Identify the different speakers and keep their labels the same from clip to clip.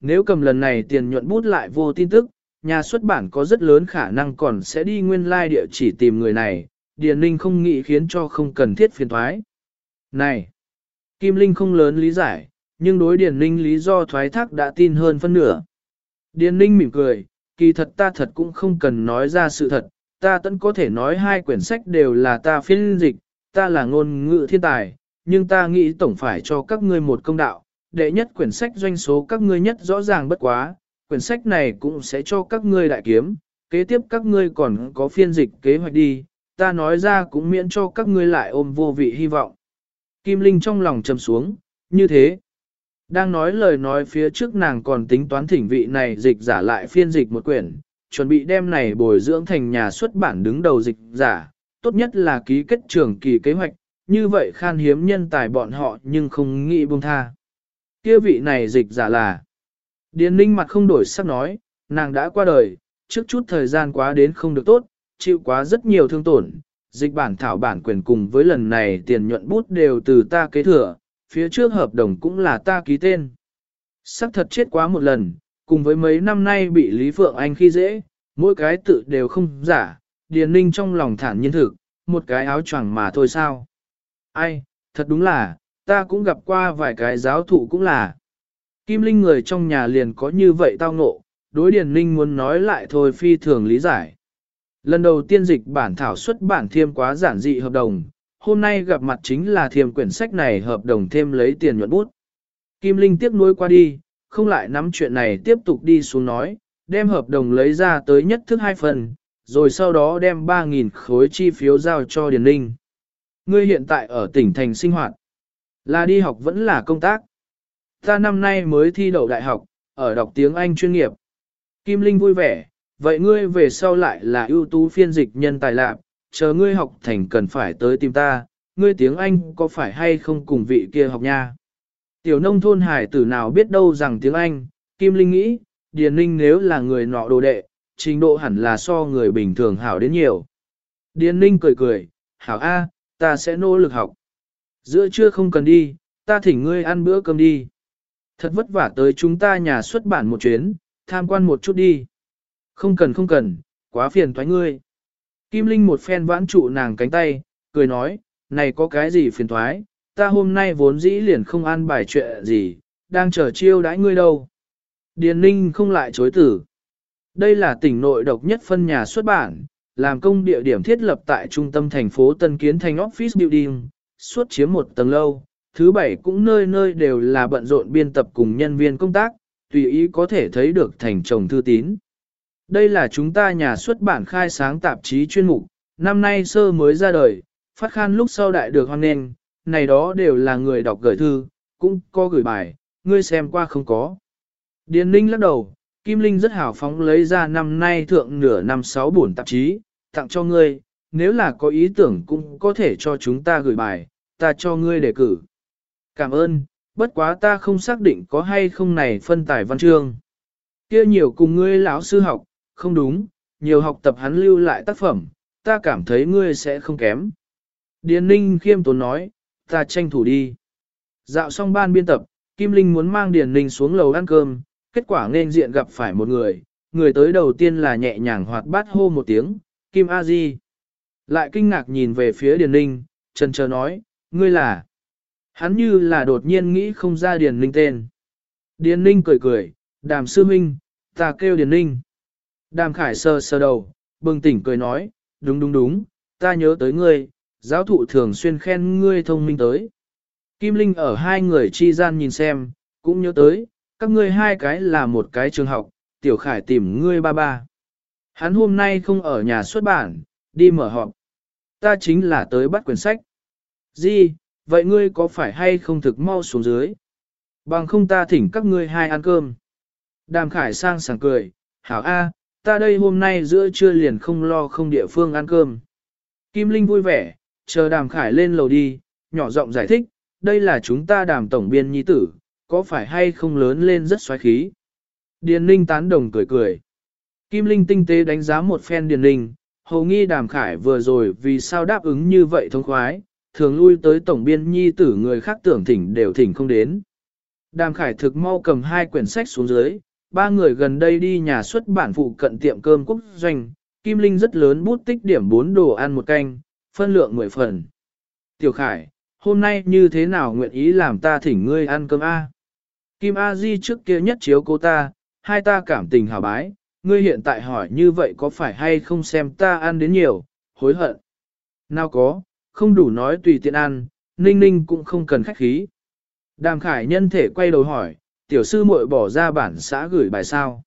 Speaker 1: nếu cầm lần này tiền nhuận bút lại vô tin tức, nhà xuất bản có rất lớn khả năng còn sẽ đi nguyên lai like địa chỉ tìm người này, Điền Ninh không nghĩ khiến cho không cần thiết phiền thoái. Này! Kim Linh không lớn lý giải, nhưng đối Điền Ninh lý do thoái thác đã tin hơn phân nửa. Điền Ninh mỉm cười, kỳ thật ta thật cũng không cần nói ra sự thật, ta tẫn có thể nói hai quyển sách đều là ta phiên dịch, ta là ngôn ngữ thiên tài, nhưng ta nghĩ tổng phải cho các ngươi một công đạo, đệ nhất quyển sách doanh số các ngươi nhất rõ ràng bất quá, quyển sách này cũng sẽ cho các ngươi đại kiếm, kế tiếp các ngươi còn có phiên dịch kế hoạch đi, ta nói ra cũng miễn cho các ngươi lại ôm vô vị hy vọng. Kim Linh trong lòng trầm xuống, như thế. Đang nói lời nói phía trước nàng còn tính toán thỉnh vị này dịch giả lại phiên dịch một quyển, chuẩn bị đem này bồi dưỡng thành nhà xuất bản đứng đầu dịch giả, tốt nhất là ký kết trường kỳ kế hoạch, như vậy khan hiếm nhân tài bọn họ nhưng không nghĩ buông tha. Kia vị này dịch giả là. Điền ninh mặt không đổi sắc nói, nàng đã qua đời, trước chút thời gian quá đến không được tốt, chịu quá rất nhiều thương tổn, dịch bản thảo bản quyền cùng với lần này tiền nhuận bút đều từ ta kế thừa, phía trước hợp đồng cũng là ta ký tên. Sắc thật chết quá một lần, cùng với mấy năm nay bị Lý Phượng Anh khi dễ, mỗi cái tự đều không giả, Điền Ninh trong lòng thản nhiên thực, một cái áo choàng mà thôi sao. Ai, thật đúng là, ta cũng gặp qua vài cái giáo thụ cũng là. Kim Linh người trong nhà liền có như vậy tao ngộ, đối Điền Linh muốn nói lại thôi phi thường lý giải. Lần đầu tiên dịch bản thảo xuất bản thiêm quá giản dị hợp đồng, hôm nay gặp mặt chính là thiêm quyển sách này hợp đồng thêm lấy tiền nhuận bút. Kim Linh tiếp nối qua đi, không lại nắm chuyện này tiếp tục đi xuống nói, đem hợp đồng lấy ra tới nhất thức hai phần, rồi sau đó đem 3.000 khối chi phiếu giao cho Điền Linh Ngươi hiện tại ở tỉnh thành sinh hoạt, là đi học vẫn là công tác. Ta năm nay mới thi đậu đại học, ở đọc tiếng Anh chuyên nghiệp. Kim Linh vui vẻ, vậy ngươi về sau lại là ưu tú phiên dịch nhân tài lạc, chờ ngươi học thành cần phải tới tìm ta, ngươi tiếng Anh có phải hay không cùng vị kia học nha. Tiểu nông thôn hải tử nào biết đâu rằng tiếng Anh, Kim Linh nghĩ, Điền Ninh nếu là người nọ đồ đệ, trình độ hẳn là so người bình thường hảo đến nhiều. Điền Ninh cười cười, hảo A, ta sẽ nỗ lực học. Giữa trưa không cần đi, ta thỉnh ngươi ăn bữa cơm đi. Thật vất vả tới chúng ta nhà xuất bản một chuyến, tham quan một chút đi. Không cần không cần, quá phiền thoái ngươi. Kim Linh một phen vãn trụ nàng cánh tay, cười nói, này có cái gì phiền thoái, ta hôm nay vốn dĩ liền không ăn bài chuyện gì, đang chờ chiêu đãi ngươi đâu. Điền Ninh không lại chối tử. Đây là tỉnh nội độc nhất phân nhà xuất bản, làm công địa điểm thiết lập tại trung tâm thành phố Tân Kiến thành Office Building, suốt chiếm một tầng lâu, thứ bảy cũng nơi nơi đều là bận rộn biên tập cùng nhân viên công tác, tùy ý có thể thấy được thành chồng thư tín. Đây là chúng ta nhà xuất bản khai sáng tạp chí chuyên mục, năm nay sơ mới ra đời, phát khan lúc sau đại được hoan nghênh, này đó đều là người đọc gửi thư, cũng có gửi bài, ngươi xem qua không có. Điền Linh lắc đầu, Kim Linh rất hào phóng lấy ra năm nay thượng nửa năm sáu bổn tạp chí, tặng cho ngươi, nếu là có ý tưởng cũng có thể cho chúng ta gửi bài, ta cho ngươi đề cử. Cảm ơn, bất quá ta không xác định có hay không này phân tải văn chương. Kia nhiều cùng ngươi lão sư học, không đúng, nhiều học tập hắn lưu lại tác phẩm, ta cảm thấy ngươi sẽ không kém. Điền Ninh khiêm tốn nói, ta tranh thủ đi. Dạo xong ban biên tập, Kim Linh muốn mang Điền Ninh xuống lầu ăn cơm, kết quả nên diện gặp phải một người, người tới đầu tiên là nhẹ nhàng hoạt bát hô một tiếng, Kim A Di. Lại kinh ngạc nhìn về phía Điền Ninh, trần chờ nói, ngươi là. Hắn như là đột nhiên nghĩ không ra Điền Ninh tên. Điền Ninh cười cười, đàm sư minh, ta kêu Điền Ninh. Đàm khải sơ sơ đầu, bừng tỉnh cười nói, đúng đúng đúng, ta nhớ tới ngươi, giáo thụ thường xuyên khen ngươi thông minh tới. Kim Linh ở hai người chi gian nhìn xem, cũng nhớ tới, các ngươi hai cái là một cái trường học, tiểu khải tìm ngươi ba ba. Hắn hôm nay không ở nhà xuất bản, đi mở họp. Ta chính là tới bắt quyển sách. Gì, vậy ngươi có phải hay không thực mau xuống dưới? Bằng không ta thỉnh các ngươi hai ăn cơm. Đàm khải sang sảng cười, hảo A, ta đây hôm nay giữa trưa liền không lo không địa phương ăn cơm. Kim Linh vui vẻ, chờ đàm khải lên lầu đi, nhỏ giọng giải thích, đây là chúng ta đàm tổng biên nhi tử, có phải hay không lớn lên rất xoáy khí. Điền Ninh tán đồng cười cười. Kim Linh tinh tế đánh giá một phen Điền Ninh, hầu nghi đàm khải vừa rồi vì sao đáp ứng như vậy thông khoái, thường lui tới tổng biên nhi tử người khác tưởng thỉnh đều thỉnh không đến. Đàm Khải thực mau cầm hai quyển sách xuống dưới, ba người gần đây đi nhà xuất bản phụ cận tiệm cơm quốc doanh, Kim Linh rất lớn bút tích điểm 4 đồ ăn một canh, phân lượng 10 phần. Tiểu Khải, hôm nay như thế nào nguyện ý làm ta thỉnh ngươi ăn cơm A? Kim A Di trước kia nhất chiếu cô ta, hai ta cảm tình hào bái, ngươi hiện tại hỏi như vậy có phải hay không xem ta ăn đến nhiều, hối hận. Nào có, không đủ nói tùy tiện ăn, ninh ninh cũng không cần khách khí. Đàm khải nhân thể quay đầu hỏi, tiểu sư muội bỏ ra bản xã gửi bài sao.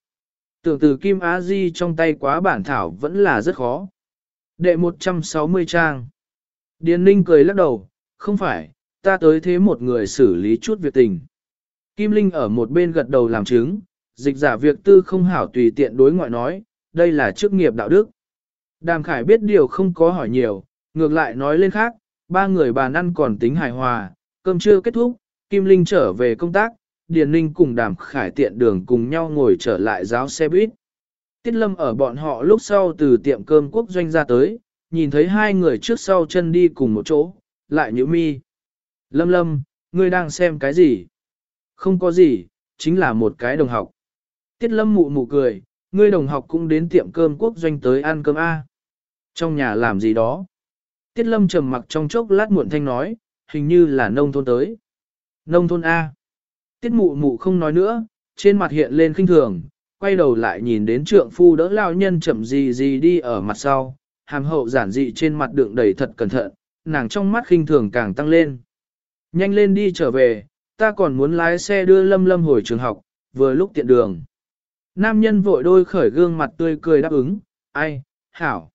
Speaker 1: Tưởng từ Kim Á Di trong tay quá bản thảo vẫn là rất khó. Đệ 160 trang. Điền ninh cười lắc đầu, không phải, ta tới thế một người xử lý chút việc tình. Kim Linh ở một bên gật đầu làm chứng, dịch giả việc tư không hảo tùy tiện đối ngoại nói, đây là chức nghiệp đạo đức. Đàm Khải biết điều không có hỏi nhiều, ngược lại nói lên khác, ba người bàn ăn còn tính hài hòa, cơm trưa kết thúc, Kim Linh trở về công tác, Điền Ninh cùng Đàm Khải tiện đường cùng nhau ngồi trở lại giáo xe buýt. Tiết Lâm ở bọn họ lúc sau từ tiệm cơm quốc doanh ra tới, nhìn thấy hai người trước sau chân đi cùng một chỗ, lại nhíu mi. Lâm Lâm, ngươi đang xem cái gì? Không có gì, chính là một cái đồng học. Tiết Lâm mụ mụ cười, ngươi đồng học cũng đến tiệm cơm quốc doanh tới ăn cơm A. Trong nhà làm gì đó? Tiết Lâm trầm mặc trong chốc lát muộn thanh nói, hình như là nông thôn tới. Nông thôn A. Tiết mụ mụ không nói nữa, trên mặt hiện lên khinh thường, quay đầu lại nhìn đến trượng phu đỡ lao nhân chậm gì gì đi ở mặt sau, hàm hậu giản dị trên mặt đựng đầy thật cẩn thận, nàng trong mắt khinh thường càng tăng lên. Nhanh lên đi trở về, ta còn muốn lái xe đưa lâm lâm hồi trường học, vừa lúc tiện đường. Nam nhân vội đôi khởi gương mặt tươi cười đáp ứng, ai, hảo.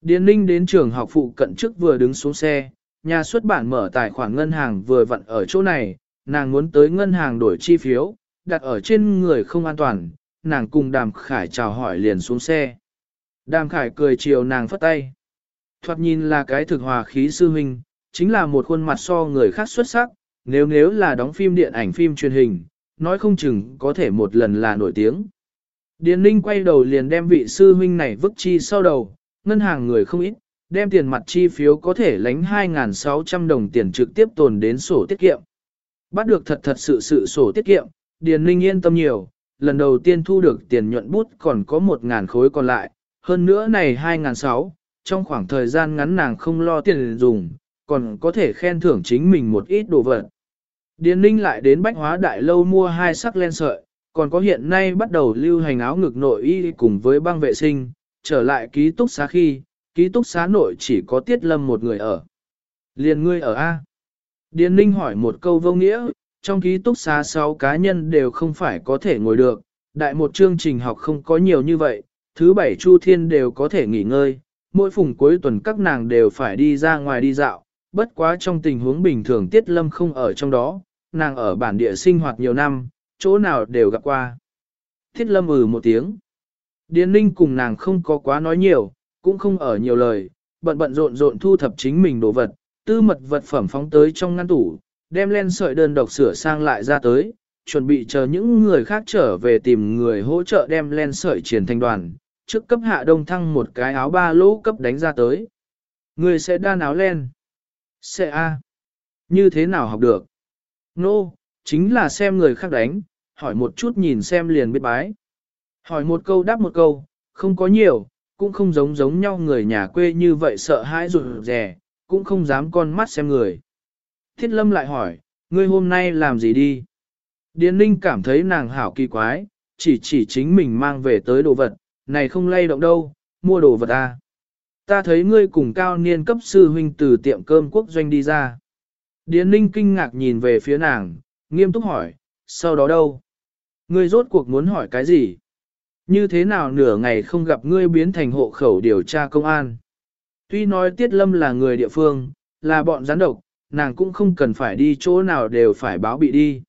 Speaker 1: Điền Ninh đến trường học phụ cận trước vừa đứng xuống xe, nhà xuất bản mở tài khoản ngân hàng vừa vặn ở chỗ này, nàng muốn tới ngân hàng đổi chi phiếu, đặt ở trên người không an toàn, nàng cùng Đàm Khải chào hỏi liền xuống xe. Đàm Khải cười chiều nàng phất tay. Thoạt nhìn là cái thực hòa khí sư huynh, chính là một khuôn mặt so người khác xuất sắc, nếu nếu là đóng phim điện ảnh phim truyền hình, nói không chừng có thể một lần là nổi tiếng. Điền Ninh quay đầu liền đem vị sư huynh này vứt chi sau đầu, ngân hàng người không ít, đem tiền mặt chi phiếu có thể lánh 2.600 đồng tiền trực tiếp tồn đến sổ tiết kiệm. Bắt được thật thật sự sự sổ tiết kiệm, Điền Ninh yên tâm nhiều, lần đầu tiên thu được tiền nhuận bút còn có 1.000 khối còn lại, hơn nữa này 2.600, trong khoảng thời gian ngắn nàng không lo tiền dùng, còn có thể khen thưởng chính mình một ít đồ vật. Điền Ninh lại đến bách hóa đại lâu mua hai sắc len sợi, còn có hiện nay bắt đầu lưu hành áo ngực nội y cùng với băng vệ sinh, trở lại ký túc xá khi, ký túc xá nội chỉ có tiết lâm một người ở. Liền ngươi ở A. Điền Ninh hỏi một câu vô nghĩa, trong ký túc xá sáu cá nhân đều không phải có thể ngồi được, đại một chương trình học không có nhiều như vậy, thứ bảy Chu Thiên đều có thể nghỉ ngơi, mỗi phùng cuối tuần các nàng đều phải đi ra ngoài đi dạo, bất quá trong tình huống bình thường Tiết Lâm không ở trong đó, nàng ở bản địa sinh hoạt nhiều năm, chỗ nào đều gặp qua. thiết Lâm ừ một tiếng. Điền Ninh cùng nàng không có quá nói nhiều, cũng không ở nhiều lời, bận bận rộn rộn thu thập chính mình đồ vật, tư mật vật phẩm phóng tới trong ngăn tủ, đem len sợi đơn độc sửa sang lại ra tới, chuẩn bị chờ những người khác trở về tìm người hỗ trợ đem len sợi triển thành đoàn, trước cấp hạ đông thăng một cái áo ba lỗ cấp đánh ra tới. Người sẽ đan áo len. Sẽ A. Như thế nào học được? Nô, no, chính là xem người khác đánh, hỏi một chút nhìn xem liền biết bái. Hỏi một câu đáp một câu, không có nhiều, cũng không giống giống nhau người nhà quê như vậy sợ hãi rụt rè, cũng không dám con mắt xem người. Thiết lâm lại hỏi, ngươi hôm nay làm gì đi? Điền ninh cảm thấy nàng hảo kỳ quái, chỉ chỉ chính mình mang về tới đồ vật, này không lay động đâu, mua đồ vật à. Ta thấy ngươi cùng cao niên cấp sư huynh từ tiệm cơm quốc doanh đi ra. Điền ninh kinh ngạc nhìn về phía nàng, nghiêm túc hỏi, sau đó đâu? Ngươi rốt cuộc muốn hỏi cái gì? Như thế nào nửa ngày không gặp ngươi biến thành hộ khẩu điều tra công an? Tuy nói Tiết Lâm là người địa phương, là bọn gián độc, nàng cũng không cần phải đi chỗ nào đều phải báo bị đi.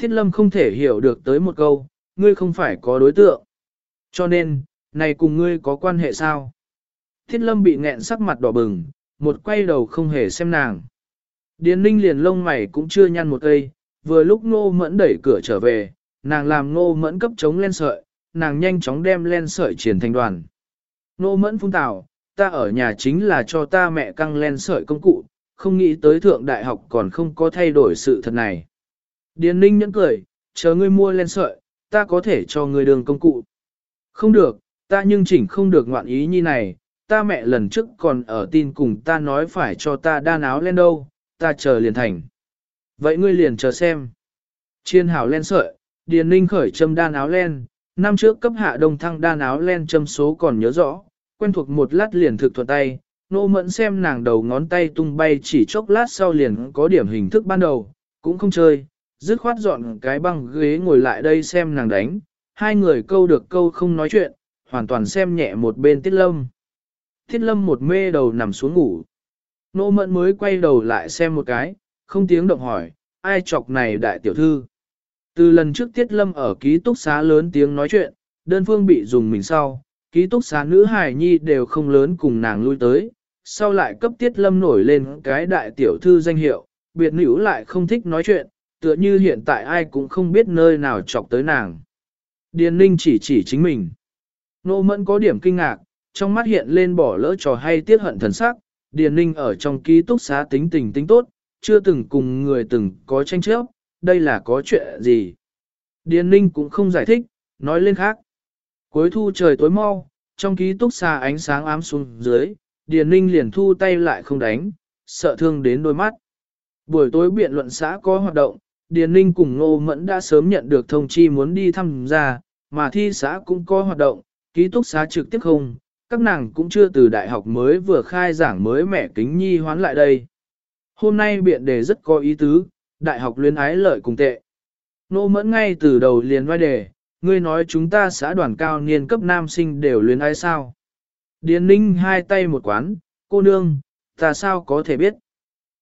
Speaker 1: Tiết Lâm không thể hiểu được tới một câu, ngươi không phải có đối tượng. Cho nên, này cùng ngươi có quan hệ sao? Tiết Lâm bị nghẹn sắc mặt đỏ bừng, một quay đầu không hề xem nàng. Điền ninh liền lông mày cũng chưa nhăn một cây, vừa lúc ngô mẫn đẩy cửa trở về, nàng làm ngô mẫn cấp chống lên sợi, nàng nhanh chóng đem len sợi triển thành đoàn. Nô mẫn phung tào, ta ở nhà chính là cho ta mẹ căng len sợi công cụ, không nghĩ tới thượng đại học còn không có thay đổi sự thật này. Điền ninh nhẫn cười, chờ ngươi mua len sợi, ta có thể cho ngươi đường công cụ. Không được, ta nhưng chỉnh không được ngoạn ý như này, ta mẹ lần trước còn ở tin cùng ta nói phải cho ta đan áo len đâu, ta chờ liền thành. Vậy ngươi liền chờ xem. Chiên hảo len sợi, Điền Ninh khởi châm đan áo len, năm trước cấp hạ đông thăng đan áo len châm số còn nhớ rõ, quen thuộc một lát liền thực thuận tay, nô mẫn xem nàng đầu ngón tay tung bay chỉ chốc lát sau liền có điểm hình thức ban đầu, cũng không chơi, dứt khoát dọn cái băng ghế ngồi lại đây xem nàng đánh, hai người câu được câu không nói chuyện, hoàn toàn xem nhẹ một bên tiết lâm. Tiết lâm một mê đầu nằm xuống ngủ. Nô mẫn mới quay đầu lại xem một cái, không tiếng động hỏi, ai chọc này đại tiểu thư. Từ lần trước tiết lâm ở ký túc xá lớn tiếng nói chuyện, đơn phương bị dùng mình sau, ký túc xá nữ hài nhi đều không lớn cùng nàng lui tới, sau lại cấp tiết lâm nổi lên cái đại tiểu thư danh hiệu, biệt nữ lại không thích nói chuyện, tựa như hiện tại ai cũng không biết nơi nào chọc tới nàng. Điền ninh chỉ chỉ chính mình. Nô mẫn có điểm kinh ngạc, trong mắt hiện lên bỏ lỡ trò hay tiết hận thần sắc, Điền ninh ở trong ký túc xá tính tình tính tốt, chưa từng cùng người từng có tranh chấp, đây là có chuyện gì. Điền ninh cũng không giải thích, nói lên khác. Cuối thu trời tối mau, trong ký túc xá ánh sáng ám xuống dưới, Điền ninh liền thu tay lại không đánh, sợ thương đến đôi mắt. Buổi tối biện luận xã có hoạt động, Điền ninh cùng Ngô Mẫn đã sớm nhận được thông chi muốn đi thăm gia, mà thi xã cũng có hoạt động, ký túc xá trực tiếp không, các nàng cũng chưa từ đại học mới vừa khai giảng mới mẹ kính nhi hoán lại đây. Hôm nay biện đề rất có ý tứ, đại học luyến ái lợi cùng tệ. Nô mẫn ngay từ đầu liền vai đề, ngươi nói chúng ta xã đoàn cao niên cấp nam sinh đều luyến ái sao. Điền ninh hai tay một quán, cô nương, ta sao có thể biết.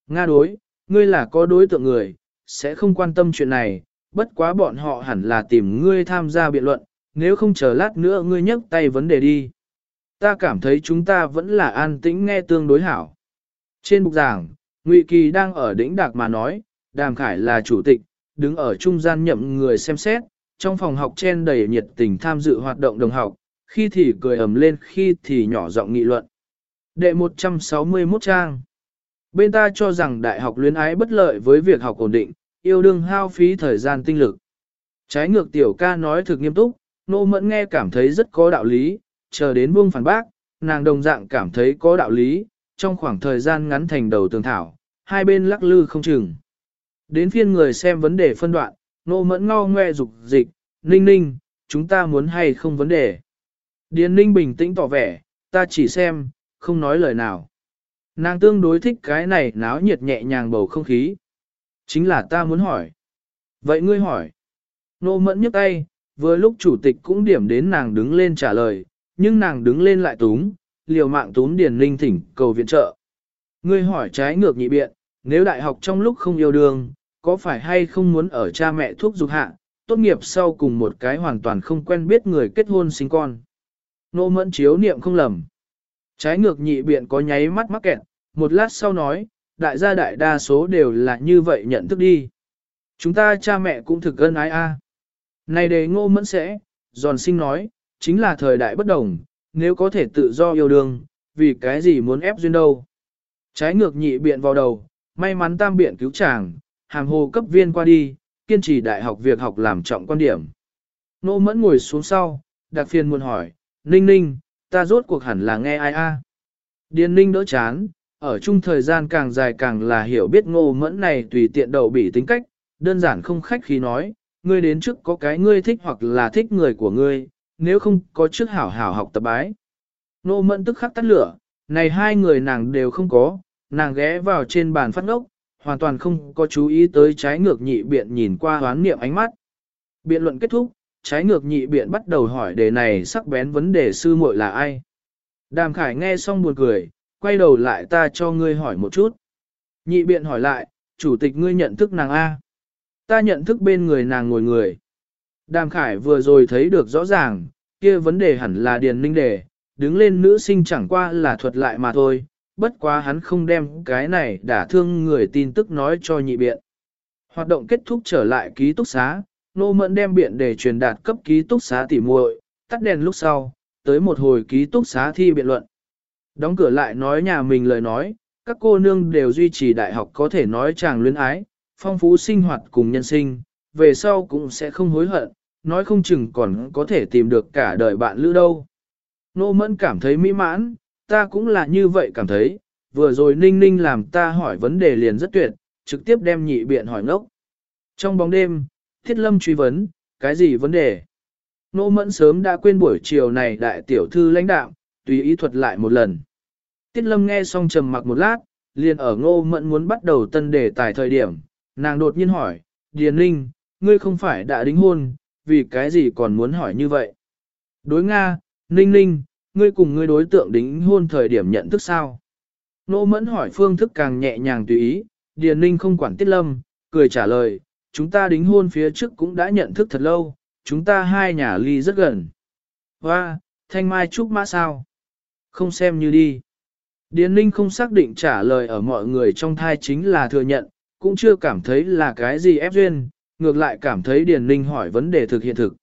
Speaker 1: Nga đối, ngươi là có đối tượng người, sẽ không quan tâm chuyện này, bất quá bọn họ hẳn là tìm ngươi tham gia biện luận, nếu không chờ lát nữa ngươi nhấc tay vấn đề đi. Ta cảm thấy chúng ta vẫn là an tĩnh nghe tương đối hảo. Trên bục giảng, Ngụy Kỳ đang ở đỉnh đạc mà nói, Đàm Khải là chủ tịch, đứng ở trung gian nhậm người xem xét, trong phòng học chen đầy nhiệt tình tham dự hoạt động đồng học, khi thì cười ầm lên khi thì nhỏ giọng nghị luận. Đệ 161 trang Bên ta cho rằng đại học luyến ái bất lợi với việc học ổn định, yêu đương hao phí thời gian tinh lực. Trái ngược tiểu ca nói thực nghiêm túc, nô mẫn nghe cảm thấy rất có đạo lý, chờ đến buông phản bác, nàng đồng dạng cảm thấy có đạo lý, trong khoảng thời gian ngắn thành đầu tường thảo, hai bên lắc lư không chừng. Đến phiên người xem vấn đề phân đoạn, nô mẫn ngo ngoe dục dịch, ninh ninh, chúng ta muốn hay không vấn đề. Điền ninh bình tĩnh tỏ vẻ, ta chỉ xem, không nói lời nào. Nàng tương đối thích cái này náo nhiệt nhẹ nhàng bầu không khí. Chính là ta muốn hỏi. Vậy ngươi hỏi. Nô mẫn nhấc tay, vừa lúc chủ tịch cũng điểm đến nàng đứng lên trả lời, nhưng nàng đứng lên lại túng, liều mạng tún điền linh thỉnh cầu viện trợ. Ngươi hỏi trái ngược nhị biện, nếu đại học trong lúc không yêu đương, có phải hay không muốn ở cha mẹ thuốc dục hạ, tốt nghiệp sau cùng một cái hoàn toàn không quen biết người kết hôn sinh con. Nô mẫn chiếu niệm không lầm. Trái ngược nhị biện có nháy mắt mắc kẹt, một lát sau nói, đại gia đại đa số đều là như vậy nhận thức đi. Chúng ta cha mẹ cũng thực ân ái a. Này đề ngô mẫn sẽ, giòn sinh nói, chính là thời đại bất đồng, nếu có thể tự do yêu đương, vì cái gì muốn ép duyên đâu. Trái ngược nhị biện vào đầu, may mắn tam biện cứu chàng, hàng hồ cấp viên qua đi, kiên trì đại học việc học làm trọng quan điểm. Nô mẫn ngồi xuống sau, đặc phiền muốn hỏi, ninh ninh, ta rốt cuộc hẳn là nghe ai a? Điền ninh đỡ chán, ở chung thời gian càng dài càng là hiểu biết ngô mẫn này tùy tiện đầu bị tính cách, đơn giản không khách khí nói, ngươi đến trước có cái ngươi thích hoặc là thích người của ngươi, nếu không có trước hảo hảo học tập bái. nô mẫn tức khắc tắt lửa, này hai người nàng đều không có, nàng ghé vào trên bàn phát ngốc, hoàn toàn không có chú ý tới trái ngược nhị biện nhìn qua hoán niệm ánh mắt. Biện luận kết thúc, trái ngược nhị biện bắt đầu hỏi đề này sắc bén vấn đề sư muội là ai. Đàm Khải nghe xong buồn cười, quay đầu lại ta cho ngươi hỏi một chút. Nhị biện hỏi lại, chủ tịch ngươi nhận thức nàng A. Ta nhận thức bên người nàng ngồi người. Đàm Khải vừa rồi thấy được rõ ràng, kia vấn đề hẳn là điền ninh đề, đứng lên nữ sinh chẳng qua là thuật lại mà thôi, bất quá hắn không đem cái này đả thương người tin tức nói cho nhị biện. Hoạt động kết thúc trở lại ký túc xá, nô mẫn đem biện để truyền đạt cấp ký túc xá tỉ muội, tắt đèn lúc sau, tới một hồi ký túc xá thi biện luận. Đóng cửa lại nói nhà mình lời nói, các cô nương đều duy trì đại học có thể nói chàng luyến ái, phong phú sinh hoạt cùng nhân sinh, về sau cũng sẽ không hối hận, nói không chừng còn có thể tìm được cả đời bạn lữ đâu. Nô mẫn cảm thấy mỹ mãn, ta cũng là như vậy cảm thấy, vừa rồi ninh ninh làm ta hỏi vấn đề liền rất tuyệt, trực tiếp đem nhị biện hỏi ngốc. Trong bóng đêm, thiết lâm truy vấn, cái gì vấn đề? Nô mẫn sớm đã quên buổi chiều này đại tiểu thư lãnh đạo, tùy ý thuật lại một lần. Tiết lâm nghe xong trầm mặc một lát, liền ở ngô mẫn muốn bắt đầu tân đề tài thời điểm, nàng đột nhiên hỏi, Điền Ninh, ngươi không phải đã đính hôn, vì cái gì còn muốn hỏi như vậy? Đối Nga, Ninh Ninh, ngươi cùng ngươi đối tượng đính hôn thời điểm nhận thức sao? Nô mẫn hỏi phương thức càng nhẹ nhàng tùy ý, Điền Ninh không quản tiết lâm, cười trả lời, chúng ta đính hôn phía trước cũng đã nhận thức thật lâu, chúng ta hai nhà ly rất gần. Hoa, thanh mai trúc mã sao? Không xem như đi. Điền Ninh không xác định trả lời ở mọi người trong thai chính là thừa nhận, cũng chưa cảm thấy là cái gì ép duyên, ngược lại cảm thấy Điền Ninh hỏi vấn đề thực hiện thực.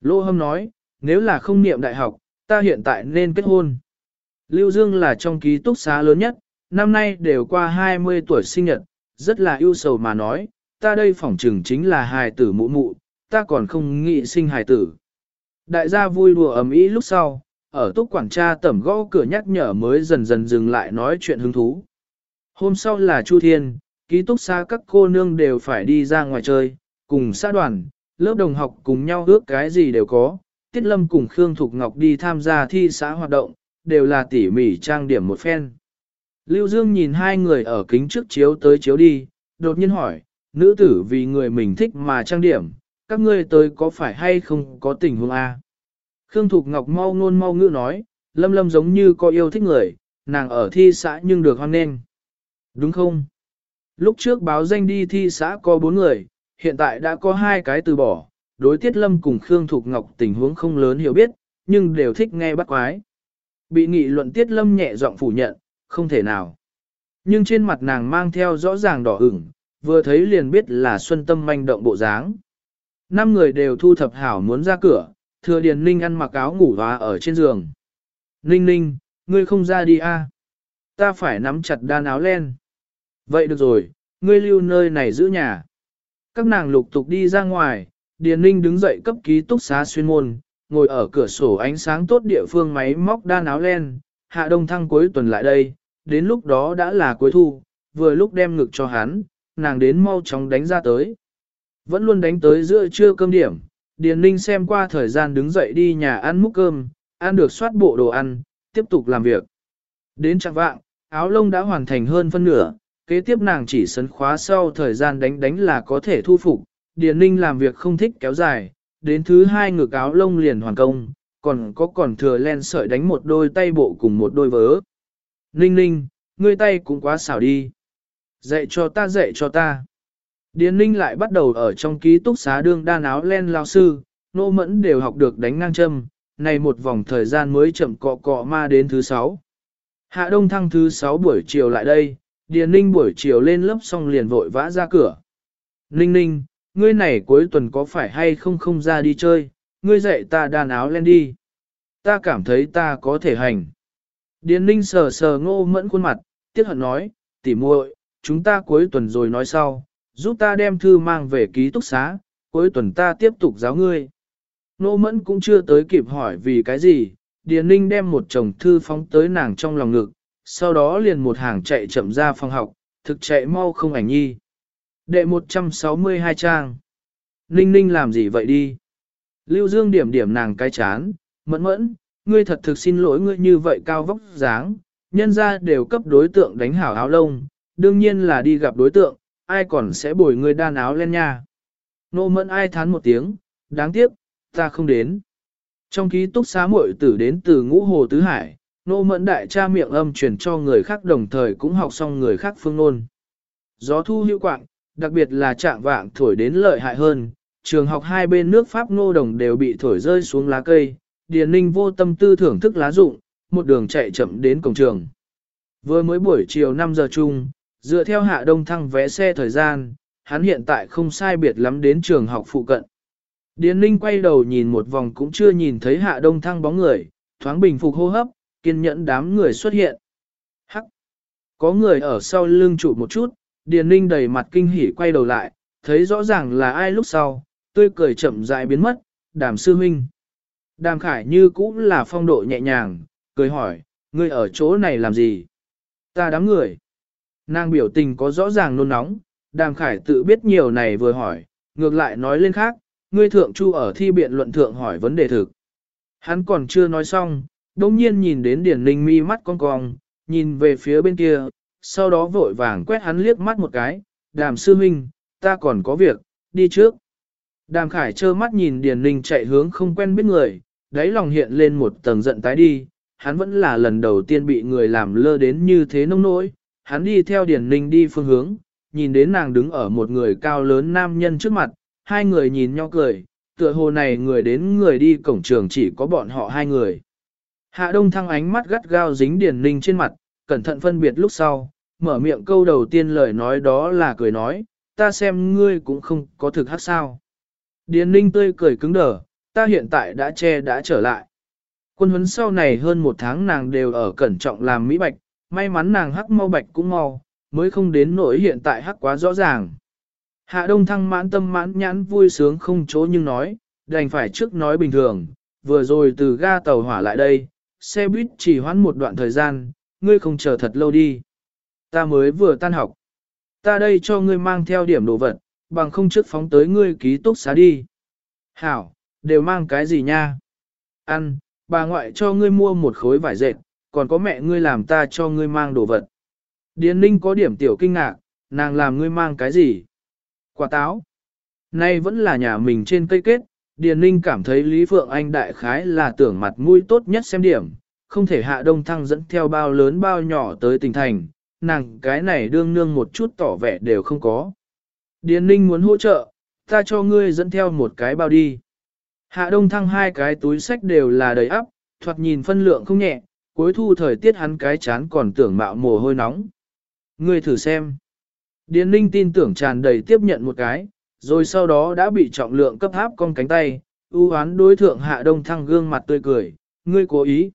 Speaker 1: Lô Hâm nói, nếu là không niệm đại học, ta hiện tại nên kết hôn. Lưu Dương là trong ký túc xá lớn nhất, năm nay đều qua 20 tuổi sinh nhật, rất là ưu sầu mà nói, ta đây phỏng trừng chính là hài tử mụ mụ, ta còn không nghĩ sinh hài tử. Đại gia vui đùa ầm ĩ lúc sau, ở túc quản tra tẩm gõ cửa nhắc nhở mới dần dần dừng lại nói chuyện hứng thú. Hôm sau là Chu Thiên, ký túc xá các cô nương đều phải đi ra ngoài chơi, cùng xã đoàn, lớp đồng học cùng nhau ước cái gì đều có. Tiết Lâm cùng Khương Thục Ngọc đi tham gia thi xã hoạt động, đều là tỉ mỉ trang điểm một phen. Lưu Dương nhìn hai người ở kính trước chiếu tới chiếu đi, đột nhiên hỏi, nữ tử vì người mình thích mà trang điểm, các ngươi tới có phải hay không có tình huống A. Khương Thục Ngọc mau ngôn mau ngữ nói, lâm lâm giống như có yêu thích người, nàng ở thi xã nhưng được hoan nghênh. Đúng không? Lúc trước báo danh đi thi xã có bốn người, hiện tại đã có hai cái từ bỏ, đối tiết lâm cùng Khương Thục Ngọc tình huống không lớn hiểu biết, nhưng đều thích nghe bắt quái. Bị nghị luận tiết lâm nhẹ giọng phủ nhận, không thể nào. Nhưng trên mặt nàng mang theo rõ ràng đỏ ửng, vừa thấy liền biết là xuân tâm manh động bộ dáng. Năm người đều thu thập hảo muốn ra cửa, thừa Điền Ninh ăn mặc áo ngủ hóa ở trên giường. Ninh Ninh, ngươi không ra đi a? À? Ta phải nắm chặt đan áo len. Vậy được rồi, ngươi lưu nơi này giữ nhà. Các nàng lục tục đi ra ngoài, Điền Ninh đứng dậy cấp ký túc xá xuyên môn, ngồi ở cửa sổ ánh sáng tốt địa phương máy móc đan áo len, hạ đông thăng cuối tuần lại đây, đến lúc đó đã là cuối thu, vừa lúc đem ngực cho hắn, nàng đến mau chóng đánh ra tới. Vẫn luôn đánh tới giữa trưa cơm điểm, Điền Ninh xem qua thời gian đứng dậy đi nhà ăn múc cơm, ăn được soát bộ đồ ăn, tiếp tục làm việc. Đến trạng vạng, áo lông đã hoàn thành hơn phân nửa, kế tiếp nàng chỉ sấn khóa sau thời gian đánh đánh là có thể thu phục. Điền Ninh làm việc không thích kéo dài, đến thứ hai ngực áo lông liền hoàn công, còn có còn thừa len sợi đánh một đôi tay bộ cùng một đôi vớ. Ninh ninh, ngươi tay cũng quá xảo đi. Dạy cho ta dạy cho ta. Điền ninh lại bắt đầu ở trong ký túc xá đương đan áo len lao sư, nô mẫn đều học được đánh ngang châm, này một vòng thời gian mới chậm cọ cọ ma đến thứ sáu. Hạ đông thăng thứ sáu buổi chiều lại đây, Điền ninh buổi chiều lên lớp xong liền vội vã ra cửa. Ninh ninh, ngươi này cuối tuần có phải hay không không ra đi chơi, ngươi dạy ta đàn áo lên đi. Ta cảm thấy ta có thể hành. Điền ninh sờ sờ ngô mẫn khuôn mặt, tiếc hận nói, tỉ muội, chúng ta cuối tuần rồi nói sau, giúp ta đem thư mang về ký túc xá, cuối tuần ta tiếp tục giáo ngươi. Ngô mẫn cũng chưa tới kịp hỏi vì cái gì, Điền ninh đem một chồng thư phóng tới nàng trong lòng ngực, sau đó liền một hàng chạy chậm ra phòng học, thực chạy mau không ảnh nhi. Đệ 162 trang. Ninh ninh làm gì vậy đi? Lưu Dương điểm điểm nàng cái chán, mẫn mẫn, ngươi thật thực xin lỗi ngươi như vậy cao vóc dáng, nhân ra đều cấp đối tượng đánh hảo áo lông, đương nhiên là đi gặp đối tượng, ai còn sẽ bồi ngươi đan áo lên nha. Nô mẫn ai thán một tiếng, đáng tiếc, ta không đến. Trong ký túc xá muội tử đến từ ngũ hồ tứ hải, nô mẫn đại cha miệng âm truyền cho người khác đồng thời cũng học xong người khác phương ngôn. Gió thu hữu quạng, đặc biệt là trạng vạng thổi đến lợi hại hơn, trường học hai bên nước Pháp ngô đồng đều bị thổi rơi xuống lá cây, Điền Ninh vô tâm tư thưởng thức lá rụng, một đường chạy chậm đến cổng trường. Vừa mới buổi chiều 5 giờ chung, dựa theo hạ đông thăng vé xe thời gian, hắn hiện tại không sai biệt lắm đến trường học phụ cận. Điền Ninh quay đầu nhìn một vòng cũng chưa nhìn thấy hạ đông thăng bóng người, thoáng bình phục hô hấp, kiên nhẫn đám người xuất hiện. Hắc! Có người ở sau lưng chụp một chút, Điền Ninh đầy mặt kinh hỉ quay đầu lại, thấy rõ ràng là ai lúc sau, tươi cười chậm rãi biến mất, đàm sư huynh. Đàm khải như cũng là phong độ nhẹ nhàng, cười hỏi, ngươi ở chỗ này làm gì? Ta đám người. Nàng biểu tình có rõ ràng nôn nóng, đàm khải tự biết nhiều này vừa hỏi, ngược lại nói lên khác, ngươi thượng chu ở thi biện luận thượng hỏi vấn đề thực. Hắn còn chưa nói xong, đông nhiên nhìn đến điển ninh mi mắt con cong, nhìn về phía bên kia, sau đó vội vàng quét hắn liếc mắt một cái, đàm sư huynh, ta còn có việc, đi trước. Đàm khải trơ mắt nhìn điển ninh chạy hướng không quen biết người, đáy lòng hiện lên một tầng giận tái đi, hắn vẫn là lần đầu tiên bị người làm lơ đến như thế nông nỗi, hắn đi theo điển ninh đi phương hướng, nhìn đến nàng đứng ở một người cao lớn nam nhân trước mặt, hai người nhìn nhau cười, tựa hồ này người đến người đi cổng trường chỉ có bọn họ hai người. Hạ đông thăng ánh mắt gắt gao dính Điền ninh trên mặt, cẩn thận phân biệt lúc sau, mở miệng câu đầu tiên lời nói đó là cười nói, ta xem ngươi cũng không có thực hát sao. Điền ninh tươi cười cứng đờ, ta hiện tại đã che đã trở lại. Quân huấn sau này hơn một tháng nàng đều ở cẩn trọng làm mỹ bạch, may mắn nàng hắc mau bạch cũng mau, mới không đến nỗi hiện tại hắc quá rõ ràng. Hạ đông thăng mãn tâm mãn nhãn vui sướng không chỗ nhưng nói, đành phải trước nói bình thường, vừa rồi từ ga tàu hỏa lại đây, xe buýt chỉ hoãn một đoạn thời gian, ngươi không chờ thật lâu đi. Ta mới vừa tan học. Ta đây cho ngươi mang theo điểm đồ vật, bằng không trước phóng tới ngươi ký túc xá đi. Hảo, đều mang cái gì nha? Ăn, bà ngoại cho ngươi mua một khối vải dệt, còn có mẹ ngươi làm ta cho ngươi mang đồ vật. Điền ninh có điểm tiểu kinh ngạc, nàng làm ngươi mang cái gì? Quả táo. Nay vẫn là nhà mình trên cây kết, Điền ninh cảm thấy Lý Phượng Anh đại khái là tưởng mặt mũi tốt nhất xem điểm, không thể hạ đông thăng dẫn theo bao lớn bao nhỏ tới tỉnh thành, nàng cái này đương nương một chút tỏ vẻ đều không có. Điền ninh muốn hỗ trợ, ta cho ngươi dẫn theo một cái bao đi. Hạ đông thăng hai cái túi sách đều là đầy ắp, thoạt nhìn phân lượng không nhẹ, cuối thu thời tiết hắn cái chán còn tưởng mạo mồ hôi nóng. Ngươi thử xem. Điền ninh tin tưởng tràn đầy tiếp nhận một cái, rồi sau đó đã bị trọng lượng cấp áp con cánh tay, ưu hoán đối thượng hạ đông thăng gương mặt tươi cười, ngươi cố ý.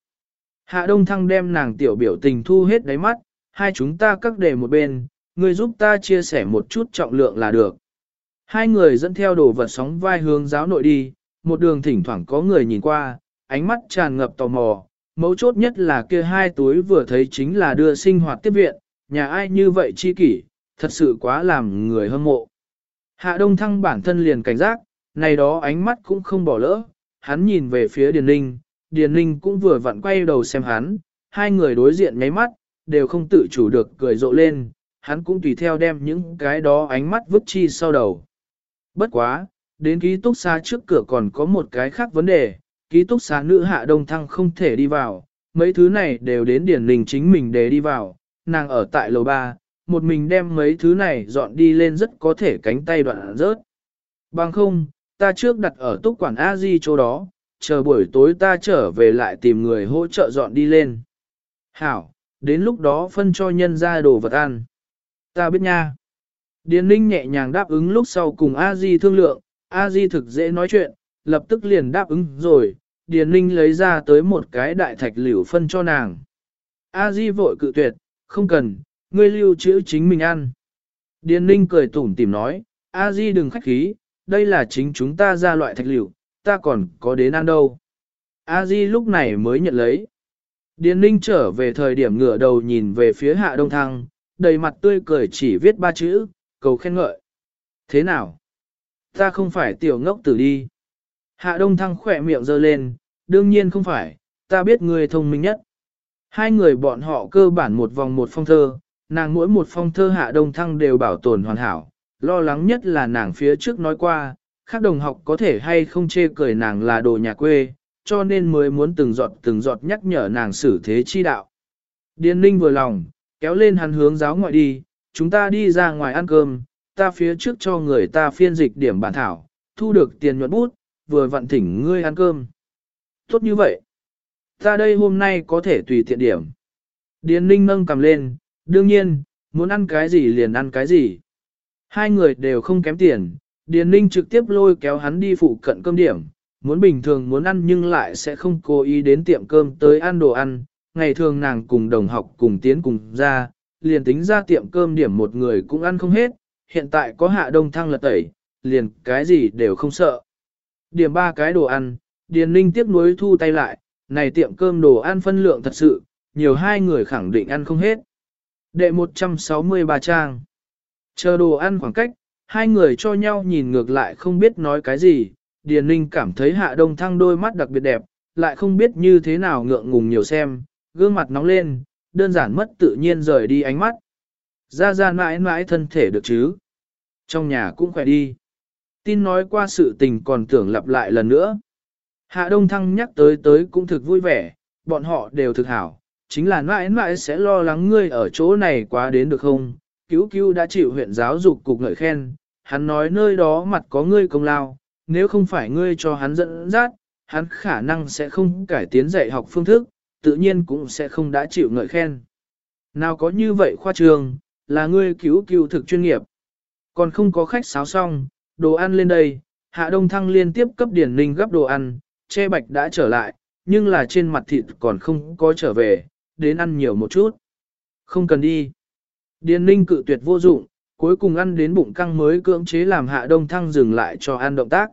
Speaker 1: Hạ đông thăng đem nàng tiểu biểu tình thu hết đáy mắt, hai chúng ta cắt đề một bên, ngươi giúp ta chia sẻ một chút trọng lượng là được. Hai người dẫn theo đồ vật sóng vai hướng giáo nội đi, một đường thỉnh thoảng có người nhìn qua, ánh mắt tràn ngập tò mò, mấu chốt nhất là kia hai túi vừa thấy chính là đưa sinh hoạt tiếp viện, nhà ai như vậy chi kỷ, thật sự quá làm người hâm mộ. Hạ Đông Thăng bản thân liền cảnh giác, này đó ánh mắt cũng không bỏ lỡ, hắn nhìn về phía Điền Ninh, Điền Ninh cũng vừa vặn quay đầu xem hắn, hai người đối diện nháy mắt, đều không tự chủ được cười rộ lên, hắn cũng tùy theo đem những cái đó ánh mắt vứt chi sau đầu. Bất quá, đến ký túc xá trước cửa còn có một cái khác vấn đề, ký túc xá nữ hạ đông thăng không thể đi vào, mấy thứ này đều đến Điền Ninh chính mình để đi vào, nàng ở tại lầu 3, một mình đem mấy thứ này dọn đi lên rất có thể cánh tay đoạn rớt. Bằng không, ta trước đặt ở túc quản a di chỗ đó, chờ buổi tối ta trở về lại tìm người hỗ trợ dọn đi lên. Hảo, đến lúc đó phân cho nhân ra đồ vật ăn. Ta biết nha. Điền Ninh nhẹ nhàng đáp ứng lúc sau cùng A Di thương lượng, A Di thực dễ nói chuyện, lập tức liền đáp ứng rồi, Điền Ninh lấy ra tới một cái đại thạch liều phân cho nàng. A Di vội cự tuyệt, không cần, ngươi lưu trữ chính mình ăn. Điền Ninh cười tủm tỉm nói, A Di đừng khách khí, đây là chính chúng ta ra loại thạch liệu, ta còn có đến ăn đâu. A Di lúc này mới nhận lấy. Điền Ninh trở về thời điểm ngửa đầu nhìn về phía hạ đông thăng, đầy mặt tươi cười chỉ viết ba chữ, cầu khen ngợi. Thế nào? Ta không phải tiểu ngốc tử đi. Hạ đông thăng khỏe miệng giơ lên, đương nhiên không phải, ta biết người thông minh nhất. Hai người bọn họ cơ bản một vòng một phong thơ, nàng mỗi một phong thơ hạ đông thăng đều bảo tồn hoàn hảo, lo lắng nhất là nàng phía trước nói qua, khác đồng học có thể hay không chê cười nàng là đồ nhà quê, cho nên mới muốn từng giọt từng giọt nhắc nhở nàng xử thế chi đạo. Điền ninh vừa lòng, kéo lên hắn hướng giáo ngoại đi, chúng ta đi ra ngoài ăn cơm, ta phía trước cho người ta phiên dịch điểm bản thảo, thu được tiền nhuận bút, vừa vận thỉnh ngươi ăn cơm. Tốt như vậy. Ta đây hôm nay có thể tùy tiện điểm. Điền ninh nâng cầm lên, đương nhiên, muốn ăn cái gì liền ăn cái gì. Hai người đều không kém tiền, Điền ninh trực tiếp lôi kéo hắn đi phụ cận cơm điểm, muốn bình thường muốn ăn nhưng lại sẽ không cố ý đến tiệm cơm tới ăn đồ ăn. Ngày thường nàng cùng đồng học cùng tiến cùng ra, liền tính ra tiệm cơm điểm một người cũng ăn không hết, hiện tại có hạ đông thăng lật tẩy, liền cái gì đều không sợ. Điểm ba cái đồ ăn, Điền Ninh tiếp nối thu tay lại, này tiệm cơm đồ ăn phân lượng thật sự, nhiều hai người khẳng định ăn không hết. Đệ 163 trang. Chờ đồ ăn khoảng cách, hai người cho nhau nhìn ngược lại không biết nói cái gì, Điền Ninh cảm thấy hạ đông thăng đôi mắt đặc biệt đẹp, lại không biết như thế nào ngượng ngùng nhiều xem, gương mặt nóng lên, đơn giản mất tự nhiên rời đi ánh mắt. Ra ra mãi mãi thân thể được chứ. Trong nhà cũng khỏe đi. Tin nói qua sự tình còn tưởng lặp lại lần nữa. Hạ Đông Thăng nhắc tới tới cũng thực vui vẻ, bọn họ đều thực hảo, chính là mãi mãi sẽ lo lắng ngươi ở chỗ này quá đến được không? Cứu cứu đã chịu huyện giáo dục cục ngợi khen, hắn nói nơi đó mặt có ngươi công lao, nếu không phải ngươi cho hắn dẫn dắt, hắn khả năng sẽ không cải tiến dạy học phương thức, tự nhiên cũng sẽ không đã chịu ngợi khen. Nào có như vậy khoa trường, là ngươi cứu cứu thực chuyên nghiệp. Còn không có khách sáo xong, đồ ăn lên đây, Hạ Đông Thăng liên tiếp cấp Điển Ninh gấp đồ ăn, che bạch đã trở lại, nhưng là trên mặt thịt còn không có trở về, đến ăn nhiều một chút. Không cần đi. Điền Ninh cự tuyệt vô dụng, cuối cùng ăn đến bụng căng mới cưỡng chế làm Hạ Đông Thăng dừng lại cho ăn động tác.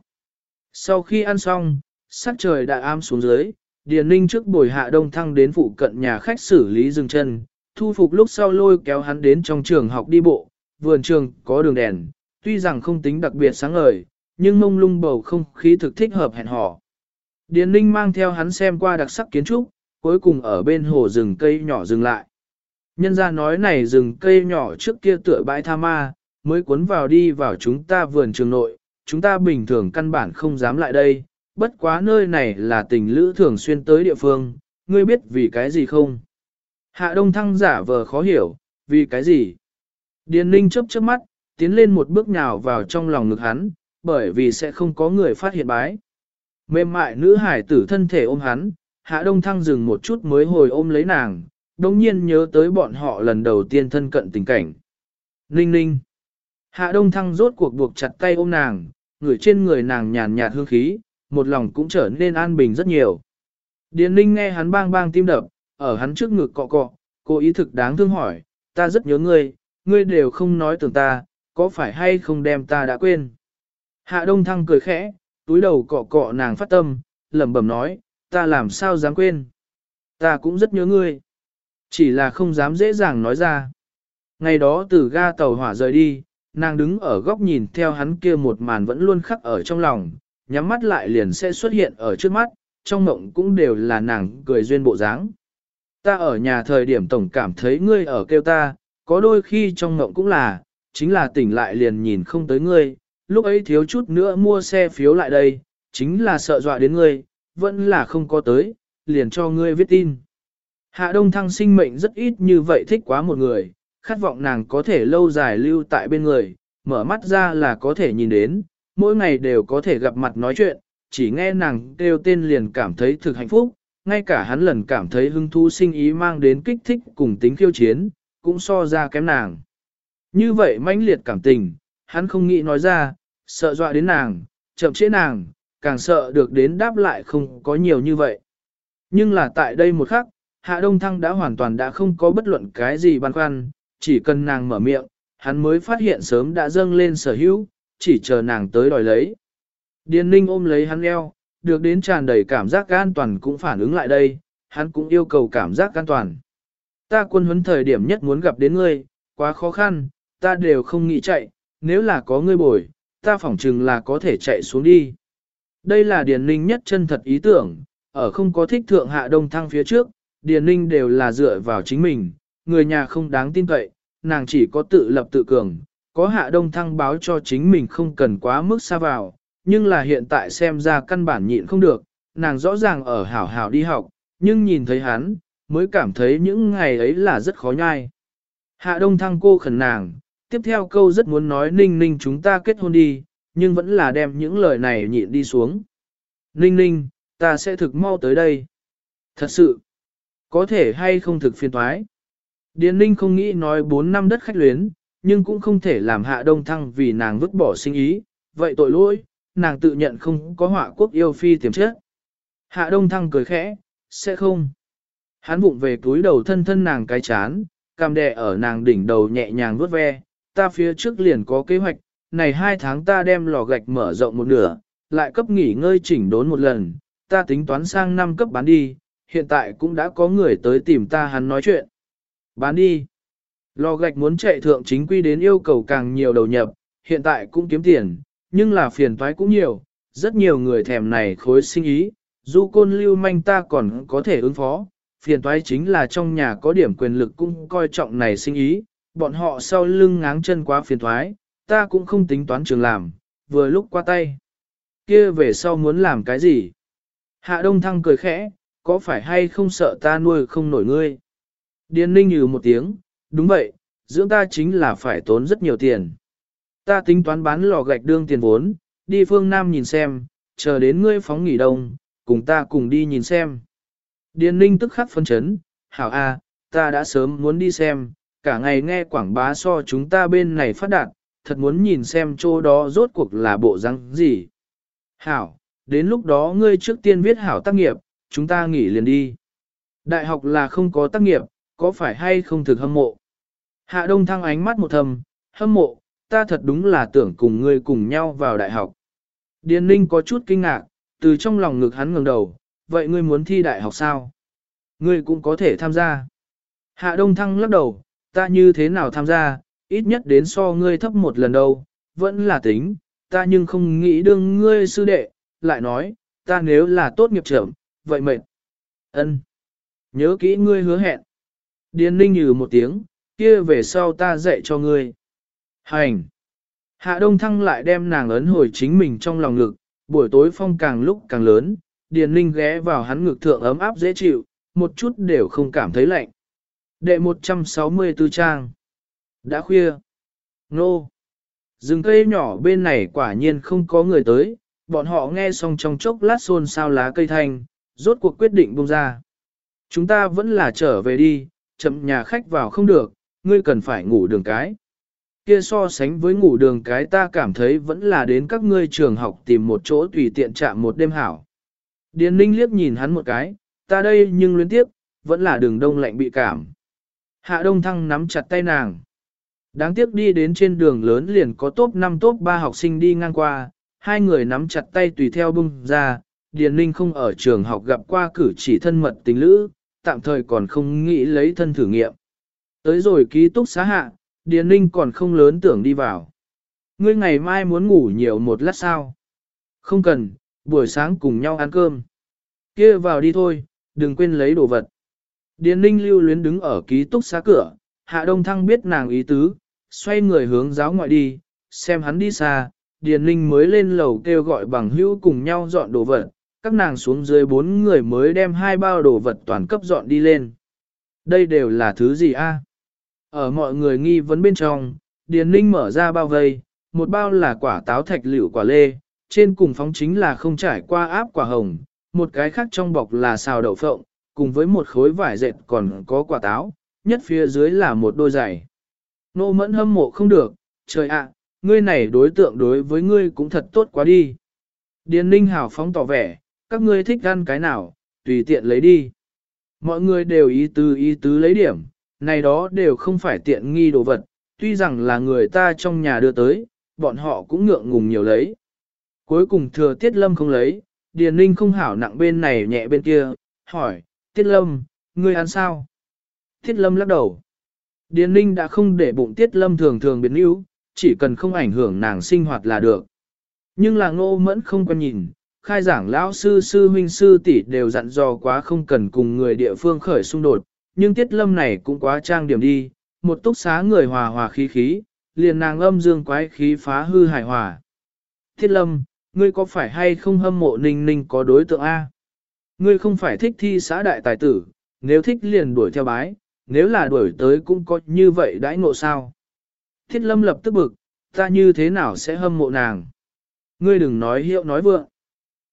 Speaker 1: Sau khi ăn xong, sắc trời đã am xuống dưới, Điền Ninh trước buổi Hạ Đông Thăng đến phụ cận nhà khách xử lý dừng chân, thu phục lúc sau lôi kéo hắn đến trong trường học đi bộ, vườn trường có đường đèn, tuy rằng không tính đặc biệt sáng ngời, nhưng mông lung bầu không khí thực thích hợp hẹn hò. Điền Ninh mang theo hắn xem qua đặc sắc kiến trúc, cuối cùng ở bên hồ rừng cây nhỏ dừng lại. Nhân ra nói này rừng cây nhỏ trước kia tựa bãi tha ma, mới cuốn vào đi vào chúng ta vườn trường nội, chúng ta bình thường căn bản không dám lại đây, bất quá nơi này là tình lữ thường xuyên tới địa phương, ngươi biết vì cái gì không? Hạ Đông Thăng giả vờ khó hiểu, vì cái gì? Điền Ninh chớp chớp mắt, tiến lên một bước nhào vào trong lòng ngực hắn, bởi vì sẽ không có người phát hiện bái. Mềm mại nữ hải tử thân thể ôm hắn, Hạ Đông Thăng dừng một chút mới hồi ôm lấy nàng, đồng nhiên nhớ tới bọn họ lần đầu tiên thân cận tình cảnh. Ninh ninh. Hạ Đông Thăng rốt cuộc buộc chặt tay ôm nàng, người trên người nàng nhàn nhạt hương khí, một lòng cũng trở nên an bình rất nhiều. Điền ninh nghe hắn bang bang tim đập, ở hắn trước ngực cọ cọ, cô ý thực đáng thương hỏi, ta rất nhớ ngươi, ngươi đều không nói tưởng ta, có phải hay không đem ta đã quên. Hạ Đông Thăng cười khẽ, túi đầu cọ cọ nàng phát tâm, lẩm bẩm nói, ta làm sao dám quên. Ta cũng rất nhớ ngươi. Chỉ là không dám dễ dàng nói ra. Ngày đó từ ga tàu hỏa rời đi, nàng đứng ở góc nhìn theo hắn kia một màn vẫn luôn khắc ở trong lòng, nhắm mắt lại liền sẽ xuất hiện ở trước mắt, trong mộng cũng đều là nàng cười duyên bộ dáng. Ta ở nhà thời điểm tổng cảm thấy ngươi ở kêu ta, có đôi khi trong mộng cũng là, chính là tỉnh lại liền nhìn không tới ngươi, lúc ấy thiếu chút nữa mua xe phiếu lại đây, chính là sợ dọa đến ngươi, vẫn là không có tới, liền cho ngươi viết tin. Hạ Đông Thăng sinh mệnh rất ít như vậy thích quá một người, khát vọng nàng có thể lâu dài lưu tại bên người, mở mắt ra là có thể nhìn đến, mỗi ngày đều có thể gặp mặt nói chuyện, chỉ nghe nàng kêu tên liền cảm thấy thực hạnh phúc, ngay cả hắn lần cảm thấy hứng thú sinh ý mang đến kích thích cùng tính khiêu chiến, cũng so ra kém nàng. Như vậy mãnh liệt cảm tình, hắn không nghĩ nói ra, sợ dọa đến nàng, chậm chế nàng, càng sợ được đến đáp lại không có nhiều như vậy. Nhưng là tại đây một khắc, Hạ Đông Thăng đã hoàn toàn đã không có bất luận cái gì băn khoăn, chỉ cần nàng mở miệng, hắn mới phát hiện sớm đã dâng lên sở hữu, chỉ chờ nàng tới đòi lấy. Điền Ninh ôm lấy hắn eo, được đến tràn đầy cảm giác an toàn cũng phản ứng lại đây, hắn cũng yêu cầu cảm giác an toàn. Ta quân huấn thời điểm nhất muốn gặp đến ngươi, quá khó khăn, ta đều không nghĩ chạy, nếu là có ngươi bồi, ta phỏng chừng là có thể chạy xuống đi. Đây là Điền Ninh nhất chân thật ý tưởng, ở không có thích thượng hạ đông thăng phía trước, Điền Ninh đều là dựa vào chính mình, người nhà không đáng tin cậy, nàng chỉ có tự lập tự cường, có hạ đông thăng báo cho chính mình không cần quá mức xa vào, nhưng là hiện tại xem ra căn bản nhịn không được, nàng rõ ràng ở hảo hảo đi học, nhưng nhìn thấy hắn, mới cảm thấy những ngày ấy là rất khó nhai. Hạ đông thăng cô khẩn nàng, tiếp theo câu rất muốn nói ninh ninh chúng ta kết hôn đi, nhưng vẫn là đem những lời này nhịn đi xuống. Ninh ninh, ta sẽ thực mau tới đây. Thật sự, có thể hay không thực phiền thoái. Điền ninh không nghĩ nói 4 năm đất khách luyến, nhưng cũng không thể làm hạ đông thăng vì nàng vứt bỏ sinh ý, vậy tội lỗi, nàng tự nhận không có họa quốc yêu phi tiềm chết. Hạ đông thăng cười khẽ, sẽ không. Hắn vụng về túi đầu thân thân nàng cái chán, cam đè ở nàng đỉnh đầu nhẹ nhàng vuốt ve, ta phía trước liền có kế hoạch, này hai tháng ta đem lò gạch mở rộng một nửa, lại cấp nghỉ ngơi chỉnh đốn một lần, ta tính toán sang năm cấp bán đi, hiện tại cũng đã có người tới tìm ta hắn nói chuyện. Bán đi. Lò gạch muốn chạy thượng chính quy đến yêu cầu càng nhiều đầu nhập, hiện tại cũng kiếm tiền, nhưng là phiền toái cũng nhiều, rất nhiều người thèm này khối sinh ý, dù côn lưu manh ta còn có thể ứng phó, phiền toái chính là trong nhà có điểm quyền lực cũng coi trọng này sinh ý, bọn họ sau lưng ngáng chân quá phiền toái, ta cũng không tính toán trường làm, vừa lúc qua tay. kia về sau muốn làm cái gì? Hạ Đông Thăng cười khẽ, có phải hay không sợ ta nuôi không nổi ngươi? Điền ninh như một tiếng, đúng vậy, dưỡng ta chính là phải tốn rất nhiều tiền. Ta tính toán bán lò gạch đương tiền vốn, đi phương Nam nhìn xem, chờ đến ngươi phóng nghỉ đông, cùng ta cùng đi nhìn xem. Điền ninh tức khắc phân chấn, hảo a, ta đã sớm muốn đi xem, cả ngày nghe quảng bá so chúng ta bên này phát đạt, thật muốn nhìn xem chỗ đó rốt cuộc là bộ răng gì. Hảo, đến lúc đó ngươi trước tiên viết hảo tác nghiệp, chúng ta nghỉ liền đi. Đại học là không có tác nghiệp, có phải hay không thực hâm mộ? Hạ Đông Thăng ánh mắt một thầm, hâm mộ, ta thật đúng là tưởng cùng ngươi cùng nhau vào đại học. Điền Ninh có chút kinh ngạc, từ trong lòng ngực hắn ngẩng đầu, vậy ngươi muốn thi đại học sao? Ngươi cũng có thể tham gia. Hạ Đông Thăng lắc đầu, ta như thế nào tham gia, ít nhất đến so ngươi thấp một lần đâu, vẫn là tính, ta nhưng không nghĩ đương ngươi sư đệ, lại nói, ta nếu là tốt nghiệp trưởng, vậy mệt. Ân, Nhớ kỹ ngươi hứa hẹn. Điền ninh nhừ một tiếng, kia về sau ta dạy cho ngươi. Hành. Hạ Đông Thăng lại đem nàng ấn hồi chính mình trong lòng ngực, buổi tối phong càng lúc càng lớn, Điền Ninh ghé vào hắn ngực thượng ấm áp dễ chịu, một chút đều không cảm thấy lạnh. Đệ 164 trang. Đã khuya. Nô. Rừng cây nhỏ bên này quả nhiên không có người tới, bọn họ nghe xong trong chốc lát xôn xao lá cây thanh, rốt cuộc quyết định buông ra. Chúng ta vẫn là trở về đi, chậm nhà khách vào không được, ngươi cần phải ngủ đường cái. Kia so sánh với ngủ đường cái ta cảm thấy vẫn là đến các ngươi trường học tìm một chỗ tùy tiện chạm một đêm hảo. Điền ninh liếc nhìn hắn một cái, ta đây nhưng luyến tiếp, vẫn là đường đông lạnh bị cảm. Hạ đông thăng nắm chặt tay nàng. Đáng tiếc đi đến trên đường lớn liền có top 5 top 3 học sinh đi ngang qua, hai người nắm chặt tay tùy theo bung ra, Điền Ninh không ở trường học gặp qua cử chỉ thân mật tình lữ, tạm thời còn không nghĩ lấy thân thử nghiệm. Tới rồi ký túc xá hạ, Điền Ninh còn không lớn tưởng đi vào. Ngươi ngày mai muốn ngủ nhiều một lát sao? Không cần, buổi sáng cùng nhau ăn cơm. kia vào đi thôi, đừng quên lấy đồ vật. Điền Ninh lưu luyến đứng ở ký túc xá cửa, Hạ Đông Thăng biết nàng ý tứ, xoay người hướng giáo ngoại đi, xem hắn đi xa, Điền Linh mới lên lầu kêu gọi bằng hữu cùng nhau dọn đồ vật, các nàng xuống dưới bốn người mới đem hai bao đồ vật toàn cấp dọn đi lên. Đây đều là thứ gì a? Ở mọi người nghi vấn bên trong, Điền Linh mở ra bao vây, một bao là quả táo thạch liệu quả lê, trên cùng phóng chính là không trải qua áp quả hồng, một cái khác trong bọc là xào đậu phộng, cùng với một khối vải dệt còn có quả táo, nhất phía dưới là một đôi giày. Nô mẫn hâm mộ không được, trời ạ, ngươi này đối tượng đối với ngươi cũng thật tốt quá đi. Điền ninh hào phóng tỏ vẻ, các ngươi thích ăn cái nào, tùy tiện lấy đi. Mọi người đều ý tứ ý tứ lấy điểm, này đó đều không phải tiện nghi đồ vật, tuy rằng là người ta trong nhà đưa tới, bọn họ cũng ngượng ngùng nhiều lấy. Cuối cùng thừa Tiết Lâm không lấy, Điền Ninh không hảo nặng bên này nhẹ bên kia, hỏi, Tiết Lâm, ngươi ăn sao? Tiết Lâm lắc đầu. Điền Ninh đã không để bụng Tiết Lâm thường thường biến yếu, chỉ cần không ảnh hưởng nàng sinh hoạt là được. Nhưng là ngô mẫn không quan nhìn, khai giảng lão sư sư huynh sư tỷ đều dặn dò quá không cần cùng người địa phương khởi xung đột, nhưng tiết lâm này cũng quá trang điểm đi, một túc xá người hòa hòa khí khí, liền nàng âm dương quái khí phá hư hài hòa. Tiết lâm, ngươi có phải hay không hâm mộ ninh ninh có đối tượng A? Ngươi không phải thích thi xã đại tài tử, nếu thích liền đuổi theo bái, nếu là đuổi tới cũng có như vậy đãi ngộ sao? Thiết lâm lập tức bực, ta như thế nào sẽ hâm mộ nàng? Ngươi đừng nói hiệu nói vượng.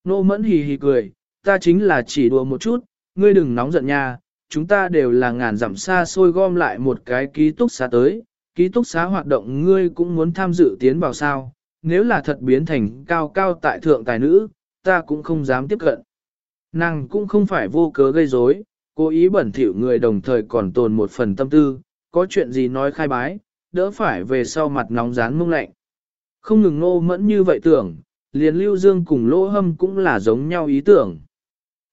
Speaker 1: Nô mẫn hì hì cười, ta chính là chỉ đùa một chút, ngươi đừng nóng giận nha, chúng ta đều là ngàn dặm xa xôi gom lại một cái ký túc xá tới, ký túc xá hoạt động ngươi cũng muốn tham dự tiến vào sao, nếu là thật biến thành cao cao tại thượng tài nữ, ta cũng không dám tiếp cận. Nàng cũng không phải vô cớ gây rối, cố ý bẩn thỉu người đồng thời còn tồn một phần tâm tư, có chuyện gì nói khai bái, đỡ phải về sau mặt nóng rán mông lạnh. Không ngừng nô mẫn như vậy tưởng, liền lưu dương cùng lỗ hâm cũng là giống nhau ý tưởng.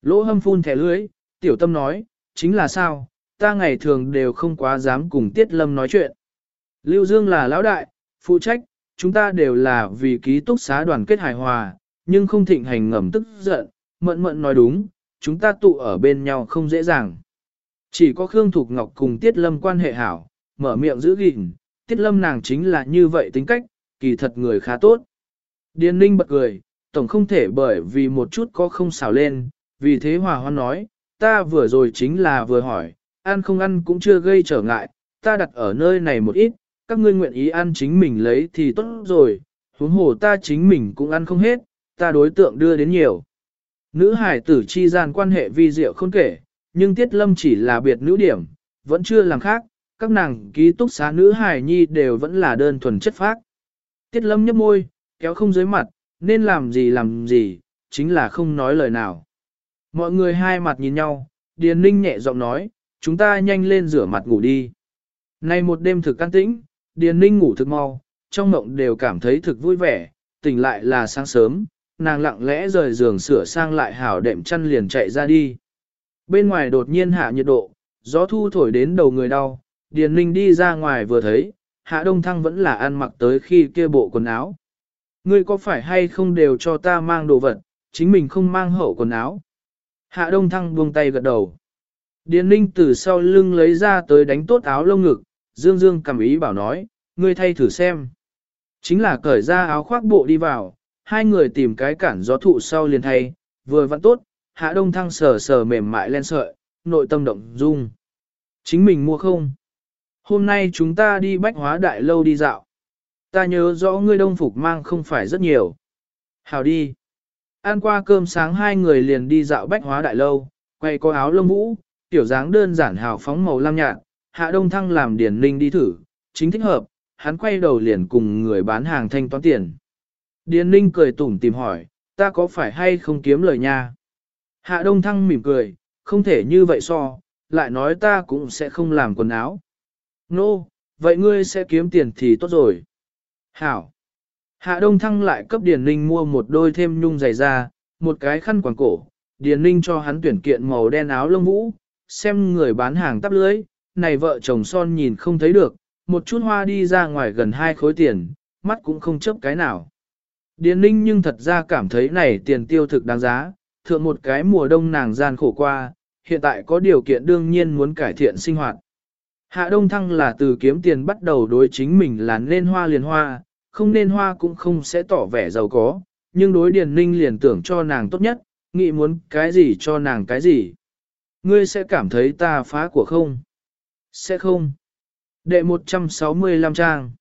Speaker 1: Lỗ hâm phun thẻ lưới, tiểu tâm nói, chính là sao, ta ngày thường đều không quá dám cùng tiết lâm nói chuyện. Lưu dương là lão đại, phụ trách, chúng ta đều là vì ký túc xá đoàn kết hài hòa, nhưng không thịnh hành ngầm tức giận, Mẫn Mẫn nói đúng, chúng ta tụ ở bên nhau không dễ dàng. Chỉ có Khương Thục Ngọc cùng Tiết Lâm quan hệ hảo, mở miệng giữ gìn, Tiết Lâm nàng chính là như vậy tính cách, kỳ thật người khá tốt. Điền Ninh bật cười, tổng không thể bởi vì một chút có không xào lên, vì thế Hòa Hoan nói, ta vừa rồi chính là vừa hỏi, ăn không ăn cũng chưa gây trở ngại, ta đặt ở nơi này một ít, các ngươi nguyện ý ăn chính mình lấy thì tốt rồi, huống hồ ta chính mình cũng ăn không hết, ta đối tượng đưa đến nhiều. Nữ hải tử chi gian quan hệ vi diệu không kể, nhưng Tiết Lâm chỉ là biệt nữ điểm, vẫn chưa làm khác, các nàng ký túc xá nữ hải nhi đều vẫn là đơn thuần chất phác. Tiết Lâm nhấp môi, kéo không dưới mặt, nên làm gì làm gì, chính là không nói lời nào. Mọi người hai mặt nhìn nhau, Điền Ninh nhẹ giọng nói, chúng ta nhanh lên rửa mặt ngủ đi. Nay một đêm thực can tĩnh, Điền Ninh ngủ thực mau, trong mộng đều cảm thấy thực vui vẻ, tỉnh lại là sáng sớm, nàng lặng lẽ rời giường sửa sang lại hảo đệm chăn liền chạy ra đi. Bên ngoài đột nhiên hạ nhiệt độ, gió thu thổi đến đầu người đau, Điền Ninh đi ra ngoài vừa thấy, hạ đông thăng vẫn là ăn mặc tới khi kia bộ quần áo. Ngươi có phải hay không đều cho ta mang đồ vật, chính mình không mang hậu quần áo. Hạ đông thăng buông tay gật đầu. Điền Ninh từ sau lưng lấy ra tới đánh tốt áo lông ngực, dương dương cầm ý bảo nói, ngươi thay thử xem. Chính là cởi ra áo khoác bộ đi vào, hai người tìm cái cản gió thụ sau liền thay, vừa vặn tốt, hạ đông thăng sờ sờ mềm mại len sợi, nội tâm động dung. Chính mình mua không? Hôm nay chúng ta đi bách hóa đại lâu đi dạo. Ta nhớ rõ ngươi đông phục mang không phải rất nhiều. Hào đi. Ăn qua cơm sáng hai người liền đi dạo bách hóa đại lâu, quay có áo lông vũ, tiểu dáng đơn giản hào phóng màu lam nhạt, hạ đông thăng làm điển ninh đi thử, chính thích hợp, hắn quay đầu liền cùng người bán hàng thanh toán tiền. Điền ninh cười tủm tìm hỏi, ta có phải hay không kiếm lời nha? Hạ đông thăng mỉm cười, không thể như vậy so, lại nói ta cũng sẽ không làm quần áo. Nô, no, vậy ngươi sẽ kiếm tiền thì tốt rồi. Hảo. Hạ đông thăng lại cấp Điền ninh mua một đôi thêm nhung dày da, một cái khăn quàng cổ. Điền ninh cho hắn tuyển kiện màu đen áo lông vũ, xem người bán hàng tắp lưới, này vợ chồng son nhìn không thấy được, một chút hoa đi ra ngoài gần hai khối tiền, mắt cũng không chấp cái nào. Điền ninh nhưng thật ra cảm thấy này tiền tiêu thực đáng giá, thượng một cái mùa đông nàng gian khổ qua, hiện tại có điều kiện đương nhiên muốn cải thiện sinh hoạt. Hạ Đông Thăng là từ kiếm tiền bắt đầu đối chính mình là nên hoa liền hoa, không nên hoa cũng không sẽ tỏ vẻ giàu có, nhưng đối Điền Ninh liền tưởng cho nàng tốt nhất, nghĩ muốn cái gì cho nàng cái gì. Ngươi sẽ cảm thấy ta phá của không? Sẽ không. Đệ 165 trang.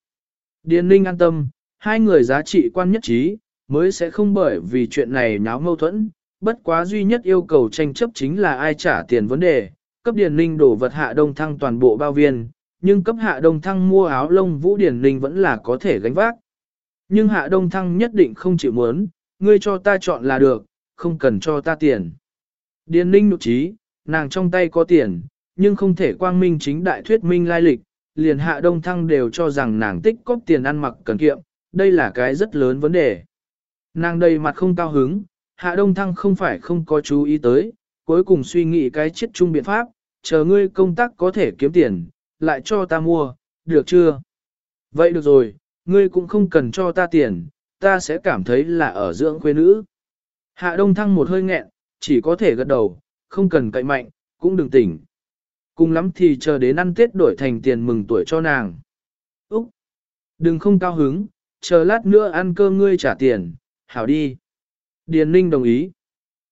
Speaker 1: Điền Ninh an tâm, hai người giá trị quan nhất trí, mới sẽ không bởi vì chuyện này nháo mâu thuẫn, bất quá duy nhất yêu cầu tranh chấp chính là ai trả tiền vấn đề, cấp Điền Ninh đổ vật hạ đông thăng toàn bộ bao viên, nhưng cấp hạ đông thăng mua áo lông vũ Điền Ninh vẫn là có thể gánh vác. Nhưng hạ đông thăng nhất định không chịu muốn, ngươi cho ta chọn là được, không cần cho ta tiền. Điền Ninh nụ trí, nàng trong tay có tiền, nhưng không thể quang minh chính đại thuyết minh lai lịch, liền hạ đông thăng đều cho rằng nàng tích cóp tiền ăn mặc cần kiệm, đây là cái rất lớn vấn đề. Nàng đầy mặt không cao hứng, hạ đông thăng không phải không có chú ý tới, cuối cùng suy nghĩ cái chết chung biện pháp, chờ ngươi công tác có thể kiếm tiền, lại cho ta mua, được chưa? Vậy được rồi, ngươi cũng không cần cho ta tiền, ta sẽ cảm thấy là ở dưỡng quê nữ. Hạ đông thăng một hơi nghẹn, chỉ có thể gật đầu, không cần cậy mạnh, cũng đừng tỉnh. Cùng lắm thì chờ đến ăn Tết đổi thành tiền mừng tuổi cho nàng. Úc! Đừng không cao hứng, chờ lát nữa ăn cơm ngươi trả tiền, hảo đi. Điền Ninh đồng ý.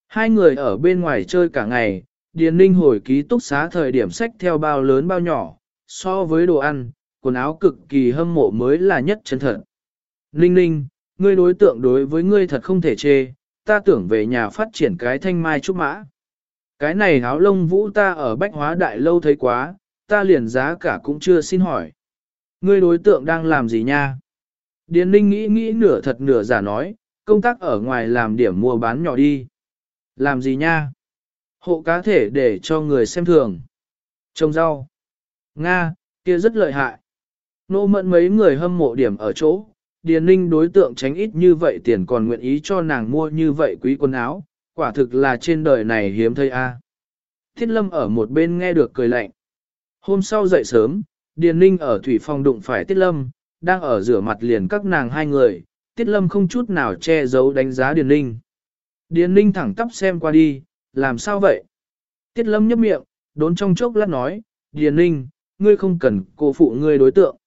Speaker 1: Hai người ở bên ngoài chơi cả ngày, Điền Ninh hồi ký túc xá thời điểm sách theo bao lớn bao nhỏ, so với đồ ăn, quần áo cực kỳ hâm mộ mới là nhất chân thật. Ninh Ninh, ngươi đối tượng đối với ngươi thật không thể chê, ta tưởng về nhà phát triển cái thanh mai trúc mã. Cái này áo lông vũ ta ở bách hóa đại lâu thấy quá, ta liền giá cả cũng chưa xin hỏi. Ngươi đối tượng đang làm gì nha? Điền Ninh nghĩ nghĩ nửa thật nửa giả nói, công tác ở ngoài làm điểm mua bán nhỏ đi. Làm gì nha? Hộ cá thể để cho người xem thường. Trồng rau. Nga, kia rất lợi hại. Nô mẫn mấy người hâm mộ điểm ở chỗ, Điền Ninh đối tượng tránh ít như vậy tiền còn nguyện ý cho nàng mua như vậy quý quần áo, quả thực là trên đời này hiếm thấy a. Thiết Lâm ở một bên nghe được cười lạnh. Hôm sau dậy sớm, Điền Ninh ở thủy phòng đụng phải Tiết Lâm, đang ở rửa mặt liền các nàng hai người, Tiết Lâm không chút nào che giấu đánh giá Điền Ninh. Điền Ninh thẳng tắp xem qua đi, làm sao vậy? Tiết Lâm nhấp miệng, đốn trong chốc lát nói, Điền Ninh, ngươi không cần cô phụ ngươi đối tượng.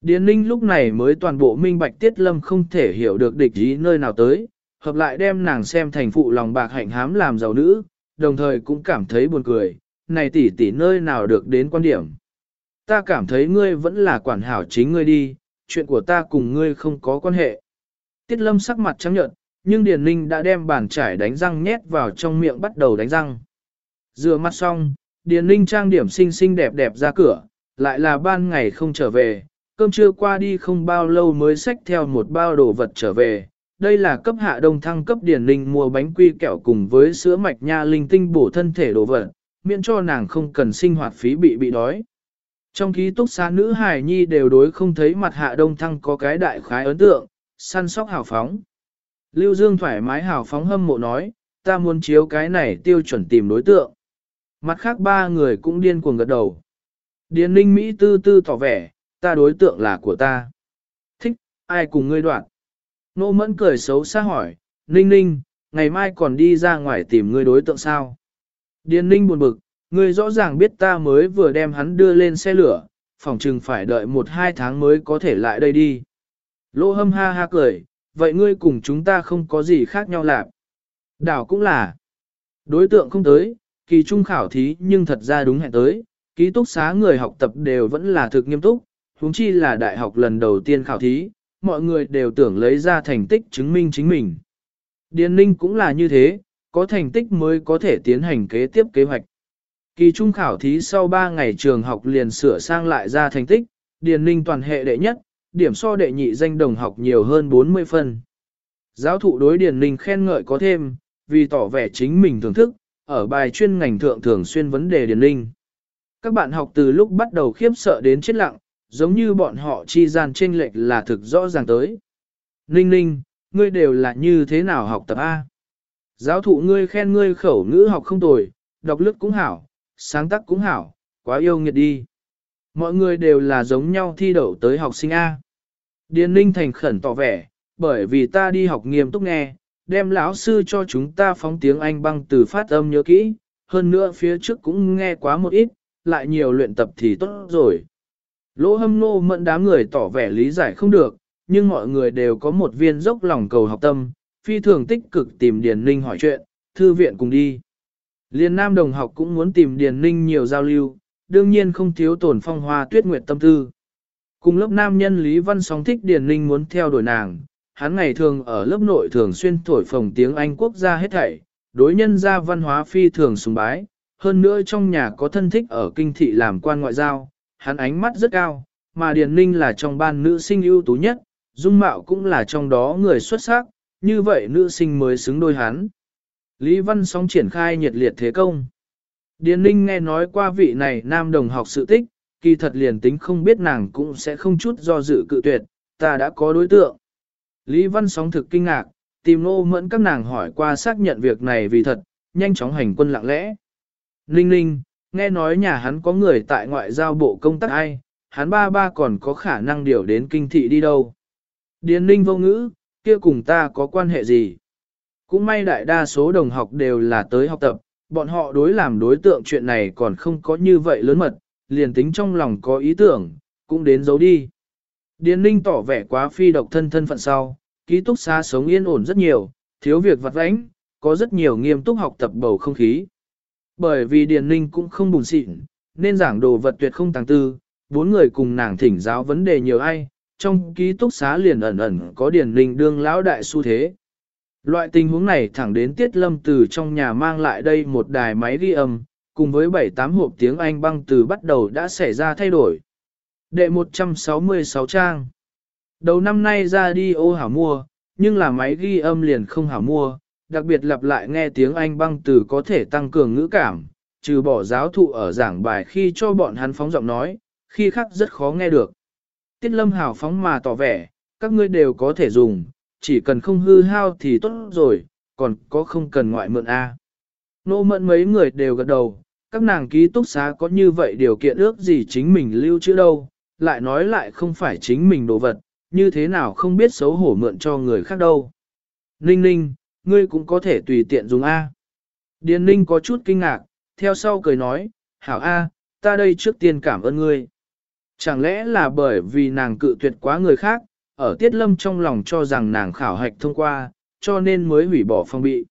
Speaker 1: Điền Ninh lúc này mới toàn bộ minh bạch Tiết Lâm không thể hiểu được địch ý nơi nào tới, hợp lại đem nàng xem thành phụ lòng bạc hạnh hám làm giàu nữ, đồng thời cũng cảm thấy buồn cười, này tỷ tỷ nơi nào được đến quan điểm. Ta cảm thấy ngươi vẫn là quản hảo chính ngươi đi, chuyện của ta cùng ngươi không có quan hệ. Tiết Lâm sắc mặt trắng nhợt, nhưng Điền Ninh đã đem bàn chải đánh răng nhét vào trong miệng bắt đầu đánh răng. Rửa mặt xong, Điền Ninh trang điểm xinh xinh đẹp đẹp ra cửa, lại là ban ngày không trở về, cơm trưa qua đi không bao lâu mới xách theo một bao đồ vật trở về. Đây là cấp hạ đông thăng cấp Điền Ninh mua bánh quy kẹo cùng với sữa mạch nha linh tinh bổ thân thể đồ vật, miễn cho nàng không cần sinh hoạt phí bị bị đói. Trong ký túc xá nữ hải nhi đều đối không thấy mặt hạ đông thăng có cái đại khái ấn tượng, săn sóc hào phóng. Lưu Dương thoải mái hào phóng hâm mộ nói, ta muốn chiếu cái này tiêu chuẩn tìm đối tượng. Mặt khác ba người cũng điên cuồng gật đầu. Điền ninh Mỹ tư tư tỏ vẻ, ta đối tượng là của ta. Thích, ai cùng ngươi đoạn? Nô mẫn cười xấu xa hỏi, ninh ninh, ngày mai còn đi ra ngoài tìm ngươi đối tượng sao? Điền ninh buồn bực, ngươi rõ ràng biết ta mới vừa đem hắn đưa lên xe lửa, phòng chừng phải đợi một hai tháng mới có thể lại đây đi. Lô hâm ha ha cười, vậy ngươi cùng chúng ta không có gì khác nhau lạc. Đảo cũng là, đối tượng không tới, kỳ trung khảo thí nhưng thật ra đúng hẹn tới, ký túc xá người học tập đều vẫn là thực nghiêm túc, huống chi là đại học lần đầu tiên khảo thí, mọi người đều tưởng lấy ra thành tích chứng minh chính mình. Điền ninh cũng là như thế, có thành tích mới có thể tiến hành kế tiếp kế hoạch. Kỳ trung khảo thí sau 3 ngày trường học liền sửa sang lại ra thành tích, Điền Ninh toàn hệ đệ nhất, điểm so đệ nhị danh đồng học nhiều hơn 40 phân. Giáo thụ đối Điền Ninh khen ngợi có thêm, vì tỏ vẻ chính mình thưởng thức, ở bài chuyên ngành thượng thường xuyên vấn đề Điền Ninh. Các bạn học từ lúc bắt đầu khiếp sợ đến chết lặng, giống như bọn họ chi gian chênh lệch là thực rõ ràng tới. Ninh ninh, ngươi đều là như thế nào học tập A? Giáo thụ ngươi khen ngươi khẩu ngữ học không tồi, đọc lướt cũng hảo, sáng tác cũng hảo, quá yêu nghiệt đi. Mọi người đều là giống nhau thi đậu tới học sinh A. Điền ninh thành khẩn tỏ vẻ, bởi vì ta đi học nghiêm túc nghe, đem lão sư cho chúng ta phóng tiếng Anh băng từ phát âm nhớ kỹ, hơn nữa phía trước cũng nghe quá một ít, lại nhiều luyện tập thì tốt rồi. Lỗ hâm nô mẫn đám người tỏ vẻ lý giải không được, nhưng mọi người đều có một viên dốc lòng cầu học tâm, phi thường tích cực tìm Điền Ninh hỏi chuyện, thư viện cùng đi. Liên Nam đồng học cũng muốn tìm Điền Ninh nhiều giao lưu, đương nhiên không thiếu tổn phong hoa tuyết nguyệt tâm tư. Cùng lớp nam nhân Lý Văn Sóng thích Điền Ninh muốn theo đuổi nàng, hắn ngày thường ở lớp nội thường xuyên thổi phồng tiếng Anh quốc gia hết thảy, đối nhân gia văn hóa phi thường sùng bái, hơn nữa trong nhà có thân thích ở kinh thị làm quan ngoại giao, hắn ánh mắt rất cao, mà Điền Ninh là trong ban nữ sinh ưu tú nhất, dung mạo cũng là trong đó người xuất sắc, như vậy nữ sinh mới xứng đôi hắn. Lý Văn Sóng triển khai nhiệt liệt thế công. Điền Ninh nghe nói qua vị này nam đồng học sự tích, kỳ thật liền tính không biết nàng cũng sẽ không chút do dự cự tuyệt, ta đã có đối tượng. Lý Văn Sóng thực kinh ngạc, tìm nô mẫn các nàng hỏi qua xác nhận việc này vì thật, nhanh chóng hành quân lặng lẽ. Ninh ninh, nghe nói nhà hắn có người tại ngoại giao bộ công tác ai, hắn ba ba còn có khả năng điều đến kinh thị đi đâu. Điền ninh vô ngữ, kia cùng ta có quan hệ gì? Cũng may đại đa số đồng học đều là tới học tập, bọn họ đối làm đối tượng chuyện này còn không có như vậy lớn mật, liền tính trong lòng có ý tưởng, cũng đến giấu đi. Điền ninh tỏ vẻ quá phi độc thân thân phận sau, ký túc xá sống yên ổn rất nhiều, thiếu việc vặt vãnh, có rất nhiều nghiêm túc học tập bầu không khí. Bởi vì Điền Ninh cũng không bùn xịn, nên giảng đồ vật tuyệt không tàng tư, bốn người cùng nàng thỉnh giáo vấn đề nhiều ai, trong ký túc xá liền ẩn ẩn có Điền Ninh đương lão đại xu thế. Loại tình huống này thẳng đến Tiết Lâm từ trong nhà mang lại đây một đài máy ghi âm, cùng với 7-8 hộp tiếng Anh băng từ bắt đầu đã xảy ra thay đổi. Đệ 166 trang Đầu năm nay ra đi ô hảo mua, nhưng là máy ghi âm liền không hảo mua, đặc biệt lặp lại nghe tiếng Anh băng từ có thể tăng cường ngữ cảm, trừ bỏ giáo thụ ở giảng bài khi cho bọn hắn phóng giọng nói, khi khác rất khó nghe được. Tiết lâm hào phóng mà tỏ vẻ, các ngươi đều có thể dùng, chỉ cần không hư hao thì tốt rồi, còn có không cần ngoại mượn A. Nô mẫn mấy người đều gật đầu, các nàng ký túc xá có như vậy điều kiện ước gì chính mình lưu trữ đâu, lại nói lại không phải chính mình đồ vật, như thế nào không biết xấu hổ mượn cho người khác đâu. Ninh ninh, ngươi cũng có thể tùy tiện dùng A. Điền ninh có chút kinh ngạc, theo sau cười nói, hảo A, ta đây trước tiên cảm ơn ngươi. Chẳng lẽ là bởi vì nàng cự tuyệt quá người khác, ở tiết lâm trong lòng cho rằng nàng khảo hạch thông qua, cho nên mới hủy bỏ phong bị.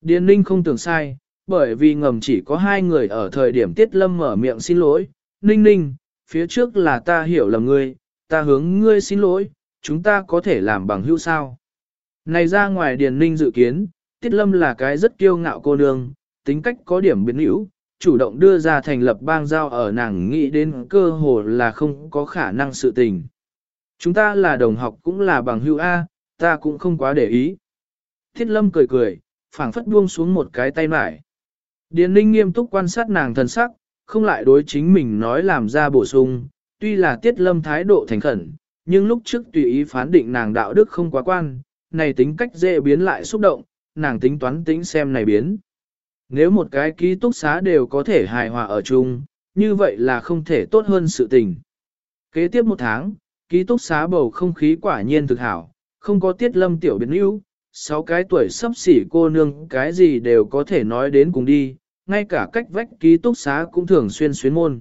Speaker 1: Điền ninh không tưởng sai, bởi vì ngầm chỉ có hai người ở thời điểm tiết lâm mở miệng xin lỗi. Ninh ninh, phía trước là ta hiểu lầm ngươi, ta hướng ngươi xin lỗi, chúng ta có thể làm bằng hữu sao. Này ra ngoài điền ninh dự kiến, tiết lâm là cái rất kiêu ngạo cô nương, tính cách có điểm biến hữu, chủ động đưa ra thành lập bang giao ở nàng nghĩ đến cơ hồ là không có khả năng sự tình. Chúng ta là đồng học cũng là bằng hữu A, ta cũng không quá để ý. Thiết lâm cười cười, phảng phất buông xuống một cái tay mải. Điền ninh nghiêm túc quan sát nàng thần sắc, không lại đối chính mình nói làm ra bổ sung, tuy là tiết lâm thái độ thành khẩn, nhưng lúc trước tùy ý phán định nàng đạo đức không quá quan, này tính cách dễ biến lại xúc động, nàng tính toán tính xem này biến. Nếu một cái ký túc xá đều có thể hài hòa ở chung, như vậy là không thể tốt hơn sự tình. Kế tiếp một tháng, ký túc xá bầu không khí quả nhiên thực hảo, không có tiết lâm tiểu biến yếu, sáu cái tuổi sắp xỉ cô nương cái gì đều có thể nói đến cùng đi, ngay cả cách vách ký túc xá cũng thường xuyên xuyên môn.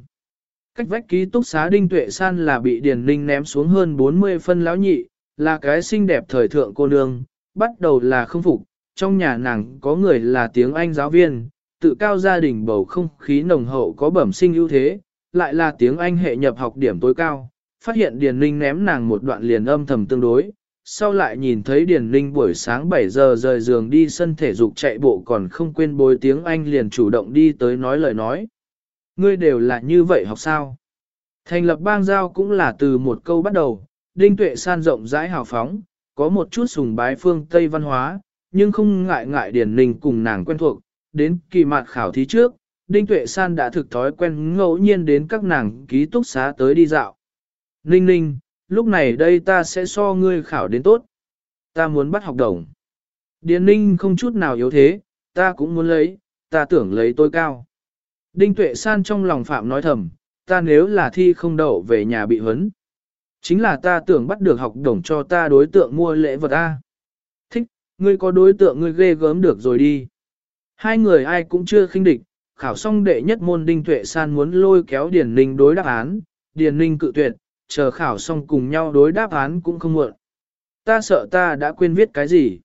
Speaker 1: Cách vách ký túc xá Đinh Tuệ San là bị Điền Ninh ném xuống hơn 40 phân lão nhị, là cái xinh đẹp thời thượng cô nương, bắt đầu là không phục, trong nhà nàng có người là tiếng Anh giáo viên, tự cao gia đình bầu không khí nồng hậu có bẩm sinh ưu thế, lại là tiếng Anh hệ nhập học điểm tối cao, phát hiện Điền Ninh ném nàng một đoạn liền âm thầm tương đối, sau lại nhìn thấy Điền Ninh buổi sáng 7 giờ rời giường đi sân thể dục chạy bộ còn không quên bồi tiếng Anh liền chủ động đi tới nói lời nói. Ngươi đều là như vậy học sao? Thành lập bang giao cũng là từ một câu bắt đầu, Đinh Tuệ San rộng rãi hào phóng, có một chút sùng bái phương Tây văn hóa, nhưng không ngại ngại Điền Ninh cùng nàng quen thuộc, đến kỳ mạt khảo thí trước, Đinh Tuệ San đã thực thói quen ngẫu nhiên đến các nàng ký túc xá tới đi dạo. Ninh ninh, lúc này đây ta sẽ so ngươi khảo đến tốt. Ta muốn bắt học đồng. Điền ninh không chút nào yếu thế, ta cũng muốn lấy, ta tưởng lấy tôi cao. Đinh Tuệ San trong lòng phạm nói thầm, ta nếu là thi không đậu về nhà bị huấn. Chính là ta tưởng bắt được học đồng cho ta đối tượng mua lễ vật A. Thích, ngươi có đối tượng ngươi ghê gớm được rồi đi. Hai người ai cũng chưa khinh địch, khảo xong đệ nhất môn Đinh Tuệ San muốn lôi kéo Điền Ninh đối đáp án, Điền Ninh cự tuyệt, chờ khảo xong cùng nhau đối đáp án cũng không muộn. Ta sợ ta đã quên viết cái gì.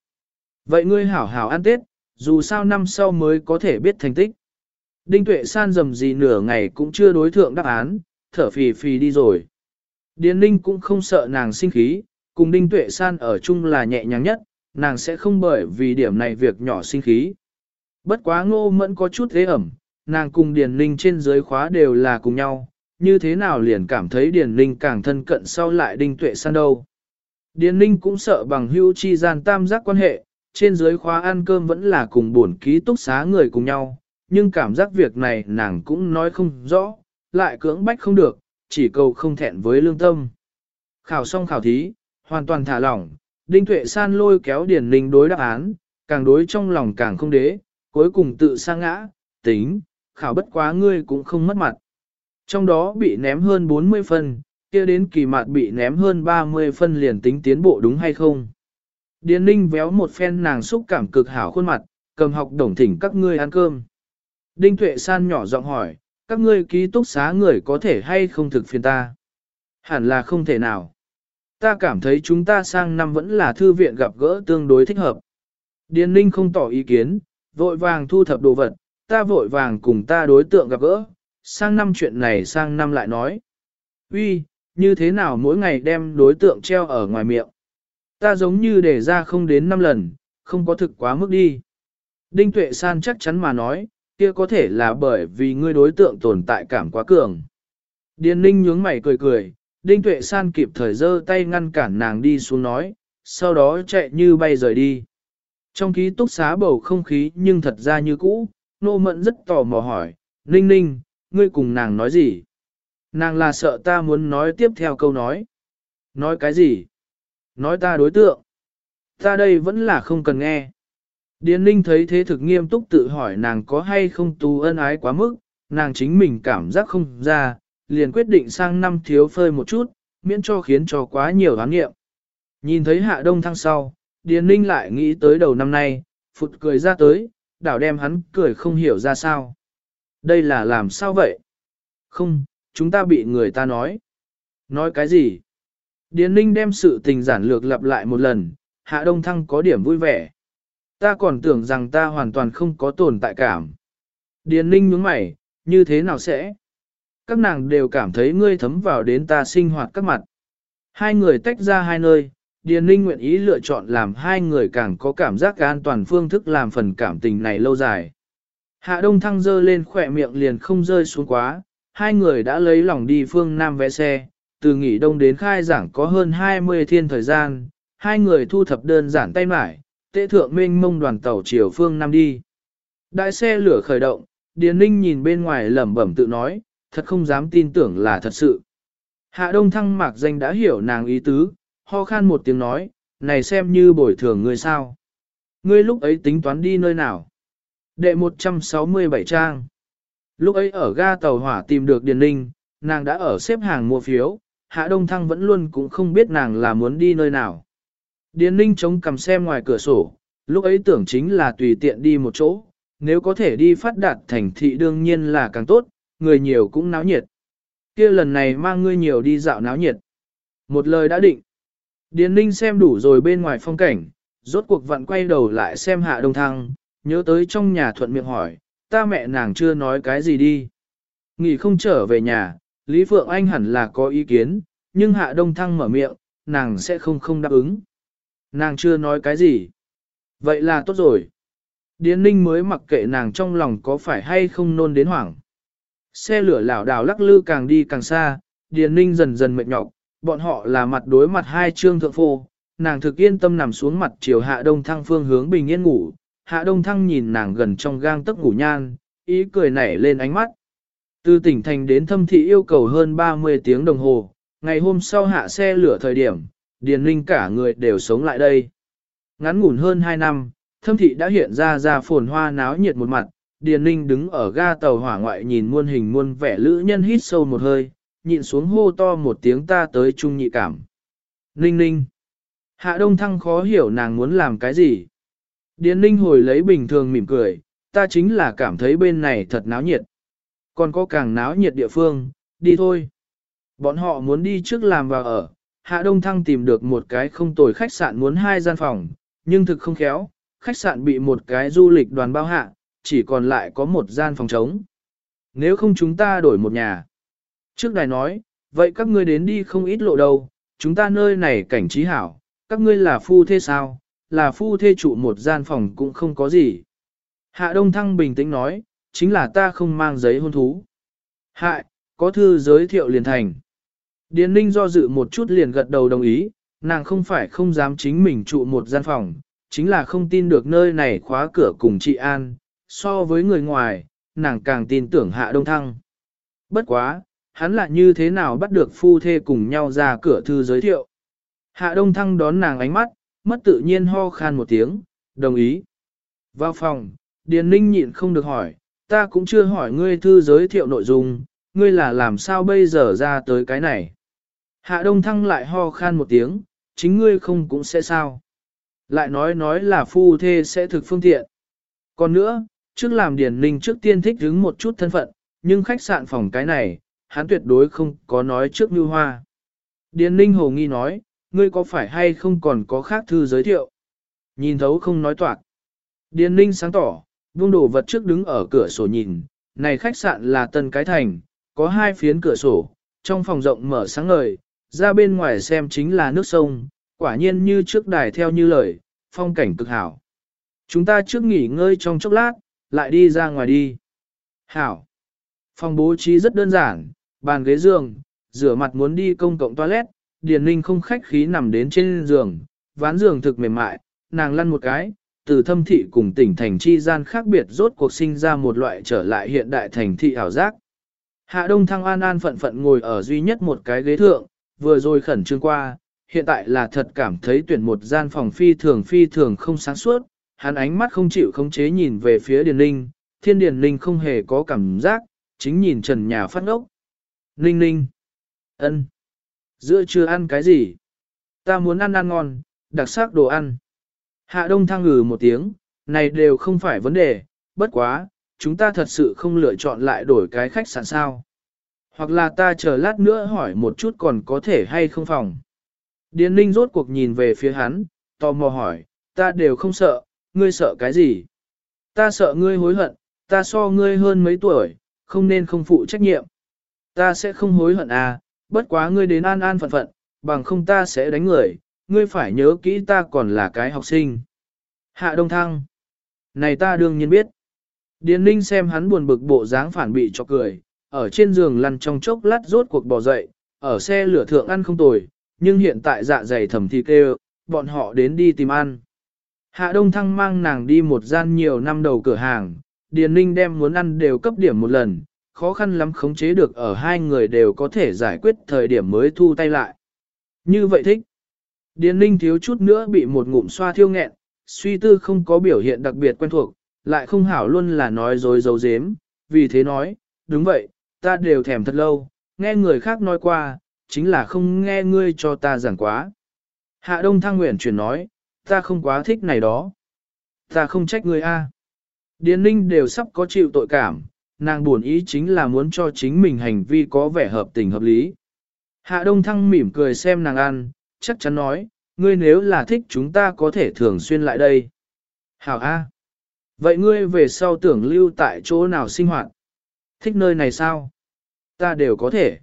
Speaker 1: Vậy ngươi hảo hảo ăn Tết, dù sao năm sau mới có thể biết thành tích. Đinh Tuệ San dầm gì nửa ngày cũng chưa đối thượng đáp án, thở phì phì đi rồi. Điền Linh cũng không sợ nàng sinh khí, cùng Đinh Tuệ San ở chung là nhẹ nhàng nhất, nàng sẽ không bởi vì điểm này việc nhỏ sinh khí. Bất quá ngô mẫn có chút thế ẩm, nàng cùng Điền Linh trên dưới khóa đều là cùng nhau, như thế nào liền cảm thấy Điền Ninh càng thân cận sau lại Đinh Tuệ San đâu. Điền Ninh cũng sợ bằng hưu chi gian tam giác quan hệ, trên dưới khóa ăn cơm vẫn là cùng buồn ký túc xá người cùng nhau, nhưng cảm giác việc này nàng cũng nói không rõ, lại cưỡng bách không được, chỉ cầu không thẹn với lương tâm. Khảo xong khảo thí, hoàn toàn thả lỏng, Đinh Tuệ San lôi kéo Điền Ninh đối đáp án, càng đối trong lòng càng không đế, cuối cùng tự sa ngã, tính, khảo bất quá ngươi cũng không mất mặt. Trong đó bị ném hơn 40 phân, kia đến kỳ mạt bị ném hơn 30 phân liền tính tiến bộ đúng hay không. Điền ninh véo một phen nàng xúc cảm cực hảo khuôn mặt, cầm học đồng thỉnh các ngươi ăn cơm. Đinh Tuệ San nhỏ giọng hỏi, các ngươi ký túc xá người có thể hay không thực phiền ta? Hẳn là không thể nào. Ta cảm thấy chúng ta sang năm vẫn là thư viện gặp gỡ tương đối thích hợp. Điền ninh không tỏ ý kiến, vội vàng thu thập đồ vật, ta vội vàng cùng ta đối tượng gặp gỡ, sang năm chuyện này sang năm lại nói. Uy, như thế nào mỗi ngày đem đối tượng treo ở ngoài miệng? Ta giống như để ra không đến 5 lần, không có thực quá mức đi. Đinh Tuệ San chắc chắn mà nói, kia có thể là bởi vì ngươi đối tượng tồn tại cảm quá cường. Điền Ninh nhướng mày cười cười, Đinh Tuệ San kịp thời giơ tay ngăn cản nàng đi xuống nói, sau đó chạy như bay rời đi. Trong ký túc xá bầu không khí nhưng thật ra như cũ, nô mẫn rất tò mò hỏi, Ninh Ninh, ngươi cùng nàng nói gì? Nàng là sợ ta muốn nói tiếp theo câu nói. Nói cái gì? Nói ta đối tượng. Ta đây vẫn là không cần nghe. Điền Ninh thấy thế thực nghiêm túc tự hỏi nàng có hay không tu ân ái quá mức, nàng chính mình cảm giác không ra, liền quyết định sang năm thiếu phơi một chút, miễn cho khiến cho quá nhiều hán nghiệm. Nhìn thấy hạ đông thăng sau, Điền Ninh lại nghĩ tới đầu năm nay, phụt cười ra tới, đảo đem hắn cười không hiểu ra sao. Đây là làm sao vậy? Không, chúng ta bị người ta nói. Nói cái gì? Điền Ninh đem sự tình giản lược lặp lại một lần, hạ đông thăng có điểm vui vẻ. Ta còn tưởng rằng ta hoàn toàn không có tồn tại cảm. Điền Ninh nhướng mày, như thế nào sẽ? Các nàng đều cảm thấy ngươi thấm vào đến ta sinh hoạt các mặt. Hai người tách ra hai nơi, Điền Ninh nguyện ý lựa chọn làm hai người càng có cảm giác an toàn phương thức làm phần cảm tình này lâu dài. Hạ Đông Thăng dơ lên khỏe miệng liền không rơi xuống quá, hai người đã lấy lòng đi phương Nam vẽ xe, từ nghỉ đông đến khai giảng có hơn 20 thiên thời gian, hai người thu thập đơn giản tay mải, tế thượng mênh mông đoàn tàu chiều phương Nam đi. Đại xe lửa khởi động, Điền Ninh nhìn bên ngoài lẩm bẩm tự nói, thật không dám tin tưởng là thật sự. Hạ Đông Thăng mạc danh đã hiểu nàng ý tứ, ho khan một tiếng nói, này xem như bồi thường ngươi sao. Ngươi lúc ấy tính toán đi nơi nào? Đệ 167 trang. Lúc ấy ở ga tàu hỏa tìm được Điền Ninh, nàng đã ở xếp hàng mua phiếu, Hạ Đông Thăng vẫn luôn cũng không biết nàng là muốn đi nơi nào. Điền Ninh chống cầm xem ngoài cửa sổ, lúc ấy tưởng chính là tùy tiện đi một chỗ, nếu có thể đi phát đạt thành thị đương nhiên là càng tốt, người nhiều cũng náo nhiệt. kia lần này mang ngươi nhiều đi dạo náo nhiệt. Một lời đã định. Điền Ninh xem đủ rồi bên ngoài phong cảnh, rốt cuộc vặn quay đầu lại xem Hạ Đông Thăng, nhớ tới trong nhà thuận miệng hỏi, ta mẹ nàng chưa nói cái gì đi. Nghỉ không trở về nhà, Lý Phượng Anh hẳn là có ý kiến, nhưng Hạ Đông Thăng mở miệng, nàng sẽ không không đáp ứng. Nàng chưa nói cái gì. Vậy là tốt rồi. Điền Ninh mới mặc kệ nàng trong lòng có phải hay không nôn đến hoảng. Xe lửa lảo đảo lắc lư càng đi càng xa, Điền Ninh dần dần mệt nhọc, bọn họ là mặt đối mặt hai trương thượng phô, nàng thực yên tâm nằm xuống mặt chiều hạ đông thăng phương hướng bình yên ngủ, hạ đông thăng nhìn nàng gần trong gang tấc ngủ nhan, ý cười nảy lên ánh mắt. Từ tỉnh thành đến thâm thị yêu cầu hơn 30 tiếng đồng hồ, ngày hôm sau hạ xe lửa thời điểm, Điền Linh cả người đều sống lại đây. Ngắn ngủn hơn 2 năm, thâm thị đã hiện ra ra phồn hoa náo nhiệt một mặt, Điền Linh đứng ở ga tàu hỏa ngoại nhìn muôn hình muôn vẻ lữ nhân hít sâu một hơi, nhịn xuống hô to một tiếng ta tới trung nhị cảm. Ninh ninh. Hạ đông thăng khó hiểu nàng muốn làm cái gì. Điền ninh hồi lấy bình thường mỉm cười, ta chính là cảm thấy bên này thật náo nhiệt. Còn có càng náo nhiệt địa phương, đi thôi. Bọn họ muốn đi trước làm vào ở. Hạ Đông Thăng tìm được một cái không tồi khách sạn muốn hai gian phòng, nhưng thực không khéo, khách sạn bị một cái du lịch đoàn bao hạ, chỉ còn lại có một gian phòng trống. Nếu không chúng ta đổi một nhà. Trước đài nói, vậy các ngươi đến đi không ít lộ đâu, chúng ta nơi này cảnh trí hảo, các ngươi là phu thế sao, là phu thê trụ một gian phòng cũng không có gì. Hạ Đông Thăng bình tĩnh nói, chính là ta không mang giấy hôn thú. Hại, có thư giới thiệu liền thành. Điền Ninh do dự một chút liền gật đầu đồng ý, nàng không phải không dám chính mình trụ một gian phòng, chính là không tin được nơi này khóa cửa cùng chị An, so với người ngoài, nàng càng tin tưởng Hạ Đông Thăng. Bất quá, hắn lại như thế nào bắt được phu thê cùng nhau ra cửa thư giới thiệu. Hạ Đông Thăng đón nàng ánh mắt, mất tự nhiên ho khan một tiếng, đồng ý. Vào phòng, Điền Ninh nhịn không được hỏi, ta cũng chưa hỏi ngươi thư giới thiệu nội dung, ngươi là làm sao bây giờ ra tới cái này. Hạ Đông Thăng lại ho khan một tiếng, chính ngươi không cũng sẽ sao. Lại nói nói là phu thê sẽ thực phương tiện. Còn nữa, trước làm Điền Ninh trước tiên thích hứng một chút thân phận, nhưng khách sạn phòng cái này, hắn tuyệt đối không có nói trước như hoa. Điền Ninh hồ nghi nói, ngươi có phải hay không còn có khác thư giới thiệu? Nhìn thấu không nói toạc. Điền Ninh sáng tỏ, vung đồ vật trước đứng ở cửa sổ nhìn, này khách sạn là tân cái thành, có hai phiến cửa sổ, trong phòng rộng mở sáng ngời, ra bên ngoài xem chính là nước sông, quả nhiên như trước đài theo như lời, phong cảnh cực hảo. Chúng ta trước nghỉ ngơi trong chốc lát, lại đi ra ngoài đi. Hảo. Phòng bố trí rất đơn giản, bàn ghế giường, rửa mặt muốn đi công cộng toilet, Điền Ninh không khách khí nằm đến trên giường, ván giường thực mềm mại, nàng lăn một cái, từ thâm thị cùng tỉnh thành chi gian khác biệt rốt cuộc sinh ra một loại trở lại hiện đại thành thị ảo giác. Hạ Đông Thăng an an phận phận ngồi ở duy nhất một cái ghế thượng, vừa rồi khẩn trương qua, hiện tại là thật cảm thấy tuyển một gian phòng phi thường phi thường không sáng suốt, hắn ánh mắt không chịu khống chế nhìn về phía Điền Ninh, thiên Điền Ninh không hề có cảm giác, chính nhìn trần nhà phát ngốc. Ninh ninh, ân, giữa chưa ăn cái gì? Ta muốn ăn ăn ngon, đặc sắc đồ ăn. Hạ Đông thăng ngừ một tiếng, này đều không phải vấn đề, bất quá, chúng ta thật sự không lựa chọn lại đổi cái khách sạn sao. Hoặc là ta chờ lát nữa hỏi một chút còn có thể hay không phòng. Điền Ninh rốt cuộc nhìn về phía hắn, tò mò hỏi, ta đều không sợ, ngươi sợ cái gì? Ta sợ ngươi hối hận, ta so ngươi hơn mấy tuổi, không nên không phụ trách nhiệm. Ta sẽ không hối hận à, bất quá ngươi đến an an phận phận, bằng không ta sẽ đánh người, ngươi phải nhớ kỹ ta còn là cái học sinh. Hạ Đông Thăng. Này ta đương nhiên biết. Điền Ninh xem hắn buồn bực bộ dáng phản bị cho cười, ở trên giường lăn trong chốc lát rốt cuộc bò dậy, ở xe lửa thượng ăn không tồi, nhưng hiện tại dạ dày thầm thì kêu, bọn họ đến đi tìm ăn. Hạ Đông Thăng mang nàng đi một gian nhiều năm đầu cửa hàng, Điền Ninh đem muốn ăn đều cấp điểm một lần, khó khăn lắm khống chế được ở hai người đều có thể giải quyết thời điểm mới thu tay lại. Như vậy thích. Điền Linh thiếu chút nữa bị một ngụm xoa thiêu nghẹn, suy tư không có biểu hiện đặc biệt quen thuộc, lại không hảo luôn là nói dối dấu dếm, vì thế nói, đúng vậy, ta đều thèm thật lâu, nghe người khác nói qua, chính là không nghe ngươi cho ta giảng quá. Hạ Đông Thăng Nguyện chuyển nói, ta không quá thích này đó. Ta không trách ngươi a. Điền Ninh đều sắp có chịu tội cảm, nàng buồn ý chính là muốn cho chính mình hành vi có vẻ hợp tình hợp lý. Hạ Đông Thăng mỉm cười xem nàng ăn, chắc chắn nói, ngươi nếu là thích chúng ta có thể thường xuyên lại đây. Hảo A. Vậy ngươi về sau tưởng lưu tại chỗ nào sinh hoạt? Thích nơi này sao? Ta đều có thể.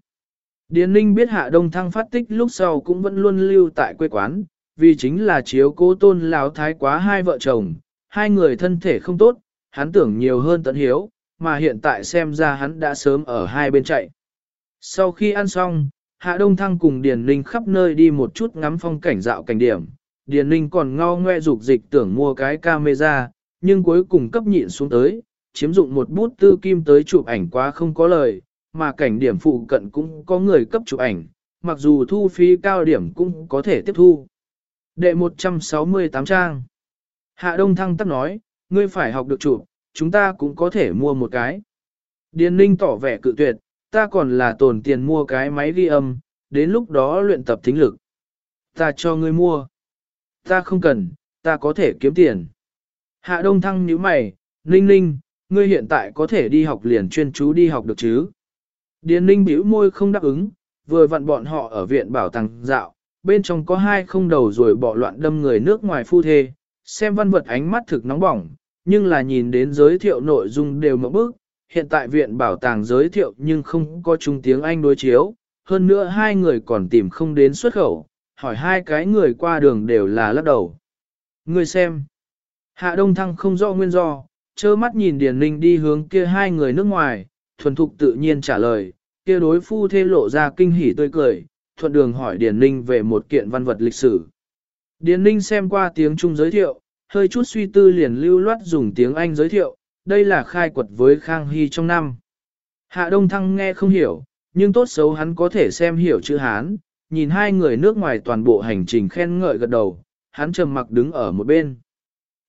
Speaker 1: Điền Ninh biết Hạ Đông Thăng phát tích lúc sau cũng vẫn luôn lưu tại quê quán, vì chính là chiếu cố tôn lão thái quá hai vợ chồng, hai người thân thể không tốt, hắn tưởng nhiều hơn tận hiếu, mà hiện tại xem ra hắn đã sớm ở hai bên chạy. Sau khi ăn xong, Hạ Đông Thăng cùng Điền Ninh khắp nơi đi một chút ngắm phong cảnh dạo cảnh điểm. Điền Ninh còn ngao ngoe dục dịch tưởng mua cái camera, nhưng cuối cùng cấp nhịn xuống tới, chiếm dụng một bút tư kim tới chụp ảnh quá không có lời, mà cảnh điểm phụ cận cũng có người cấp chụp ảnh, mặc dù thu phí cao điểm cũng có thể tiếp thu. Đệ 168 trang Hạ Đông Thăng tắt nói, ngươi phải học được chụp, chúng ta cũng có thể mua một cái. Điền Ninh tỏ vẻ cự tuyệt, ta còn là tồn tiền mua cái máy ghi âm, đến lúc đó luyện tập thính lực. Ta cho ngươi mua. Ta không cần, ta có thể kiếm tiền. Hạ Đông Thăng nhíu mày, Ninh Ninh, ngươi hiện tại có thể đi học liền chuyên chú đi học được chứ? Điền Ninh bĩu môi không đáp ứng, vừa vặn bọn họ ở viện bảo tàng dạo, bên trong có hai không đầu rồi bỏ loạn đâm người nước ngoài phu thê, xem văn vật ánh mắt thực nóng bỏng, nhưng là nhìn đến giới thiệu nội dung đều mẫu bức, hiện tại viện bảo tàng giới thiệu nhưng không có chung tiếng Anh đối chiếu, hơn nữa hai người còn tìm không đến xuất khẩu, hỏi hai cái người qua đường đều là lắc đầu. Người xem, Hạ Đông Thăng không rõ nguyên do, trơ mắt nhìn Điền Ninh đi hướng kia hai người nước ngoài, thuần thục tự nhiên trả lời, kia đối phu thê lộ ra kinh hỉ tươi cười, thuận đường hỏi Điền Ninh về một kiện văn vật lịch sử. Điền Ninh xem qua tiếng Trung giới thiệu, hơi chút suy tư liền lưu loát dùng tiếng Anh giới thiệu, đây là khai quật với Khang Hy trong năm. Hạ Đông Thăng nghe không hiểu, nhưng tốt xấu hắn có thể xem hiểu chữ Hán, nhìn hai người nước ngoài toàn bộ hành trình khen ngợi gật đầu, hắn trầm mặc đứng ở một bên.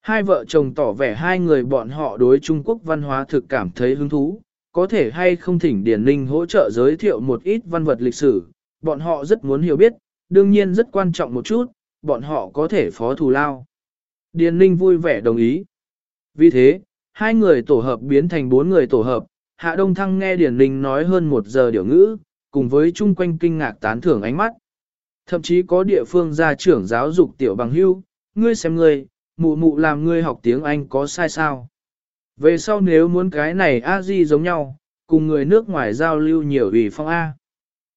Speaker 1: Hai vợ chồng tỏ vẻ hai người bọn họ đối Trung Quốc văn hóa thực cảm thấy hứng thú, có thể hay không thỉnh Điển Ninh hỗ trợ giới thiệu một ít văn vật lịch sử, bọn họ rất muốn hiểu biết, đương nhiên rất quan trọng một chút, bọn họ có thể phó thù lao. Điền Ninh vui vẻ đồng ý. Vì thế, hai người tổ hợp biến thành bốn người tổ hợp, Hạ Đông Thăng nghe Điền Ninh nói hơn một giờ điều ngữ, cùng với chung quanh kinh ngạc tán thưởng ánh mắt. Thậm chí có địa phương gia trưởng giáo dục tiểu bằng hưu, ngươi xem ngươi, mụ mụ làm ngươi học tiếng Anh có sai sao. Về sau nếu muốn cái này a di giống nhau, cùng người nước ngoài giao lưu nhiều ủy phong A.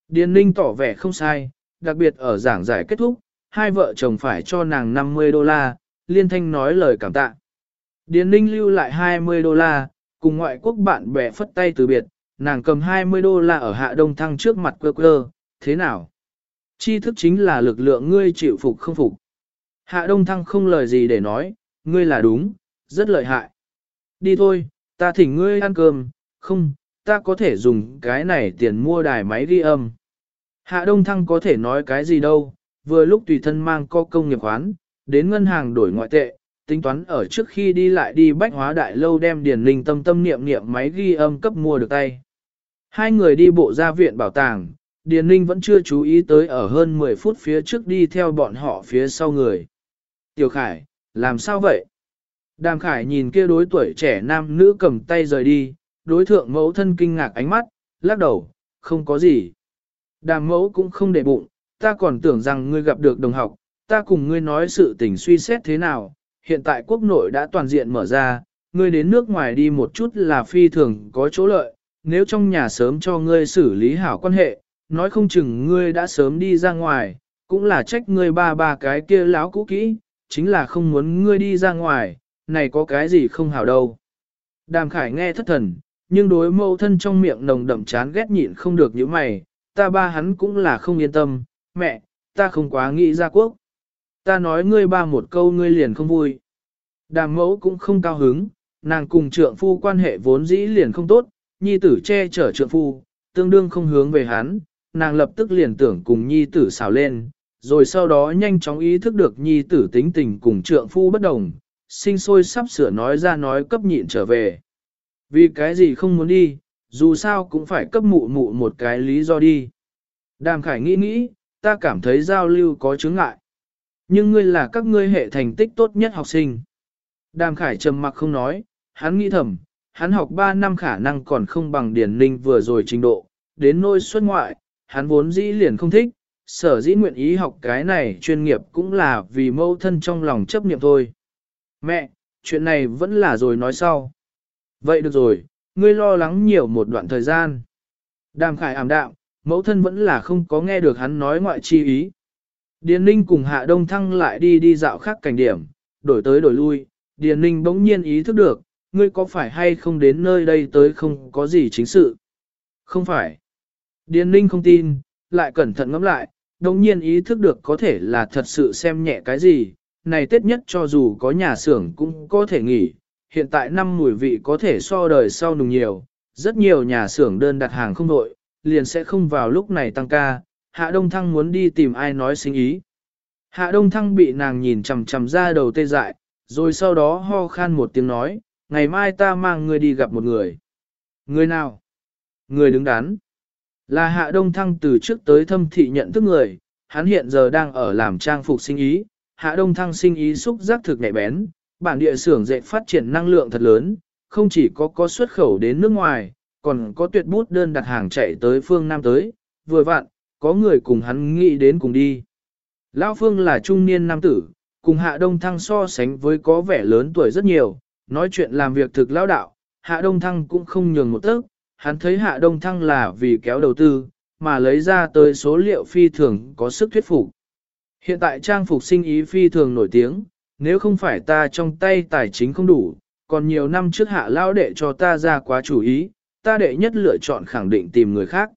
Speaker 1: Điền Ninh tỏ vẻ không sai, đặc biệt ở giảng giải kết thúc, hai vợ chồng phải cho nàng 50 đô la, liên thanh nói lời cảm tạ. Điền Ninh lưu lại 20 đô la, cùng ngoại quốc bạn bè phất tay từ biệt, nàng cầm 20 đô la ở hạ đông thăng trước mặt quơ quơ, thế nào? Chi thức chính là lực lượng ngươi chịu phục không phục. Hạ đông thăng không lời gì để nói, ngươi là đúng, rất lợi hại. Đi thôi, ta thỉnh ngươi ăn cơm, không, ta có thể dùng cái này tiền mua đài máy ghi âm. Hạ Đông Thăng có thể nói cái gì đâu, vừa lúc tùy thân mang co công nghiệp khoán, đến ngân hàng đổi ngoại tệ, tính toán ở trước khi đi lại đi bách hóa đại lâu đem Điền linh tâm tâm niệm niệm máy ghi âm cấp mua được tay. Hai người đi bộ ra viện bảo tàng, Điền Ninh vẫn chưa chú ý tới ở hơn 10 phút phía trước đi theo bọn họ phía sau người. Tiểu Khải, làm sao vậy? Đàm Khải nhìn kia đối tuổi trẻ nam nữ cầm tay rời đi, đối thượng mẫu thân kinh ngạc ánh mắt, lắc đầu, không có gì. Đàm mẫu cũng không để bụng, ta còn tưởng rằng ngươi gặp được đồng học, ta cùng ngươi nói sự tình suy xét thế nào, hiện tại quốc nội đã toàn diện mở ra, ngươi đến nước ngoài đi một chút là phi thường có chỗ lợi, nếu trong nhà sớm cho ngươi xử lý hảo quan hệ, nói không chừng ngươi đã sớm đi ra ngoài, cũng là trách ngươi ba ba cái kia láo cũ kỹ, chính là không muốn ngươi đi ra ngoài, này có cái gì không hảo đâu. Đàm Khải nghe thất thần, nhưng đối mâu thân trong miệng nồng đậm chán ghét nhịn không được những mày, ta ba hắn cũng là không yên tâm, mẹ, ta không quá nghĩ ra quốc. Ta nói ngươi ba một câu ngươi liền không vui. Đàm mẫu cũng không cao hứng, nàng cùng trượng phu quan hệ vốn dĩ liền không tốt, nhi tử che chở trượng phu, tương đương không hướng về hắn, nàng lập tức liền tưởng cùng nhi tử xào lên, rồi sau đó nhanh chóng ý thức được nhi tử tính tình cùng trượng phu bất đồng, sinh sôi sắp sửa nói ra nói cấp nhịn trở về. Vì cái gì không muốn đi, dù sao cũng phải cấp mụ mụ một cái lý do đi. Đàm Khải nghĩ nghĩ, ta cảm thấy giao lưu có chướng ngại. Nhưng ngươi là các ngươi hệ thành tích tốt nhất học sinh. Đàm Khải trầm mặc không nói, hắn nghĩ thầm, hắn học 3 năm khả năng còn không bằng Điển Ninh vừa rồi trình độ, đến nôi xuất ngoại, hắn vốn dĩ liền không thích, sở dĩ nguyện ý học cái này chuyên nghiệp cũng là vì mâu thân trong lòng chấp niệm thôi. Mẹ, chuyện này vẫn là rồi nói sau. Vậy được rồi, ngươi lo lắng nhiều một đoạn thời gian. Đàm khải ảm đạm, mẫu thân vẫn là không có nghe được hắn nói ngoại chi ý. Điền Ninh cùng Hạ Đông Thăng lại đi đi dạo khác cảnh điểm, đổi tới đổi lui, Điền Ninh bỗng nhiên ý thức được, ngươi có phải hay không đến nơi đây tới không có gì chính sự. Không phải. Điền Ninh không tin, lại cẩn thận ngẫm lại, đồng nhiên ý thức được có thể là thật sự xem nhẹ cái gì, này tết nhất cho dù có nhà xưởng cũng có thể nghỉ, hiện tại năm mùi vị có thể so đời sau nùng nhiều, rất nhiều nhà xưởng đơn đặt hàng không đội, liền sẽ không vào lúc này tăng ca, Hạ Đông Thăng muốn đi tìm ai nói sinh ý. Hạ Đông Thăng bị nàng nhìn chằm chằm ra đầu tê dại, rồi sau đó ho khan một tiếng nói, ngày mai ta mang ngươi đi gặp một người. Người nào? Người đứng đắn. Là Hạ Đông Thăng từ trước tới thâm thị nhận thức người, hắn hiện giờ đang ở làm trang phục sinh ý, Hạ Đông Thăng sinh ý xúc giác thực nhạy bén, bản địa xưởng dệt phát triển năng lượng thật lớn, không chỉ có có xuất khẩu đến nước ngoài, còn có tuyệt bút đơn đặt hàng chạy tới phương Nam tới, vừa vặn, có người cùng hắn nghĩ đến cùng đi. Lão Phương là trung niên nam tử, cùng Hạ Đông Thăng so sánh với có vẻ lớn tuổi rất nhiều, nói chuyện làm việc thực lão đạo, Hạ Đông Thăng cũng không nhường một tấc, hắn thấy Hạ Đông Thăng là vì kéo đầu tư, mà lấy ra tới số liệu phi thường có sức thuyết phục. Hiện tại trang phục sinh ý phi thường nổi tiếng, nếu không phải ta trong tay tài chính không đủ, còn nhiều năm trước hạ lao đệ cho ta ra quá chủ ý, ta đệ nhất lựa chọn khẳng định tìm người khác.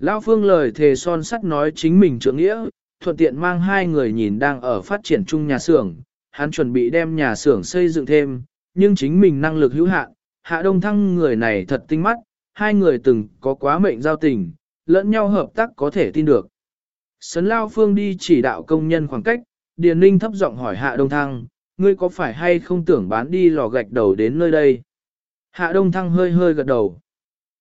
Speaker 1: Lão Phương lời thề son sắt nói chính mình trưởng nghĩa, thuận tiện mang hai người nhìn đang ở phát triển chung nhà xưởng, hắn chuẩn bị đem nhà xưởng xây dựng thêm, nhưng chính mình năng lực hữu hạn, hạ đông thăng người này thật tinh mắt, hai người từng có quá mệnh giao tình, lẫn nhau hợp tác có thể tin được. Sấn Lao Phương đi chỉ đạo công nhân khoảng cách, Điền Ninh thấp giọng hỏi Hạ Đông Thăng, ngươi có phải hay không tưởng bán đi lò gạch đầu đến nơi đây? Hạ Đông Thăng hơi hơi gật đầu.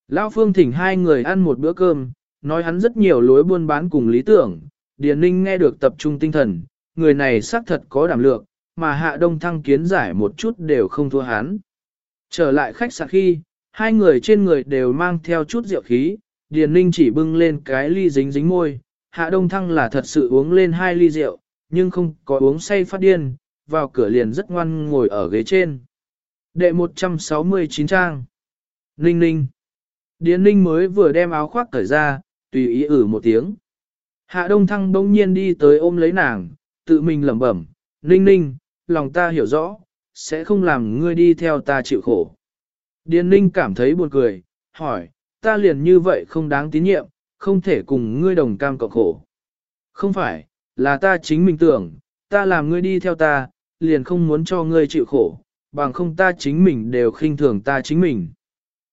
Speaker 1: Lão Phương thỉnh hai người ăn một bữa cơm, nói hắn rất nhiều lối buôn bán cùng lý tưởng. Điền Ninh nghe được tập trung tinh thần, người này xác thật có đảm lượng, mà Hạ Đông Thăng kiến giải một chút đều không thua hắn. Trở lại khách sạn khi, hai người trên người đều mang theo chút rượu khí, Điền Ninh chỉ bưng lên cái ly dính dính môi, Hạ Đông Thăng là thật sự uống lên hai ly rượu, nhưng không có uống say phát điên, vào cửa liền rất ngoan ngồi ở ghế trên. Đệ 169 trang. Ninh ninh. Điền ninh mới vừa đem áo khoác cởi ra, tùy ý ử một tiếng. Hạ Đông Thăng bỗng nhiên đi tới ôm lấy nàng, tự mình lẩm bẩm, ninh ninh, lòng ta hiểu rõ, sẽ không làm ngươi đi theo ta chịu khổ. Điền ninh cảm thấy buồn cười, hỏi, ta liền như vậy không đáng tín nhiệm, không thể cùng ngươi đồng cam cộng khổ. Không phải, là ta chính mình tưởng, ta làm ngươi đi theo ta, liền không muốn cho ngươi chịu khổ, bằng không ta chính mình đều khinh thường ta chính mình.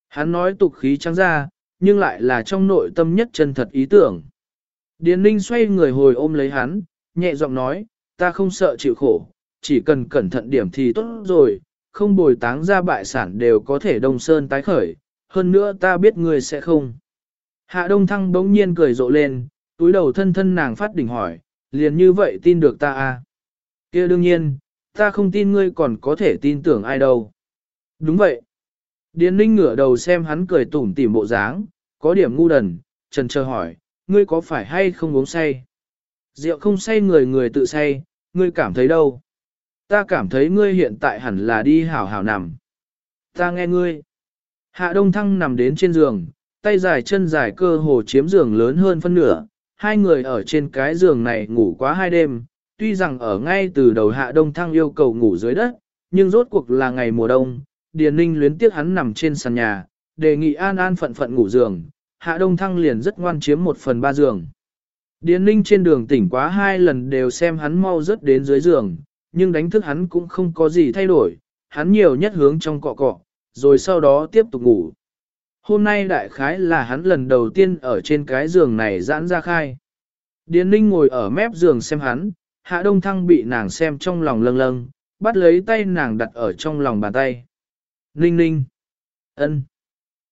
Speaker 1: Hắn nói tục khí trắng ra, nhưng lại là trong nội tâm nhất chân thật ý tưởng. Điền ninh xoay người hồi ôm lấy hắn, nhẹ giọng nói, ta không sợ chịu khổ, chỉ cần cẩn thận điểm thì tốt rồi, không bồi táng ra bại sản đều có thể đông sơn tái khởi, hơn nữa ta biết ngươi sẽ không. Hạ Đông Thăng bỗng nhiên cười rộ lên, túi đầu thân thân nàng phát đỉnh hỏi, liền như vậy tin được ta à? kia đương nhiên, ta không tin ngươi còn có thể tin tưởng ai đâu. Đúng vậy. Điền Ninh ngửa đầu xem hắn cười tủm tỉm bộ dáng, có điểm ngu đần, trần chờ hỏi, ngươi có phải hay không uống say? Rượu không say người người tự say, ngươi cảm thấy đâu? Ta cảm thấy ngươi hiện tại hẳn là đi hảo hảo nằm. Ta nghe ngươi. Hạ Đông Thăng nằm đến trên giường, tay dài chân dài cơ hồ chiếm giường lớn hơn phân nửa. Hai người ở trên cái giường này ngủ quá hai đêm, tuy rằng ở ngay từ đầu Hạ Đông Thăng yêu cầu ngủ dưới đất, nhưng rốt cuộc là ngày mùa đông, Điền Ninh luyến tiếc hắn nằm trên sàn nhà, đề nghị an an phận phận ngủ giường, Hạ Đông Thăng liền rất ngoan chiếm một phần ba giường. Điền Ninh trên đường tỉnh quá hai lần đều xem hắn mau rớt đến dưới giường, nhưng đánh thức hắn cũng không có gì thay đổi, hắn nhiều nhất hướng trong cọ cọ, rồi sau đó tiếp tục ngủ. Hôm nay đại khái là hắn lần đầu tiên ở trên cái giường này giãn ra khai. Điền Ninh ngồi ở mép giường xem hắn, Hạ Đông Thăng bị nàng xem trong lòng lâng lâng, bắt lấy tay nàng đặt ở trong lòng bàn tay. Ninh ninh. ân,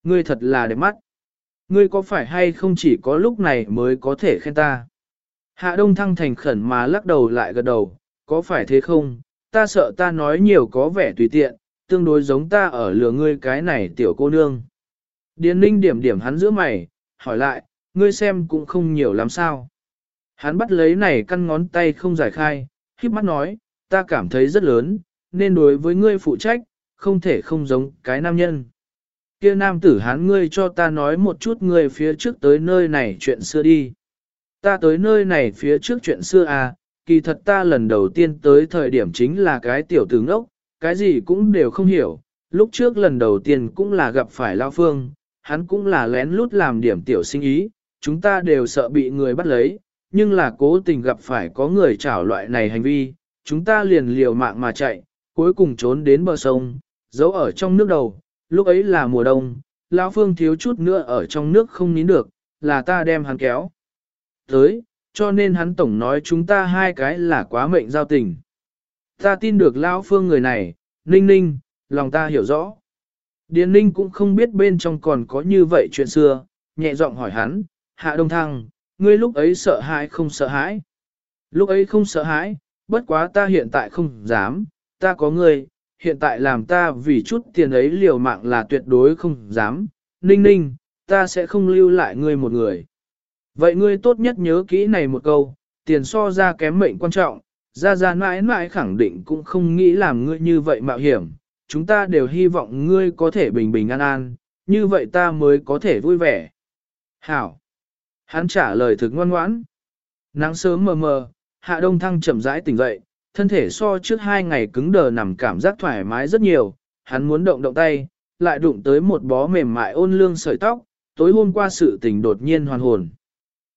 Speaker 1: Ngươi thật là đẹp mắt. Ngươi có phải hay không chỉ có lúc này mới có thể khen ta? Hạ Đông Thăng thành khẩn mà lắc đầu lại gật đầu, có phải thế không? Ta sợ ta nói nhiều có vẻ tùy tiện, tương đối giống ta ở lừa ngươi cái này tiểu cô nương. Điền ninh điểm điểm hắn giữa mày, hỏi lại, ngươi xem cũng không nhiều lắm sao. Hắn bắt lấy này căn ngón tay không giải khai, khiếp mắt nói, ta cảm thấy rất lớn, nên đối với ngươi phụ trách, không thể không giống cái nam nhân. Kia nam tử hán ngươi cho ta nói một chút ngươi phía trước tới nơi này chuyện xưa đi. Ta tới nơi này phía trước chuyện xưa à, kỳ thật ta lần đầu tiên tới thời điểm chính là cái tiểu tướng ốc, cái gì cũng đều không hiểu. Lúc trước lần đầu tiên cũng là gặp phải Lao Phương, hắn cũng là lén lút làm điểm tiểu sinh ý, chúng ta đều sợ bị người bắt lấy, nhưng là cố tình gặp phải có người trảo loại này hành vi, chúng ta liền liều mạng mà chạy, cuối cùng trốn đến bờ sông, giấu ở trong nước đầu, lúc ấy là mùa đông, lão phương thiếu chút nữa ở trong nước không nín được, là ta đem hắn kéo. Tới, cho nên hắn tổng nói chúng ta hai cái là quá mệnh giao tình. Ta tin được lão phương người này, ninh ninh, lòng ta hiểu rõ. Điền ninh cũng không biết bên trong còn có như vậy chuyện xưa, nhẹ giọng hỏi hắn, hạ đông thăng, ngươi lúc ấy sợ hãi không sợ hãi. Lúc ấy không sợ hãi, bất quá ta hiện tại không dám, ta có ngươi, hiện tại làm ta vì chút tiền ấy liều mạng là tuyệt đối không dám, ninh ninh, ta sẽ không lưu lại ngươi một người. Vậy ngươi tốt nhất nhớ kỹ này một câu, tiền so ra kém mệnh quan trọng, ra ra mãi mãi khẳng định cũng không nghĩ làm ngươi như vậy mạo hiểm, chúng ta đều hy vọng ngươi có thể bình bình an an, như vậy ta mới có thể vui vẻ. Hảo! Hắn trả lời thực ngoan ngoãn. Nắng sớm mờ mờ, hạ đông thăng chậm rãi tỉnh dậy, thân thể so trước hai ngày cứng đờ nằm cảm giác thoải mái rất nhiều, hắn muốn động động tay, lại đụng tới một bó mềm mại ôn lương sợi tóc, tối hôm qua sự tình đột nhiên hoàn hồn.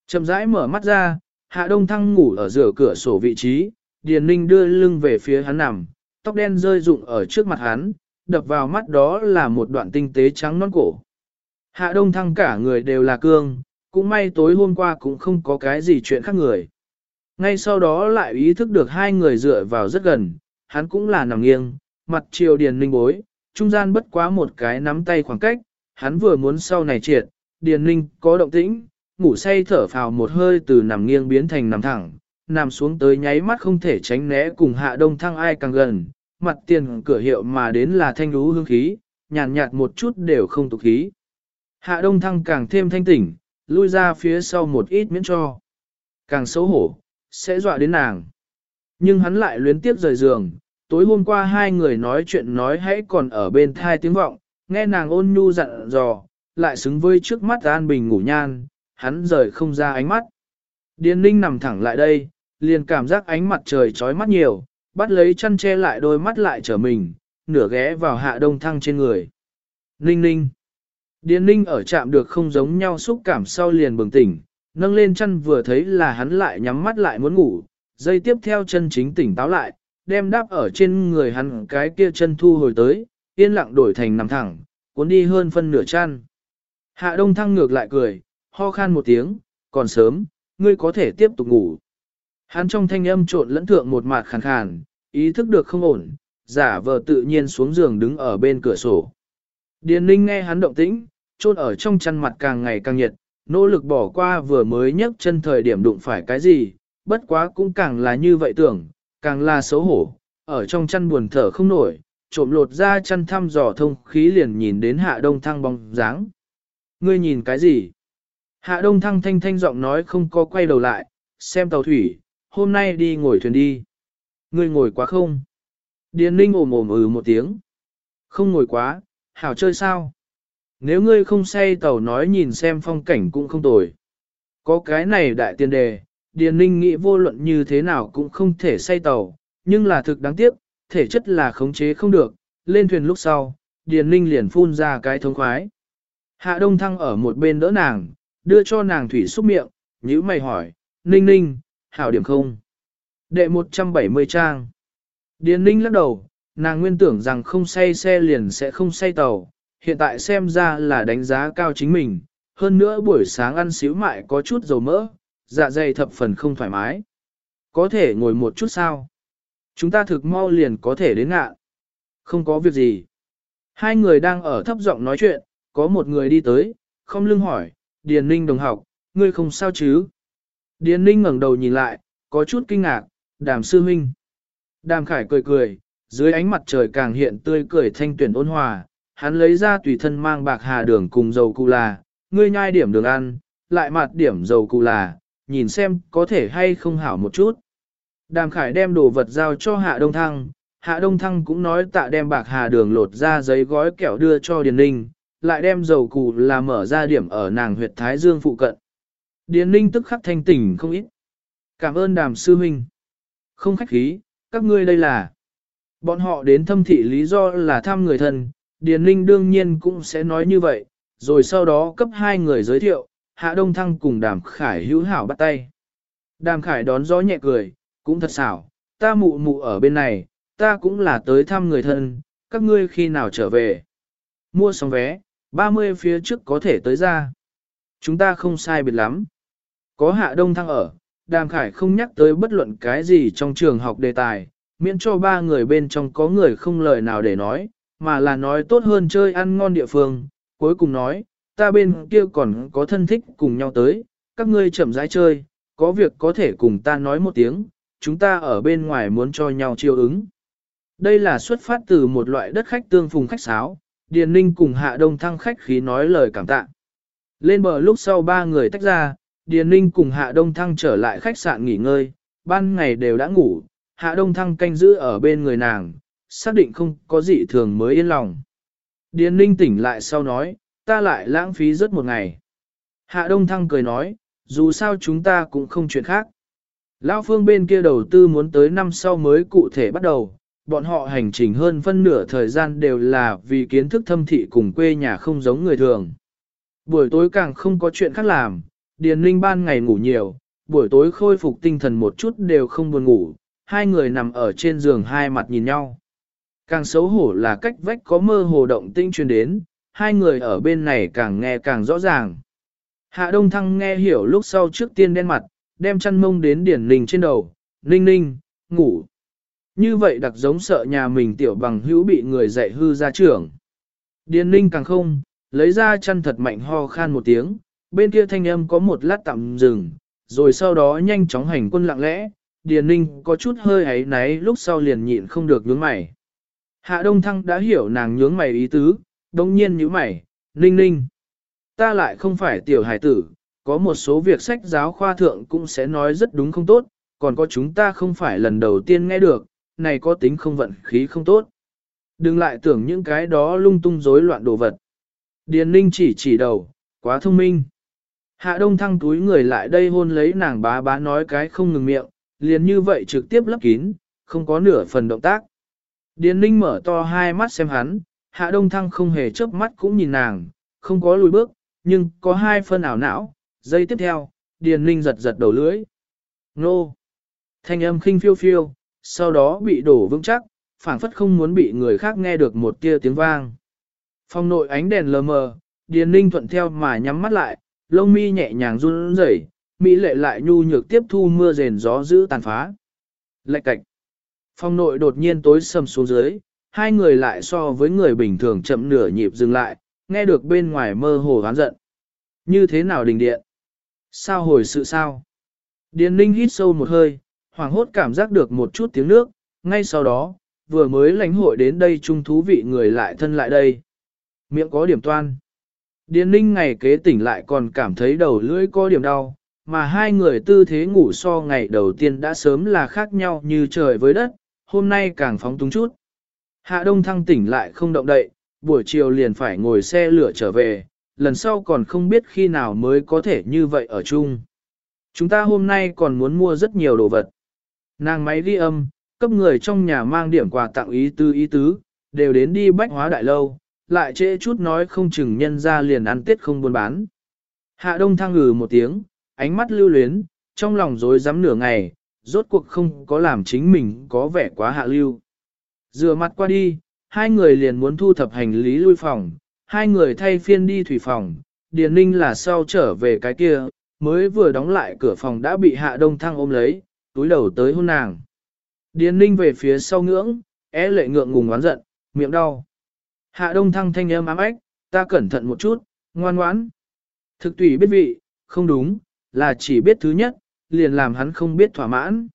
Speaker 1: Chậm rãi mở mắt ra, hạ đông thăng ngủ ở giữa cửa sổ vị trí, Điền Ninh đưa lưng về phía hắn nằm, tóc đen rơi rụng ở trước mặt hắn, đập vào mắt đó là một đoạn tinh tế trắng non cổ. Hạ đông thăng cả người đều là cương, cũng may tối hôm qua cũng không có cái gì chuyện khác người. Ngay sau đó lại ý thức được hai người dựa vào rất gần, hắn cũng là nằm nghiêng, mặt chiều điền ninh bối, trung gian bất quá một cái nắm tay khoảng cách, hắn vừa muốn sau này triệt, điền ninh có động tĩnh, ngủ say thở phào một hơi từ nằm nghiêng biến thành nằm thẳng, nằm xuống tới nháy mắt không thể tránh né cùng hạ đông thăng ai càng gần, mặt tiền cửa hiệu mà đến là thanh lú hương khí, nhàn nhạt, nhạt một chút đều không tục khí. Hạ đông thăng càng thêm thanh tỉnh, lui ra phía sau một ít miễn cho. Càng xấu hổ, sẽ dọa đến nàng. Nhưng hắn lại luyến tiếp rời giường, tối hôm qua hai người nói chuyện nói hãy còn ở bên thai tiếng vọng, nghe nàng ôn nhu dặn dò, lại xứng với trước mắt an bình ngủ nhan, hắn rời không ra ánh mắt. Điền ninh nằm thẳng lại đây, liền cảm giác ánh mặt trời trói mắt nhiều, bắt lấy chăn che lại đôi mắt lại trở mình, nửa ghé vào hạ đông thăng trên người. Ninh ninh. Điền ninh ở chạm được không giống nhau xúc cảm sau liền bừng tỉnh, nâng lên chân vừa thấy là hắn lại nhắm mắt lại muốn ngủ, dây tiếp theo chân chính tỉnh táo lại, đem đáp ở trên người hắn cái kia chân thu hồi tới, yên lặng đổi thành nằm thẳng, cuốn đi hơn phân nửa chăn. Hạ đông thăng ngược lại cười, ho khan một tiếng, còn sớm, ngươi có thể tiếp tục ngủ. Hắn trong thanh âm trộn lẫn thượng một mặt khàn khàn, ý thức được không ổn, giả vờ tự nhiên xuống giường đứng ở bên cửa sổ. Điền ninh nghe hắn động tĩnh, trôn ở trong chăn mặt càng ngày càng nhiệt, nỗ lực bỏ qua vừa mới nhấc chân thời điểm đụng phải cái gì, bất quá cũng càng là như vậy tưởng, càng là xấu hổ, ở trong chăn buồn thở không nổi, trộm lột ra chăn thăm dò thông khí liền nhìn đến hạ đông thăng bóng dáng. Ngươi nhìn cái gì? Hạ đông thăng thanh thanh giọng nói không có quay đầu lại, xem tàu thủy, hôm nay đi ngồi thuyền đi. Ngươi ngồi quá không? Điền ninh ồm ồm ừ một tiếng. Không ngồi quá, hảo chơi sao? Nếu ngươi không say tàu nói nhìn xem phong cảnh cũng không tồi. Có cái này đại tiền đề, Điền ninh nghĩ vô luận như thế nào cũng không thể say tàu, nhưng là thực đáng tiếc, thể chất là khống chế không được, lên thuyền lúc sau, Điền ninh liền phun ra cái thống khoái. Hạ Đông Thăng ở một bên đỡ nàng, đưa cho nàng thủy xúc miệng, nhữ mày hỏi, Ninh Ninh, hảo điểm không? Đệ 170 trang. Điền Ninh lắc đầu, nàng nguyên tưởng rằng không say xe liền sẽ không say tàu, hiện tại xem ra là đánh giá cao chính mình, hơn nữa buổi sáng ăn xíu mại có chút dầu mỡ, dạ dày thập phần không thoải mái. Có thể ngồi một chút sao? Chúng ta thực mau liền có thể đến ngạ. Không có việc gì. Hai người đang ở thấp giọng nói chuyện, có một người đi tới, không lưng hỏi, Điền Ninh đồng học, ngươi không sao chứ? Điền Ninh ngẩng đầu nhìn lại, có chút kinh ngạc, đàm sư huynh. Đàm khải cười cười, dưới ánh mặt trời càng hiện tươi cười thanh tuyển ôn hòa, hắn lấy ra tùy thân mang bạc hà đường cùng dầu cụ là, ngươi nhai điểm đường ăn, lại mặt điểm dầu cụ là, nhìn xem có thể hay không hảo một chút. Đàm khải đem đồ vật giao cho hạ đông thăng, hạ đông thăng cũng nói tạ đem bạc hà đường lột ra giấy gói kẹo đưa cho Điền Ninh, lại đem dầu cụ là mở ra điểm ở nàng huyệt Thái Dương phụ cận. Điền Ninh tức khắc thanh tỉnh không ít. Cảm ơn đàm sư huynh. Không khách khí, các ngươi đây là. Bọn họ đến thâm thị lý do là thăm người thân, Điền Ninh đương nhiên cũng sẽ nói như vậy, rồi sau đó cấp hai người giới thiệu, Hạ Đông Thăng cùng Đàm Khải hữu hảo bắt tay. Đàm Khải đón gió nhẹ cười, cũng thật xảo, ta mụ mụ ở bên này, ta cũng là tới thăm người thân, các ngươi khi nào trở về. Mua xong vé, 30 phía trước có thể tới ra. Chúng ta không sai biệt lắm. Có hạ đông thăng ở, Đàm Khải không nhắc tới bất luận cái gì trong trường học đề tài, miễn cho ba người bên trong có người không lời nào để nói, mà là nói tốt hơn chơi ăn ngon địa phương. Cuối cùng nói, ta bên kia còn có thân thích cùng nhau tới, các ngươi chậm rãi chơi, có việc có thể cùng ta nói một tiếng, chúng ta ở bên ngoài muốn cho nhau chiêu ứng. Đây là xuất phát từ một loại đất khách tương phùng khách sáo, Điền Ninh cùng Hạ Đông Thăng khách khí nói lời cảm tạ. Lên bờ lúc sau ba người tách ra, Điền Ninh cùng Hạ Đông Thăng trở lại khách sạn nghỉ ngơi, ban ngày đều đã ngủ, Hạ Đông Thăng canh giữ ở bên người nàng, xác định không có gì thường mới yên lòng. Điền Ninh tỉnh lại sau nói, ta lại lãng phí rất một ngày. Hạ Đông Thăng cười nói, dù sao chúng ta cũng không chuyện khác. Lão Phương bên kia đầu tư muốn tới năm sau mới cụ thể bắt đầu, bọn họ hành trình hơn phân nửa thời gian đều là vì kiến thức thâm thị cùng quê nhà không giống người thường. Buổi tối càng không có chuyện khác làm, Điền Linh ban ngày ngủ nhiều, buổi tối khôi phục tinh thần một chút đều không buồn ngủ, hai người nằm ở trên giường hai mặt nhìn nhau. Càng xấu hổ là cách vách có mơ hồ động tinh truyền đến, hai người ở bên này càng nghe càng rõ ràng. Hạ Đông Thăng nghe hiểu lúc sau trước tiên đen mặt, đem chăn mông đến Điền ninh trên đầu, Ninh Ninh, ngủ. Như vậy đặc giống sợ nhà mình tiểu bằng hữu bị người dạy hư ra trưởng. Điền ninh càng không, lấy ra chăn thật mạnh ho khan một tiếng, bên kia thanh âm có một lát tạm dừng, rồi sau đó nhanh chóng hành quân lặng lẽ, Điền ninh có chút hơi ấy náy lúc sau liền nhịn không được nhướng mày. Hạ Đông Thăng đã hiểu nàng nhướng mày ý tứ, đồng nhiên nhướng mày, ninh ninh. Ta lại không phải tiểu hải tử, có một số việc sách giáo khoa thượng cũng sẽ nói rất đúng không tốt, còn có chúng ta không phải lần đầu tiên nghe được, này có tính không vận khí không tốt. Đừng lại tưởng những cái đó lung tung rối loạn đồ vật. Điền Ninh chỉ chỉ đầu, quá thông minh. Hạ đông thăng túi người lại đây hôn lấy nàng bá bá nói cái không ngừng miệng, liền như vậy trực tiếp lấp kín, không có nửa phần động tác. Điền Ninh mở to hai mắt xem hắn, hạ đông thăng không hề chớp mắt cũng nhìn nàng, không có lùi bước, nhưng có hai phân ảo não. Giây tiếp theo, Điền Ninh giật giật đầu lưỡi. Nô! Thanh âm khinh phiêu phiêu, sau đó bị đổ vững chắc, phảng phất không muốn bị người khác nghe được một tia tiếng vang. Phòng nội ánh đèn lờ mờ, Điền Ninh thuận theo mà nhắm mắt lại, lông mi nhẹ nhàng run rẩy, mỹ lệ lại nhu nhược tiếp thu mưa rền gió giữ tàn phá. Lạch cạch. Phòng nội đột nhiên tối sầm xuống dưới, hai người lại so với người bình thường chậm nửa nhịp dừng lại, nghe được bên ngoài mơ hồ hán giận. Như thế nào đình điện? Sao hồi sự sao? Điền Ninh hít sâu một hơi, hoảng hốt cảm giác được một chút tiếng nước, ngay sau đó, vừa mới lãnh hội đến đây chung thú vị người lại thân lại đây. Miệng có điểm toan. Điền Ninh ngày kế tỉnh lại còn cảm thấy đầu lưỡi có điểm đau, mà hai người tư thế ngủ so ngày đầu tiên đã sớm là khác nhau như trời với đất, hôm nay càng phóng túng chút. Hạ Đông Thăng tỉnh lại không động đậy, buổi chiều liền phải ngồi xe lửa trở về, lần sau còn không biết khi nào mới có thể như vậy ở chung. Chúng ta hôm nay còn muốn mua rất nhiều đồ vật. Nàng máy ghi âm, cấp người trong nhà mang điểm quà tặng ý tứ ý tứ, đều đến đi bách hóa đại lâu, lại trễ chút nói không chừng nhân ra liền ăn tết không buôn bán. Hạ đông thăng ngừ một tiếng, ánh mắt lưu luyến, trong lòng rối rắm nửa ngày, rốt cuộc không có làm chính mình có vẻ quá hạ lưu. Rửa mặt qua đi, hai người liền muốn thu thập hành lý lui phòng, hai người thay phiên đi thủy phòng, Điền Ninh là sau trở về cái kia, mới vừa đóng lại cửa phòng đã bị Hạ Đông Thăng ôm lấy, túi đầu tới hôn nàng. Điền Ninh về phía sau ngưỡng, é lệ ngượng ngùng oán giận, miệng đau. Hạ Đông Thăng thanh âm ám ách, ta cẩn thận một chút, ngoan ngoãn. Thực tùy biết vị, không đúng, là chỉ biết thứ nhất, liền làm hắn không biết thỏa mãn.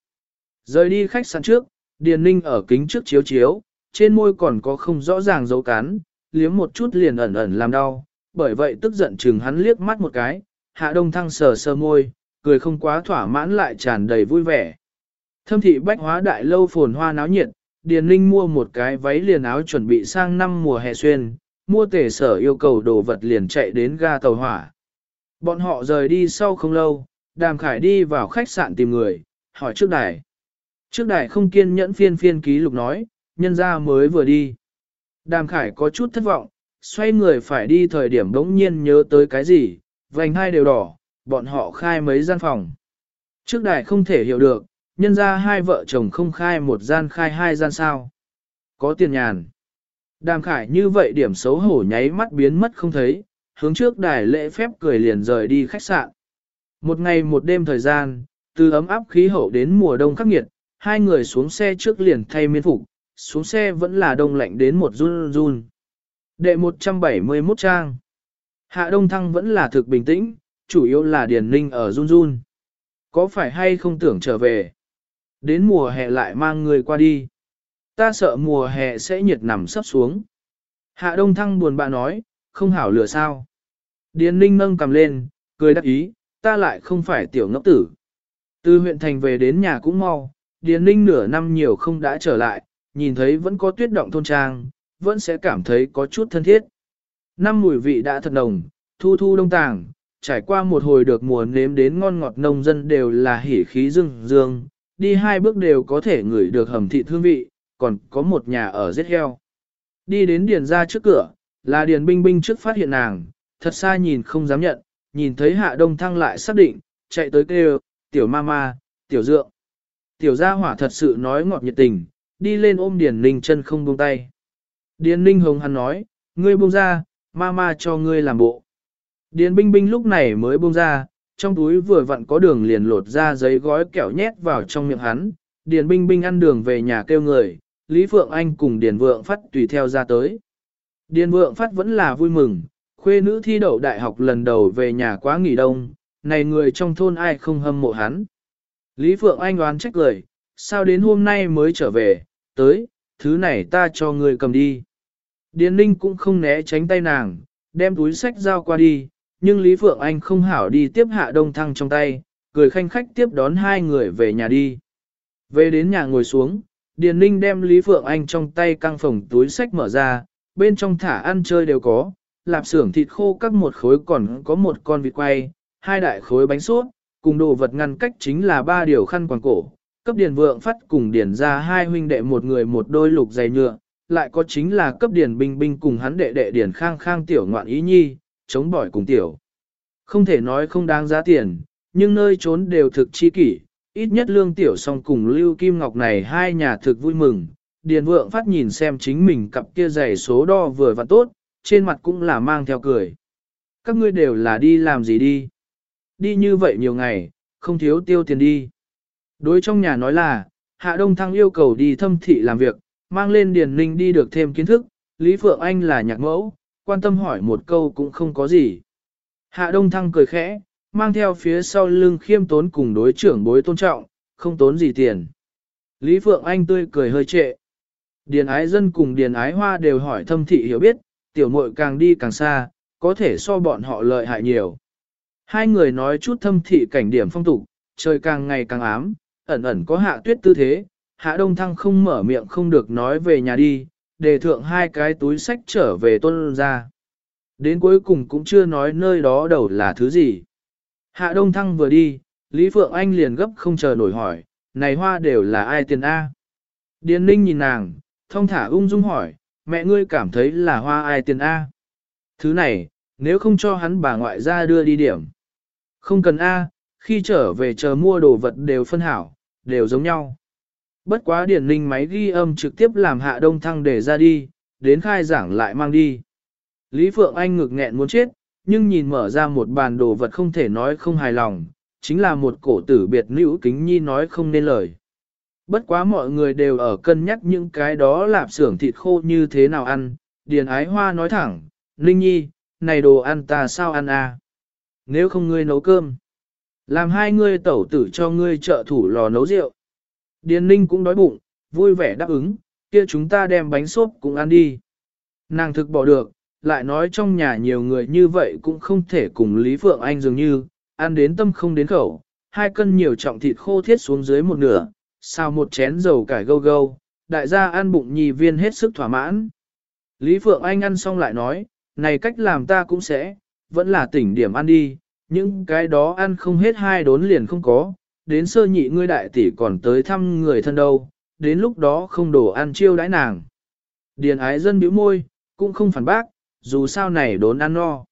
Speaker 1: Rời đi khách sạn trước, Điền Ninh ở kính trước chiếu chiếu, trên môi còn có không rõ ràng dấu cắn, liếm một chút liền ẩn ẩn làm đau, bởi vậy tức giận chừng hắn liếc mắt một cái, hạ đông thăng sờ sờ môi, cười không quá thỏa mãn lại tràn đầy vui vẻ. Thâm thị bách hóa đại lâu phồn hoa náo nhiệt, Điền Ninh mua một cái váy liền áo chuẩn bị sang năm mùa hè xuyên, mua tể sở yêu cầu đồ vật liền chạy đến ga tàu hỏa. Bọn họ rời đi sau không lâu, Đàm Khải đi vào khách sạn tìm người, hỏi trước đài. Trước đài không kiên nhẫn phiên phiên ký lục nói, nhân ra mới vừa đi. Đàm Khải có chút thất vọng, xoay người phải đi thời điểm đống nhiên nhớ tới cái gì, vành hai đều đỏ, bọn họ khai mấy gian phòng. Trước đài không thể hiểu được, nhân ra hai vợ chồng không khai một gian khai hai gian sao. Có tiền nhàn. Đàm Khải như vậy điểm xấu hổ nháy mắt biến mất không thấy, hướng trước đài lễ phép cười liền rời đi khách sạn. Một ngày một đêm thời gian, từ ấm áp khí hậu đến mùa đông khắc nghiệt, hai người xuống xe trước liền thay miên phục, xuống xe vẫn là đông lạnh đến một run run. Đệ 171 trang. Hạ Đông Thăng vẫn là thực bình tĩnh, chủ yếu là Điền Ninh ở run run. Có phải hay không tưởng trở về? Đến mùa hè lại mang người qua đi. Ta sợ mùa hè sẽ nhiệt nằm sắp xuống. Hạ Đông Thăng buồn bã nói, không hảo lửa sao. Điền Ninh nâng cầm lên, cười đắc ý, ta lại không phải tiểu ngốc tử. Từ huyện thành về đến nhà cũng mau, Điền Ninh nửa năm nhiều không đã trở lại, nhìn thấy vẫn có tuyết động thôn trang, vẫn sẽ cảm thấy có chút thân thiết. Năm mùi vị đã thật nồng, thu thu đông tàng, trải qua một hồi được mùa nếm đến ngon ngọt nông dân đều là hỉ khí dương dương, đi hai bước đều có thể ngửi được hầm thịt hương vị, còn có một nhà ở giết heo. Đi đến điền ra trước cửa, là điền binh binh trước phát hiện nàng, thật xa nhìn không dám nhận, nhìn thấy hạ đông thăng lại xác định, chạy tới kêu, tiểu ma ma, tiểu dượng. Tiểu gia hỏa thật sự nói ngọt nhiệt tình, đi lên ôm Điền Ninh chân không buông tay. Điền Ninh hồng hắn nói, ngươi buông ra, ma ma cho ngươi làm bộ. Điền Binh Binh lúc này mới buông ra, trong túi vừa vặn có đường liền lột ra giấy gói kẹo nhét vào trong miệng hắn. Điền Binh Binh ăn đường về nhà kêu người, Lý Phượng Anh cùng Điền Vượng Phát tùy theo ra tới. Điền Vượng Phát vẫn là vui mừng, khuê nữ thi đậu đại học lần đầu về nhà quá nghỉ đông, này người trong thôn ai không hâm mộ hắn. Lý Phượng Anh đoán trách lời, sao đến hôm nay mới trở về, tới, thứ này ta cho người cầm đi. Điền Ninh cũng không né tránh tay nàng, đem túi sách giao qua đi, nhưng Lý Phượng Anh không hảo đi tiếp hạ đông thăng trong tay, cười khanh khách tiếp đón hai người về nhà đi. Về đến nhà ngồi xuống, Điền Ninh đem Lý Phượng Anh trong tay căng phòng túi sách mở ra, bên trong thả ăn chơi đều có, lạp xưởng thịt khô các một khối còn có một con vịt quay, hai đại khối bánh sốt, cùng đồ vật ngăn cách chính là ba điều khăn quàng cổ, cấp điền vượng phát cùng điền ra hai huynh đệ một người một đôi lục giày nhựa, lại có chính là cấp điền binh binh cùng hắn đệ đệ điền khang khang tiểu ngoạn ý nhi, chống bỏi cùng tiểu. Không thể nói không đáng giá tiền, nhưng nơi trốn đều thực chi kỷ, ít nhất lương tiểu song cùng lưu kim ngọc này hai nhà thực vui mừng. Điền vượng phát nhìn xem chính mình cặp kia giày số đo vừa và tốt, trên mặt cũng là mang theo cười. Các ngươi đều là đi làm gì đi? Đi như vậy nhiều ngày, không thiếu tiêu tiền đi. Đối trong nhà nói là, Hạ Đông Thăng yêu cầu đi thâm thị làm việc, mang lên Điền Ninh đi được thêm kiến thức, Lý Phượng Anh là nhạc mẫu, quan tâm hỏi một câu cũng không có gì. Hạ Đông Thăng cười khẽ, mang theo phía sau lưng khiêm tốn cùng đối trưởng bối tôn trọng, không tốn gì tiền. Lý Phượng Anh tươi cười hơi trệ. Điền ái dân cùng điền ái hoa đều hỏi thâm thị hiểu biết, tiểu muội càng đi càng xa, có thể so bọn họ lợi hại nhiều. Hai người nói chút thâm thị cảnh điểm phong tục, trời càng ngày càng ám, ẩn ẩn có hạ tuyết tư thế, hạ đông thăng không mở miệng không được nói về nhà đi, để thượng hai cái túi sách trở về tuân ra. Đến cuối cùng cũng chưa nói nơi đó đầu là thứ gì. Hạ đông thăng vừa đi, Lý Phượng Anh liền gấp không chờ nổi hỏi, này hoa đều là ai tiền A? Điền ninh nhìn nàng, thông thả ung dung hỏi, mẹ ngươi cảm thấy là hoa ai tiền A? Thứ này, nếu không cho hắn bà ngoại ra đưa đi điểm. Không cần A, khi trở về chờ mua đồ vật đều phân hảo, đều giống nhau. Bất quá điển ninh máy ghi âm trực tiếp làm hạ đông thăng để ra đi, đến khai giảng lại mang đi. Lý Phượng Anh ngực nghẹn muốn chết, nhưng nhìn mở ra một bàn đồ vật không thể nói không hài lòng, chính là một cổ tử biệt nữ kính nhi nói không nên lời. Bất quá mọi người đều ở cân nhắc những cái đó lạp xưởng thịt khô như thế nào ăn, Điền Ái Hoa nói thẳng, Linh Nhi, này đồ ăn ta sao ăn à? Nếu không ngươi nấu cơm, làm hai ngươi tẩu tử cho ngươi trợ thủ lò nấu rượu. Điền Ninh cũng đói bụng, vui vẻ đáp ứng, kia chúng ta đem bánh xốp cũng ăn đi. Nàng thực bỏ được, lại nói trong nhà nhiều người như vậy cũng không thể cùng Lý Phượng Anh dường như, ăn đến tâm không đến khẩu, hai cân nhiều trọng thịt khô thiết xuống dưới một nửa, sao một chén dầu cải gâu gâu, đại gia ăn bụng nhì viên hết sức thỏa mãn. Lý Phượng Anh ăn xong lại nói, này cách làm ta cũng sẽ, vẫn là tỉnh điểm ăn đi, những cái đó ăn không hết hai đốn liền không có, đến sơ nhị ngươi đại tỷ còn tới thăm người thân đâu, đến lúc đó không đồ ăn chiêu đãi nàng. Điền ái dân bĩu môi, cũng không phản bác, dù sao này đốn ăn no.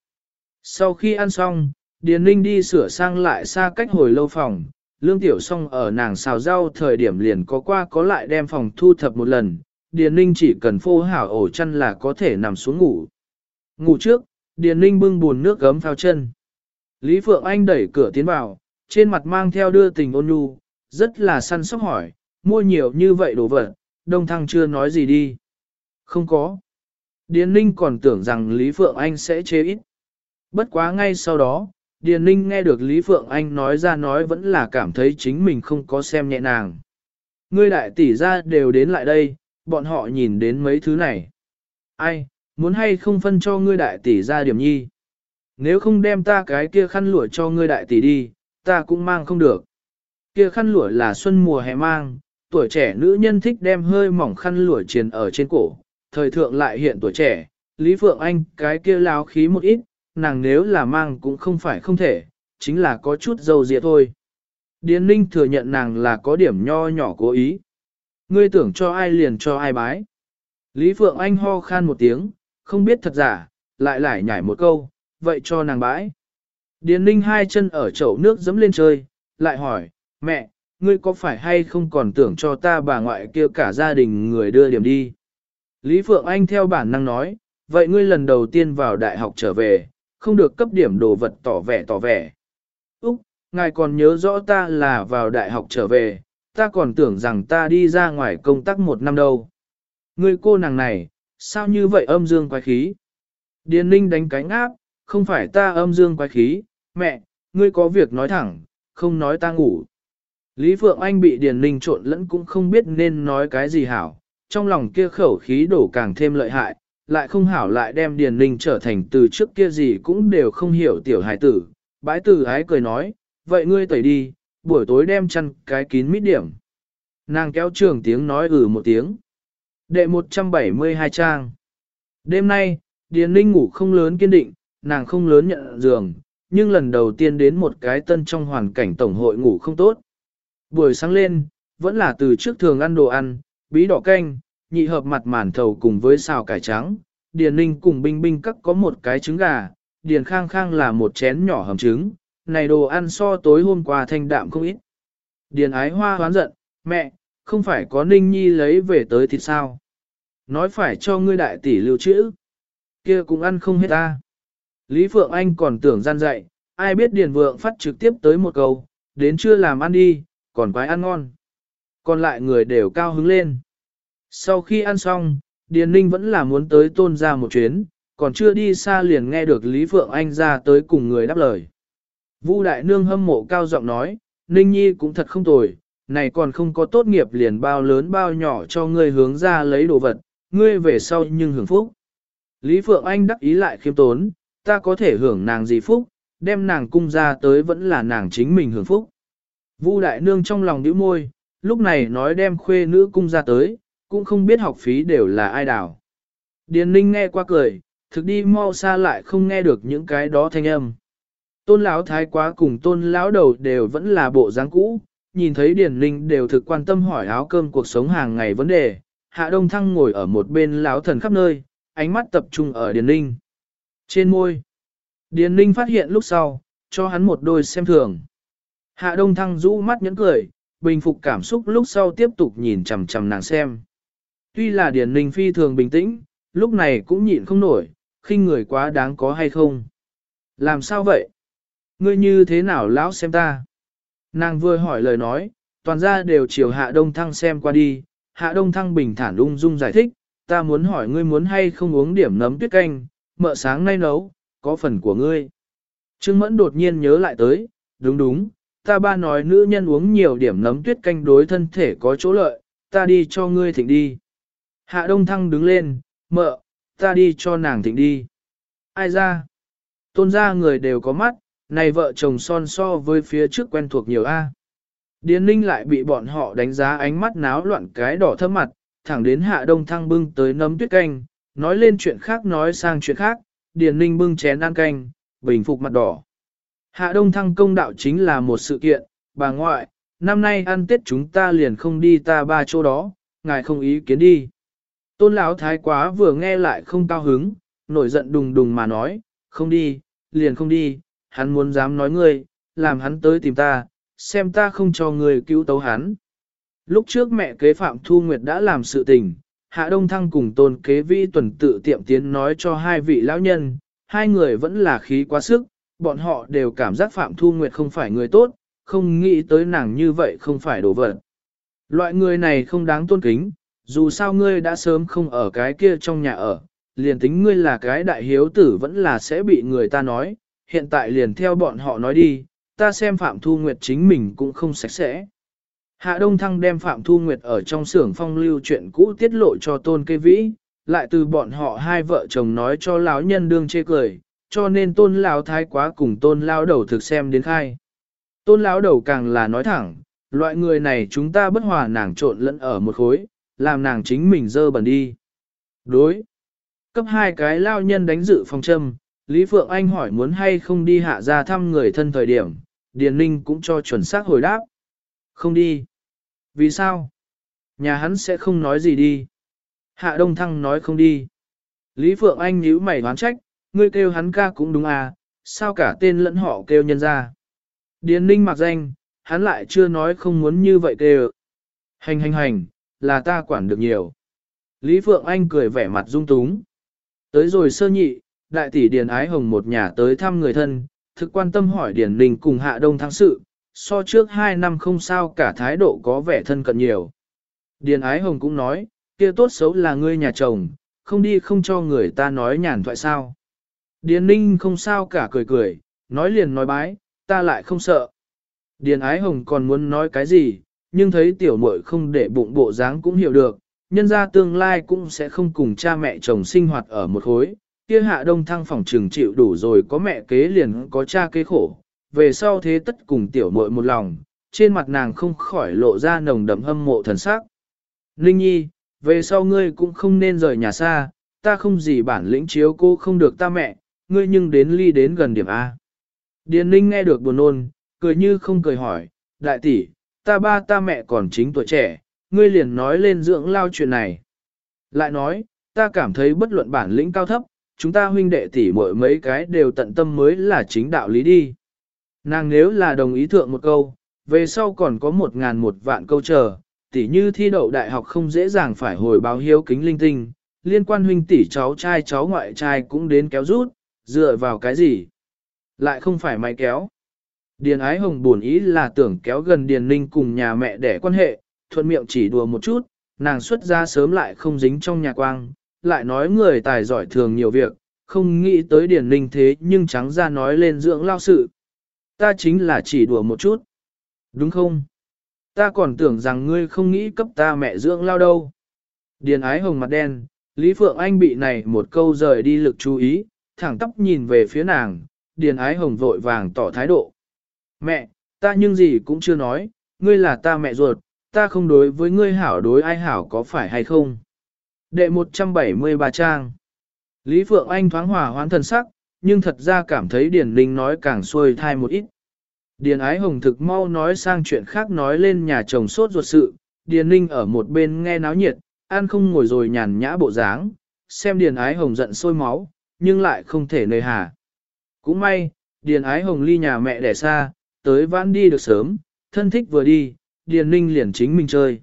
Speaker 1: Sau khi ăn xong, Điền Ninh đi sửa sang lại xa cách hồi lâu phòng, lương tiểu song ở nàng xào rau thời điểm liền có qua có lại đem phòng thu thập một lần, Điền Ninh chỉ cần phô hảo ổ chăn là có thể nằm xuống ngủ. Ngủ trước, Điền Ninh bưng buồn nước gấm phao chân. Lý Phượng Anh đẩy cửa tiến vào, trên mặt mang theo đưa tình ôn nhu, rất là săn sóc hỏi, mua nhiều như vậy đồ vật, Đông Thăng chưa nói gì đi. Không có. Điền Ninh còn tưởng rằng Lý Phượng Anh sẽ chế ít. Bất quá ngay sau đó, Điền Ninh nghe được Lý Phượng Anh nói ra nói vẫn là cảm thấy chính mình không có xem nhẹ nàng. Ngươi đại tỷ ra đều đến lại đây, bọn họ nhìn đến mấy thứ này. Ai, muốn hay không phân cho ngươi đại tỷ ra điểm nhi? Nếu không đem ta cái kia khăn lụa cho ngươi đại tỷ đi, ta cũng mang không được. Kia khăn lụa là xuân mùa hè mang, tuổi trẻ nữ nhân thích đem hơi mỏng khăn lụa triền ở trên cổ, thời thượng lại hiện tuổi trẻ, Lý Phượng Anh cái kia láo khí một ít, nàng nếu là mang cũng không phải không thể, chính là có chút dâu dịa thôi. Điền Ninh thừa nhận nàng là có điểm nho nhỏ cố ý. Ngươi tưởng cho ai liền cho ai bái. Lý Phượng Anh ho khan một tiếng, không biết thật giả, lại lại nhảy một câu, vậy cho nàng bãi. Điền Ninh hai chân ở chậu nước dẫm lên chơi, lại hỏi, mẹ, ngươi có phải hay không còn tưởng cho ta bà ngoại kia cả gia đình người đưa điểm đi. Lý Phượng Anh theo bản năng nói, vậy ngươi lần đầu tiên vào đại học trở về, không được cấp điểm đồ vật tỏ vẻ tỏ vẻ. Úc, ngài còn nhớ rõ ta là vào đại học trở về, ta còn tưởng rằng ta đi ra ngoài công tác một năm đâu. người cô nàng này, sao như vậy âm dương quái khí? Điền Ninh đánh cánh áp, không phải ta âm dương quái khí, mẹ, ngươi có việc nói thẳng, không nói ta ngủ. Lý Phượng Anh bị Điền Ninh trộn lẫn cũng không biết nên nói cái gì hảo, trong lòng kia khẩu khí đổ càng thêm lợi hại, lại không hảo lại đem Điền Ninh trở thành từ trước kia gì cũng đều không hiểu tiểu hài tử. Bái tử ái cười nói, vậy ngươi tẩy đi, buổi tối đem chăn cái kín mít điểm. Nàng kéo trường tiếng nói ừ một tiếng. Đệ 172 trang. Đêm nay, Điền Ninh ngủ không lớn kiên định, nàng không lớn nhận giường, nhưng lần đầu tiên đến một cái tân trong hoàn cảnh tổng hội ngủ không tốt. Buổi sáng lên, vẫn là từ trước thường ăn đồ ăn, bí đỏ canh, nhị hợp mặt màn thầu cùng với xào cải trắng, Điền Ninh cùng Binh Binh cắt có một cái trứng gà, Điền Khang Khang là một chén nhỏ hầm trứng, này đồ ăn so tối hôm qua thanh đạm không ít. Điền Ái Hoa hoán giận, mẹ, không phải có Ninh Nhi lấy về tới thì sao? Nói phải cho ngươi đại tỷ lưu trữ. Kia cũng ăn không hết ta. Lý Phượng Anh còn tưởng gian dạy, ai biết Điền Vượng phát trực tiếp tới một câu, đến chưa làm ăn đi, còn quái ăn ngon. Còn lại người đều cao hứng lên. Sau khi ăn xong, Điền Ninh vẫn là muốn tới tôn ra một chuyến, còn chưa đi xa liền nghe được Lý Phượng Anh ra tới cùng người đáp lời. Vu Đại Nương hâm mộ cao giọng nói, Ninh Nhi cũng thật không tồi, này còn không có tốt nghiệp liền bao lớn bao nhỏ cho ngươi hướng ra lấy đồ vật, ngươi về sau nhưng hưởng phúc. Lý Phượng Anh đắc ý lại khiêm tốn, ta có thể hưởng nàng gì phúc, đem nàng cung ra tới vẫn là nàng chính mình hưởng phúc. Vu Đại Nương trong lòng nhíu môi, lúc này nói đem khuê nữ cung ra tới, cũng không biết học phí đều là ai đào. Điền Ninh nghe qua cười, thực đi mau xa lại không nghe được những cái đó thanh âm. Tôn lão thái quá cùng tôn lão đầu đều vẫn là bộ dáng cũ, nhìn thấy Điền Ninh đều thực quan tâm hỏi áo cơm cuộc sống hàng ngày vấn đề. Hạ Đông Thăng ngồi ở một bên lão thần khắp nơi, ánh mắt tập trung ở Điền Ninh. Trên môi, Điền Ninh phát hiện lúc sau, cho hắn một đôi xem thường. Hạ Đông Thăng rũ mắt nhẫn cười, bình phục cảm xúc lúc sau tiếp tục nhìn chằm chằm nàng xem. Tuy là Điền Ninh phi thường bình tĩnh, lúc này cũng nhịn không nổi, khinh người quá đáng có hay không. Làm sao vậy? Ngươi như thế nào lão xem ta? Nàng vừa hỏi lời nói, toàn ra đều chiều Hạ Đông Thăng xem qua đi, Hạ Đông Thăng bình thản ung dung giải thích, ta muốn hỏi ngươi muốn hay không uống điểm nấm tuyết canh, mợ sáng nay nấu, có phần của ngươi. Trương Mẫn đột nhiên nhớ lại tới, đúng đúng, ta ba nói nữ nhân uống nhiều điểm nấm tuyết canh đối thân thể có chỗ lợi, ta đi cho ngươi thỉnh đi. Hạ Đông Thăng đứng lên, mợ, ta đi cho nàng thịnh đi. Ai ra? Tôn ra người đều có mắt, này vợ chồng son so với phía trước quen thuộc nhiều A. Điền ninh lại bị bọn họ đánh giá ánh mắt náo loạn cái đỏ thơm mặt, thẳng đến hạ đông thăng bưng tới nấm tuyết canh, nói lên chuyện khác nói sang chuyện khác, điền ninh bưng chén ăn canh, bình phục mặt đỏ. Hạ đông thăng công đạo chính là một sự kiện, bà ngoại, năm nay ăn tết chúng ta liền không đi ta ba chỗ đó, ngài không ý kiến đi. Tôn lão thái quá vừa nghe lại không cao hứng, nổi giận đùng đùng mà nói, không đi, liền không đi, hắn muốn dám nói ngươi, làm hắn tới tìm ta, xem ta không cho ngươi cứu tấu hắn. Lúc trước mẹ kế Phạm Thu Nguyệt đã làm sự tình, Hạ Đông Thăng cùng tôn kế vi tuần tự tiệm tiến nói cho hai vị lão nhân, hai người vẫn là khí quá sức, bọn họ đều cảm giác Phạm Thu Nguyệt không phải người tốt, không nghĩ tới nàng như vậy không phải đổ vật. Loại người này không đáng tôn kính, dù sao ngươi đã sớm không ở cái kia trong nhà ở, liền tính ngươi là cái đại hiếu tử vẫn là sẽ bị người ta nói, hiện tại liền theo bọn họ nói đi, ta xem Phạm Thu Nguyệt chính mình cũng không sạch sẽ. Hạ Đông Thăng đem Phạm Thu Nguyệt ở trong xưởng phong lưu chuyện cũ tiết lộ cho Tôn Cây Vĩ, lại từ bọn họ hai vợ chồng nói cho lão nhân đương chê cười, cho nên Tôn lão thái quá cùng Tôn lão đầu thực xem đến khai. Tôn lão đầu càng là nói thẳng, loại người này chúng ta bất hòa nàng trộn lẫn ở một khối, làm nàng chính mình dơ bẩn đi. Đối. Cấp hai cái lao nhân đánh dự phòng châm, Lý Phượng Anh hỏi muốn hay không đi hạ ra thăm người thân thời điểm, Điền Ninh cũng cho chuẩn xác hồi đáp. Không đi. Vì sao? Nhà hắn sẽ không nói gì đi. Hạ Đông Thăng nói không đi. Lý Phượng Anh nhíu mày đoán trách, ngươi kêu hắn ca cũng đúng à, sao cả tên lẫn họ kêu nhân ra. Điền Ninh mặc danh, hắn lại chưa nói không muốn như vậy kêu. Hành hành hành, là ta quản được nhiều. Lý Phượng Anh cười vẻ mặt dung túng. Tới rồi sơ nhị, đại tỷ Điền Ái Hồng một nhà tới thăm người thân, thực quan tâm hỏi Điền Ninh cùng Hạ Đông thắng sự, so trước hai năm không sao cả thái độ có vẻ thân cận nhiều. Điền Ái Hồng cũng nói, kia tốt xấu là ngươi nhà chồng, không đi không cho người ta nói nhàn thoại sao. Điền Ninh không sao cả cười cười, nói liền nói bái, ta lại không sợ. Điền Ái Hồng còn muốn nói cái gì, nhưng thấy tiểu muội không để bụng bộ dáng cũng hiểu được, nhân ra tương lai cũng sẽ không cùng cha mẹ chồng sinh hoạt ở một khối, kia hạ đông thăng phòng trường chịu đủ rồi có mẹ kế liền có cha kế khổ, về sau thế tất cùng tiểu muội một lòng, trên mặt nàng không khỏi lộ ra nồng đậm hâm mộ thần sắc. linh nhi, về sau ngươi cũng không nên rời nhà xa, ta không gì bản lĩnh chiếu cô không được ta mẹ, ngươi nhưng đến ly đến gần điểm A. Điền linh nghe được buồn nôn, cười như không cười hỏi, đại tỷ, ta ba ta mẹ còn chính tuổi trẻ, ngươi liền nói lên dưỡng lao chuyện này. Lại nói, ta cảm thấy bất luận bản lĩnh cao thấp, chúng ta huynh đệ tỷ muội mấy cái đều tận tâm mới là chính đạo lý đi. Nàng nếu là đồng ý thượng một câu, về sau còn có một ngàn một vạn câu chờ, tỷ như thi đậu đại học không dễ dàng phải hồi báo hiếu kính linh tinh, liên quan huynh tỷ cháu trai cháu ngoại trai cũng đến kéo rút, dựa vào cái gì? Lại không phải máy kéo. Điền ái hồng buồn ý là tưởng kéo gần Điền Ninh cùng nhà mẹ để quan hệ, thuận miệng chỉ đùa một chút, nàng xuất ra sớm lại không dính trong nhà quang, lại nói người tài giỏi thường nhiều việc, không nghĩ tới Điền Ninh thế nhưng trắng ra nói lên dưỡng lao sự. Ta chính là chỉ đùa một chút. Đúng không? Ta còn tưởng rằng ngươi không nghĩ cấp ta mẹ dưỡng lao đâu. Điền ái hồng mặt đen, Lý Phượng Anh bị này một câu rời đi lực chú ý, thẳng tóc nhìn về phía nàng, Điền ái hồng vội vàng tỏ thái độ. Mẹ, ta nhưng gì cũng chưa nói, ngươi là ta mẹ ruột, ta không đối với ngươi hảo đối ai hảo có phải hay không? Đệ 173 trang Lý Phượng Anh thoáng hòa hoãn thần sắc, nhưng thật ra cảm thấy Điền Linh nói càng xuôi thai một ít. Điền ái hồng thực mau nói sang chuyện khác nói lên nhà chồng sốt ruột sự, Điền Linh ở một bên nghe náo nhiệt, an không ngồi rồi nhàn nhã bộ dáng, xem Điền ái hồng giận sôi máu, nhưng lại không thể nơi hà. Cũng may, Điền ái hồng ly nhà mẹ đẻ xa, tới vãn đi được sớm, thân thích vừa đi, Điền Ninh liền chính mình chơi.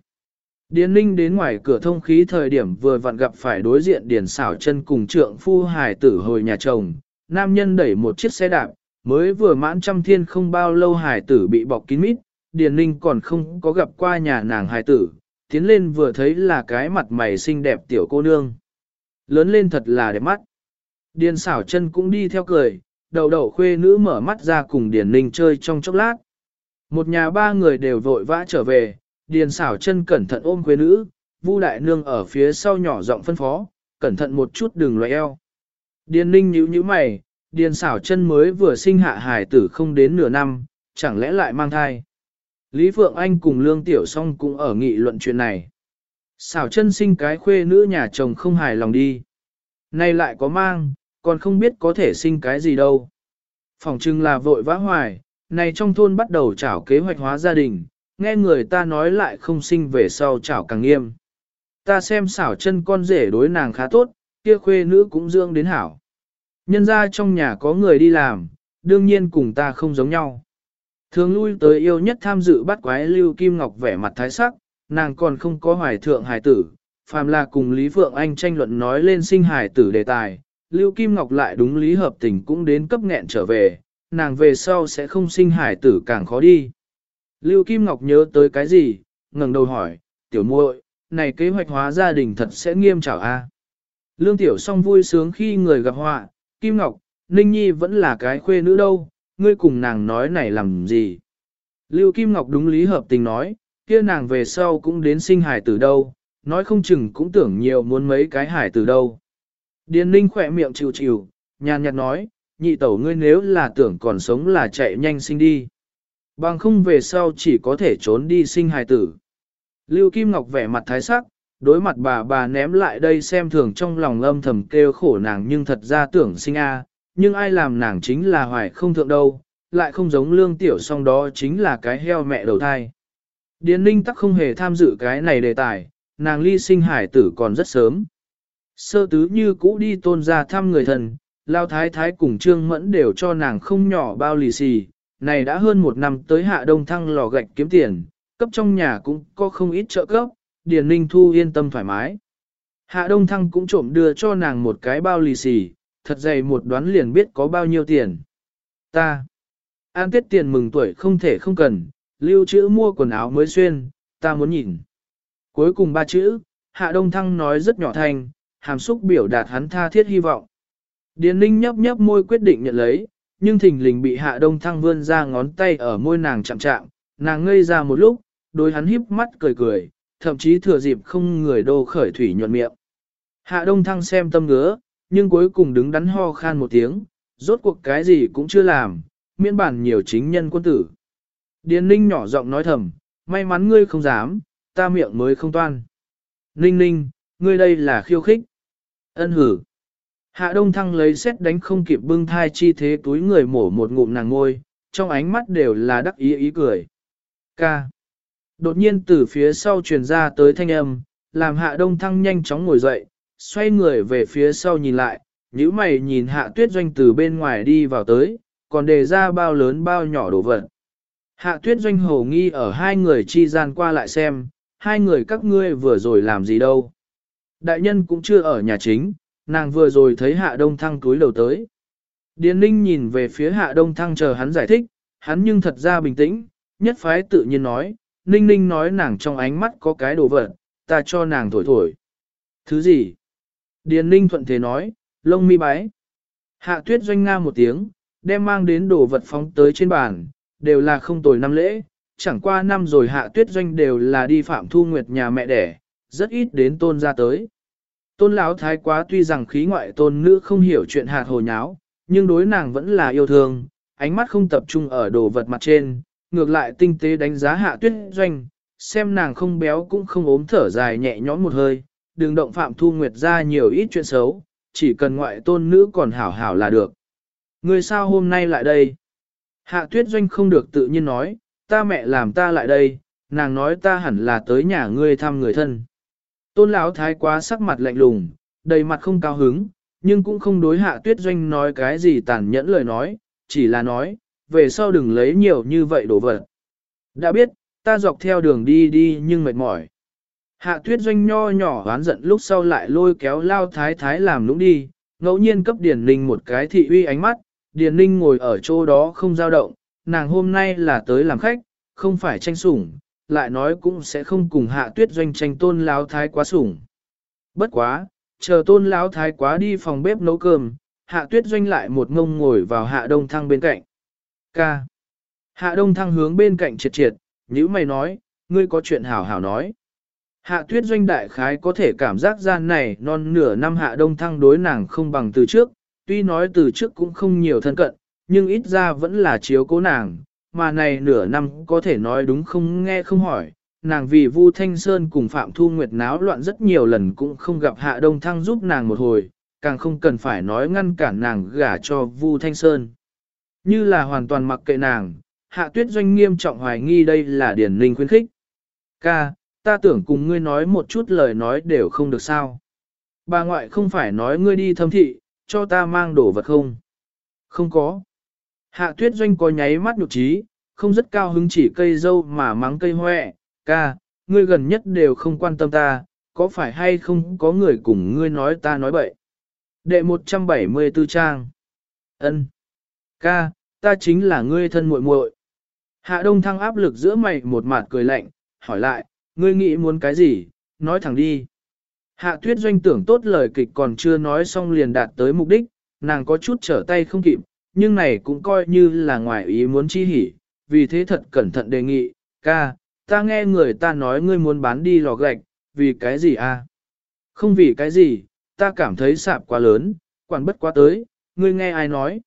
Speaker 1: Điền Ninh đến ngoài cửa thông khí thời điểm vừa vặn gặp phải đối diện Điền xảo chân cùng trượng phu hải tử hồi nhà chồng, nam nhân đẩy một chiếc xe đạp, mới vừa mãn trăm thiên không bao lâu hải tử bị bọc kín mít, Điền Ninh còn không có gặp qua nhà nàng hải tử, tiến lên vừa thấy là cái mặt mày xinh đẹp tiểu cô nương. Lớn lên thật là đẹp mắt. Điền xảo chân cũng đi theo cười, đầu đầu khuê nữ mở mắt ra cùng Điền Ninh chơi trong chốc lát. Một nhà ba người đều vội vã trở về, Điền xảo chân cẩn thận ôm khuê nữ, Vu đại nương ở phía sau nhỏ giọng phân phó, cẩn thận một chút đừng loại eo. Điền Ninh nhíu nhíu mày, Điền xảo chân mới vừa sinh hạ hài tử không đến nửa năm, chẳng lẽ lại mang thai. Lý Phượng Anh cùng Lương Tiểu Song cũng ở nghị luận chuyện này. Xảo chân sinh cái khuê nữ nhà chồng không hài lòng đi. Nay lại có mang, còn không biết có thể sinh cái gì đâu. Phòng trưng là vội vã hoài, này trong thôn bắt đầu trảo kế hoạch hóa gia đình, nghe người ta nói lại không sinh về sau trảo càng nghiêm. Ta xem xảo chân con rể đối nàng khá tốt, kia khuê nữ cũng dương đến hảo. Nhân ra trong nhà có người đi làm, đương nhiên cùng ta không giống nhau. Thường lui tới yêu nhất tham dự bắt quái Lưu Kim Ngọc vẻ mặt thái sắc, nàng còn không có hoài thượng hài tử, phàm là cùng Lý Phượng Anh tranh luận nói lên sinh hài tử đề tài, Lưu Kim Ngọc lại đúng lý hợp tình cũng đến cấp nghẹn trở về, nàng về sau sẽ không sinh hải tử càng khó đi. Lưu Kim Ngọc nhớ tới cái gì, ngẩng đầu hỏi, tiểu muội, này kế hoạch hóa gia đình thật sẽ nghiêm trảo a. À? Lương Tiểu song vui sướng khi người gặp họa, Kim Ngọc, Ninh Nhi vẫn là cái khuê nữ đâu, ngươi cùng nàng nói này làm gì. Lưu Kim Ngọc đúng lý hợp tình nói, kia nàng về sau cũng đến sinh hải tử đâu, nói không chừng cũng tưởng nhiều muốn mấy cái hải tử đâu. Điền Ninh khỏe miệng chịu chịu, nhàn nhạt nói, nhị tẩu ngươi nếu là tưởng còn sống là chạy nhanh sinh đi. Bằng không về sau chỉ có thể trốn đi sinh hài tử. Lưu Kim Ngọc vẻ mặt thái sắc, đối mặt bà bà ném lại đây xem thường trong lòng âm thầm kêu khổ nàng nhưng thật ra tưởng sinh a, nhưng ai làm nàng chính là hoài không thượng đâu, lại không giống lương tiểu song đó chính là cái heo mẹ đầu thai. Điền Ninh tắc không hề tham dự cái này đề tài, nàng ly sinh hải tử còn rất sớm. Sơ tứ như cũ đi tôn ra thăm người thần, Lao Thái Thái cùng Trương Mẫn đều cho nàng không nhỏ bao lì xì, này đã hơn một năm tới hạ đông thăng lò gạch kiếm tiền, cấp trong nhà cũng có không ít trợ cấp, Điền Ninh Thu yên tâm thoải mái. Hạ đông thăng cũng trộm đưa cho nàng một cái bao lì xì, thật dày một đoán liền biết có bao nhiêu tiền. Ta, an tiết tiền mừng tuổi không thể không cần, lưu trữ mua quần áo mới xuyên, ta muốn nhìn. Cuối cùng ba chữ, Hạ Đông Thăng nói rất nhỏ thành hàm xúc biểu đạt hắn tha thiết hy vọng. Điền Ninh nhấp nhấp môi quyết định nhận lấy, nhưng thình lình bị Hạ Đông Thăng vươn ra ngón tay ở môi nàng chạm chạm, nàng ngây ra một lúc, đối hắn híp mắt cười cười, thậm chí thừa dịp không người đô khởi thủy nhuận miệng. Hạ Đông Thăng xem tâm ngứa, nhưng cuối cùng đứng đắn ho khan một tiếng, rốt cuộc cái gì cũng chưa làm, miễn bản nhiều chính nhân quân tử. Điền Ninh nhỏ giọng nói thầm, may mắn ngươi không dám, ta miệng mới không toan. Ninh ninh, ngươi đây là khiêu khích. Ân hử. Hạ Đông Thăng lấy xét đánh không kịp bưng thai chi thế túi người mổ một ngụm nàng ngôi, trong ánh mắt đều là đắc ý ý cười. Ca. Đột nhiên từ phía sau truyền ra tới thanh âm, làm Hạ Đông Thăng nhanh chóng ngồi dậy, xoay người về phía sau nhìn lại, nhíu mày nhìn Hạ Tuyết Doanh từ bên ngoài đi vào tới, còn đề ra bao lớn bao nhỏ đồ vật. Hạ Tuyết Doanh hồ nghi ở hai người chi gian qua lại xem, hai người các ngươi vừa rồi làm gì đâu. Đại nhân cũng chưa ở nhà chính, nàng vừa rồi thấy hạ đông thăng túi đầu tới. Điền ninh nhìn về phía hạ đông thăng chờ hắn giải thích, hắn nhưng thật ra bình tĩnh, nhất phái tự nhiên nói, ninh ninh nói nàng trong ánh mắt có cái đồ vật, ta cho nàng thổi thổi. Thứ gì? Điền ninh thuận thế nói, lông mi bái. Hạ tuyết doanh nga một tiếng, đem mang đến đồ vật phóng tới trên bàn, đều là không tồi năm lễ, chẳng qua năm rồi hạ tuyết doanh đều là đi phạm thu nguyệt nhà mẹ đẻ, rất ít đến tôn ra tới. Tôn lão thái quá tuy rằng khí ngoại tôn nữ không hiểu chuyện hạt hồ nháo, nhưng đối nàng vẫn là yêu thương, ánh mắt không tập trung ở đồ vật mặt trên, ngược lại tinh tế đánh giá hạ tuyết doanh, xem nàng không béo cũng không ốm thở dài nhẹ nhõm một hơi, đừng động phạm thu nguyệt ra nhiều ít chuyện xấu, chỉ cần ngoại tôn nữ còn hảo hảo là được. Người sao hôm nay lại đây? Hạ tuyết doanh không được tự nhiên nói, ta mẹ làm ta lại đây, nàng nói ta hẳn là tới nhà ngươi thăm người thân. Tôn lão thái quá sắc mặt lạnh lùng, đầy mặt không cao hứng, nhưng cũng không đối hạ tuyết doanh nói cái gì tàn nhẫn lời nói, chỉ là nói, về sau đừng lấy nhiều như vậy đồ vật. Đã biết, ta dọc theo đường đi đi nhưng mệt mỏi. Hạ tuyết doanh nho nhỏ oán giận lúc sau lại lôi kéo lao thái thái làm nũng đi, ngẫu nhiên cấp Điền Ninh một cái thị uy ánh mắt, Điền Ninh ngồi ở chỗ đó không dao động, nàng hôm nay là tới làm khách, không phải tranh sủng, lại nói cũng sẽ không cùng hạ tuyết doanh tranh tôn lão thái quá sủng. Bất quá, chờ tôn lão thái quá đi phòng bếp nấu cơm, hạ tuyết doanh lại một ngông ngồi vào hạ đông thăng bên cạnh. Ca. Hạ đông thăng hướng bên cạnh triệt triệt, như mày nói, ngươi có chuyện hảo hảo nói. Hạ tuyết doanh đại khái có thể cảm giác gian này non nửa năm hạ đông thăng đối nàng không bằng từ trước, tuy nói từ trước cũng không nhiều thân cận, nhưng ít ra vẫn là chiếu cố nàng, mà này nửa năm có thể nói đúng không nghe không hỏi. Nàng vì Vu Thanh Sơn cùng Phạm Thu Nguyệt náo loạn rất nhiều lần cũng không gặp Hạ Đông Thăng giúp nàng một hồi, càng không cần phải nói ngăn cản nàng gả cho Vu Thanh Sơn. Như là hoàn toàn mặc kệ nàng, Hạ Tuyết Doanh nghiêm trọng hoài nghi đây là điển linh khuyến khích. Ca, ta tưởng cùng ngươi nói một chút lời nói đều không được sao. Bà ngoại không phải nói ngươi đi thâm thị, cho ta mang đồ vật không? Không có. Hạ tuyết doanh có nháy mắt nhục trí, không rất cao hứng chỉ cây dâu mà mắng cây hoẹ, ca, ngươi gần nhất đều không quan tâm ta, có phải hay không có người cùng ngươi nói ta nói bậy. Đệ 174 trang. ân Ca, ta chính là ngươi thân muội muội. Hạ đông thăng áp lực giữa mày một mặt cười lạnh, hỏi lại, ngươi nghĩ muốn cái gì, nói thẳng đi. Hạ tuyết doanh tưởng tốt lời kịch còn chưa nói xong liền đạt tới mục đích, nàng có chút trở tay không kịp, nhưng này cũng coi như là ngoài ý muốn chi hỉ, vì thế thật cẩn thận đề nghị, ca, ta nghe người ta nói ngươi muốn bán đi lò gạch, vì cái gì a? Không vì cái gì, ta cảm thấy sạp quá lớn, quản bất quá tới, ngươi nghe ai nói.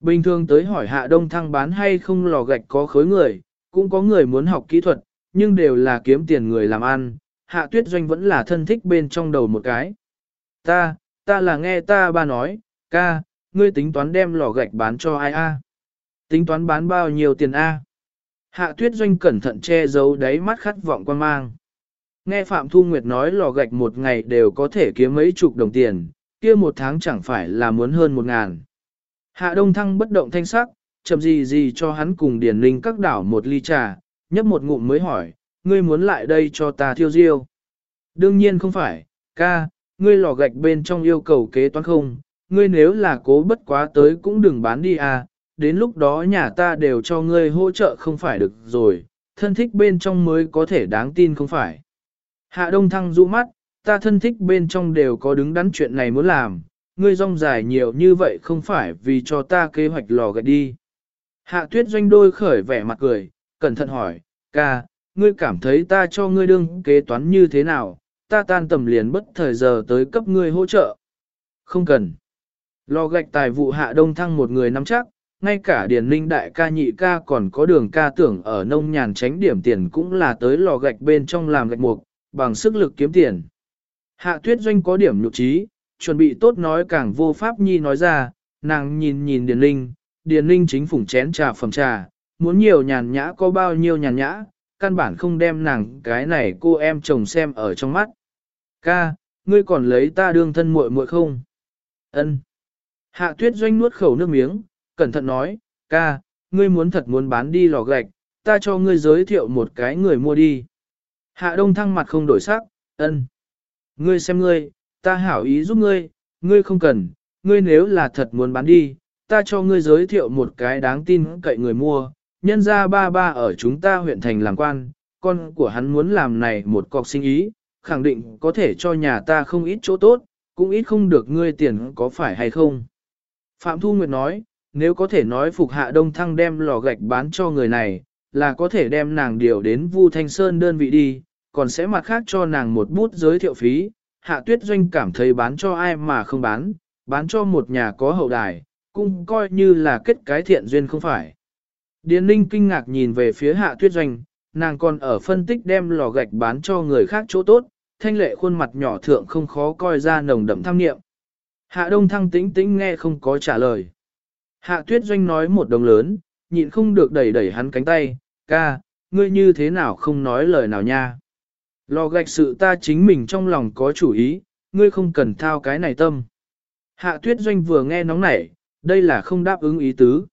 Speaker 1: Bình thường tới hỏi hạ đông thăng bán hay không lò gạch có khối người, cũng có người muốn học kỹ thuật, nhưng đều là kiếm tiền người làm ăn, hạ tuyết doanh vẫn là thân thích bên trong đầu một cái. Ta, ta là nghe ta ba nói, ca, ngươi tính toán đem lò gạch bán cho ai a? Tính toán bán bao nhiêu tiền a? Hạ tuyết doanh cẩn thận che giấu đáy mắt khát vọng quan mang. Nghe Phạm Thu Nguyệt nói lò gạch một ngày đều có thể kiếm mấy chục đồng tiền, kia một tháng chẳng phải là muốn hơn một ngàn. Hạ Đông Thăng bất động thanh sắc, chậm gì gì cho hắn cùng Điền Linh các đảo một ly trà, nhấp một ngụm mới hỏi, ngươi muốn lại đây cho ta thiêu diêu. Đương nhiên không phải, ca, ngươi lò gạch bên trong yêu cầu kế toán không, ngươi nếu là cố bất quá tới cũng đừng bán đi à, đến lúc đó nhà ta đều cho ngươi hỗ trợ không phải được rồi, thân thích bên trong mới có thể đáng tin không phải. Hạ Đông Thăng rũ mắt, ta thân thích bên trong đều có đứng đắn chuyện này muốn làm, ngươi rong dài nhiều như vậy không phải vì cho ta kế hoạch lò gạch đi. Hạ Tuyết doanh đôi khởi vẻ mặt cười, cẩn thận hỏi, ca, ngươi cảm thấy ta cho ngươi đương kế toán như thế nào, ta tan tầm liền bất thời giờ tới cấp ngươi hỗ trợ. Không cần. Lò gạch tài vụ hạ đông thăng một người nắm chắc, ngay cả điển ninh đại ca nhị ca còn có đường ca tưởng ở nông nhàn tránh điểm tiền cũng là tới lò gạch bên trong làm gạch mục, bằng sức lực kiếm tiền. Hạ tuyết doanh có điểm nhục trí, chuẩn bị tốt nói càng vô pháp nhi nói ra, nàng nhìn nhìn điển ninh, điển ninh chính phủng chén trà phẩm trà, muốn nhiều nhàn nhã có bao nhiêu nhàn nhã, căn bản không đem nàng cái này cô em chồng xem ở trong mắt. Ca, ngươi còn lấy ta đương thân muội muội không? Ân. Hạ tuyết doanh nuốt khẩu nước miếng, cẩn thận nói, ca, ngươi muốn thật muốn bán đi lò gạch, ta cho ngươi giới thiệu một cái người mua đi. Hạ đông thăng mặt không đổi sắc, ân. Ngươi xem ngươi, ta hảo ý giúp ngươi, ngươi không cần, ngươi nếu là thật muốn bán đi, ta cho ngươi giới thiệu một cái đáng tin cậy người mua, nhân ra ba ba ở chúng ta huyện thành làm quan, con của hắn muốn làm này một cọc sinh ý, khẳng định có thể cho nhà ta không ít chỗ tốt, cũng ít không được ngươi tiền có phải hay không. Phạm Thu Nguyệt nói, nếu có thể nói phục hạ đông thăng đem lò gạch bán cho người này, là có thể đem nàng điều đến Vu Thanh Sơn đơn vị đi, còn sẽ mặt khác cho nàng một bút giới thiệu phí. Hạ tuyết doanh cảm thấy bán cho ai mà không bán, bán cho một nhà có hậu đài, cũng coi như là kết cái thiện duyên không phải. Điền Ninh kinh ngạc nhìn về phía hạ tuyết doanh, nàng còn ở phân tích đem lò gạch bán cho người khác chỗ tốt, thanh lệ khuôn mặt nhỏ thượng không khó coi ra nồng đậm tham nghiệm. Hạ đông thăng tĩnh tĩnh nghe không có trả lời. Hạ tuyết doanh nói một đồng lớn, nhịn không được đẩy đẩy hắn cánh tay, ca, ngươi như thế nào không nói lời nào nha. Lò gạch sự ta chính mình trong lòng có chủ ý, ngươi không cần thao cái này tâm. Hạ tuyết doanh vừa nghe nóng nảy, đây là không đáp ứng ý tứ.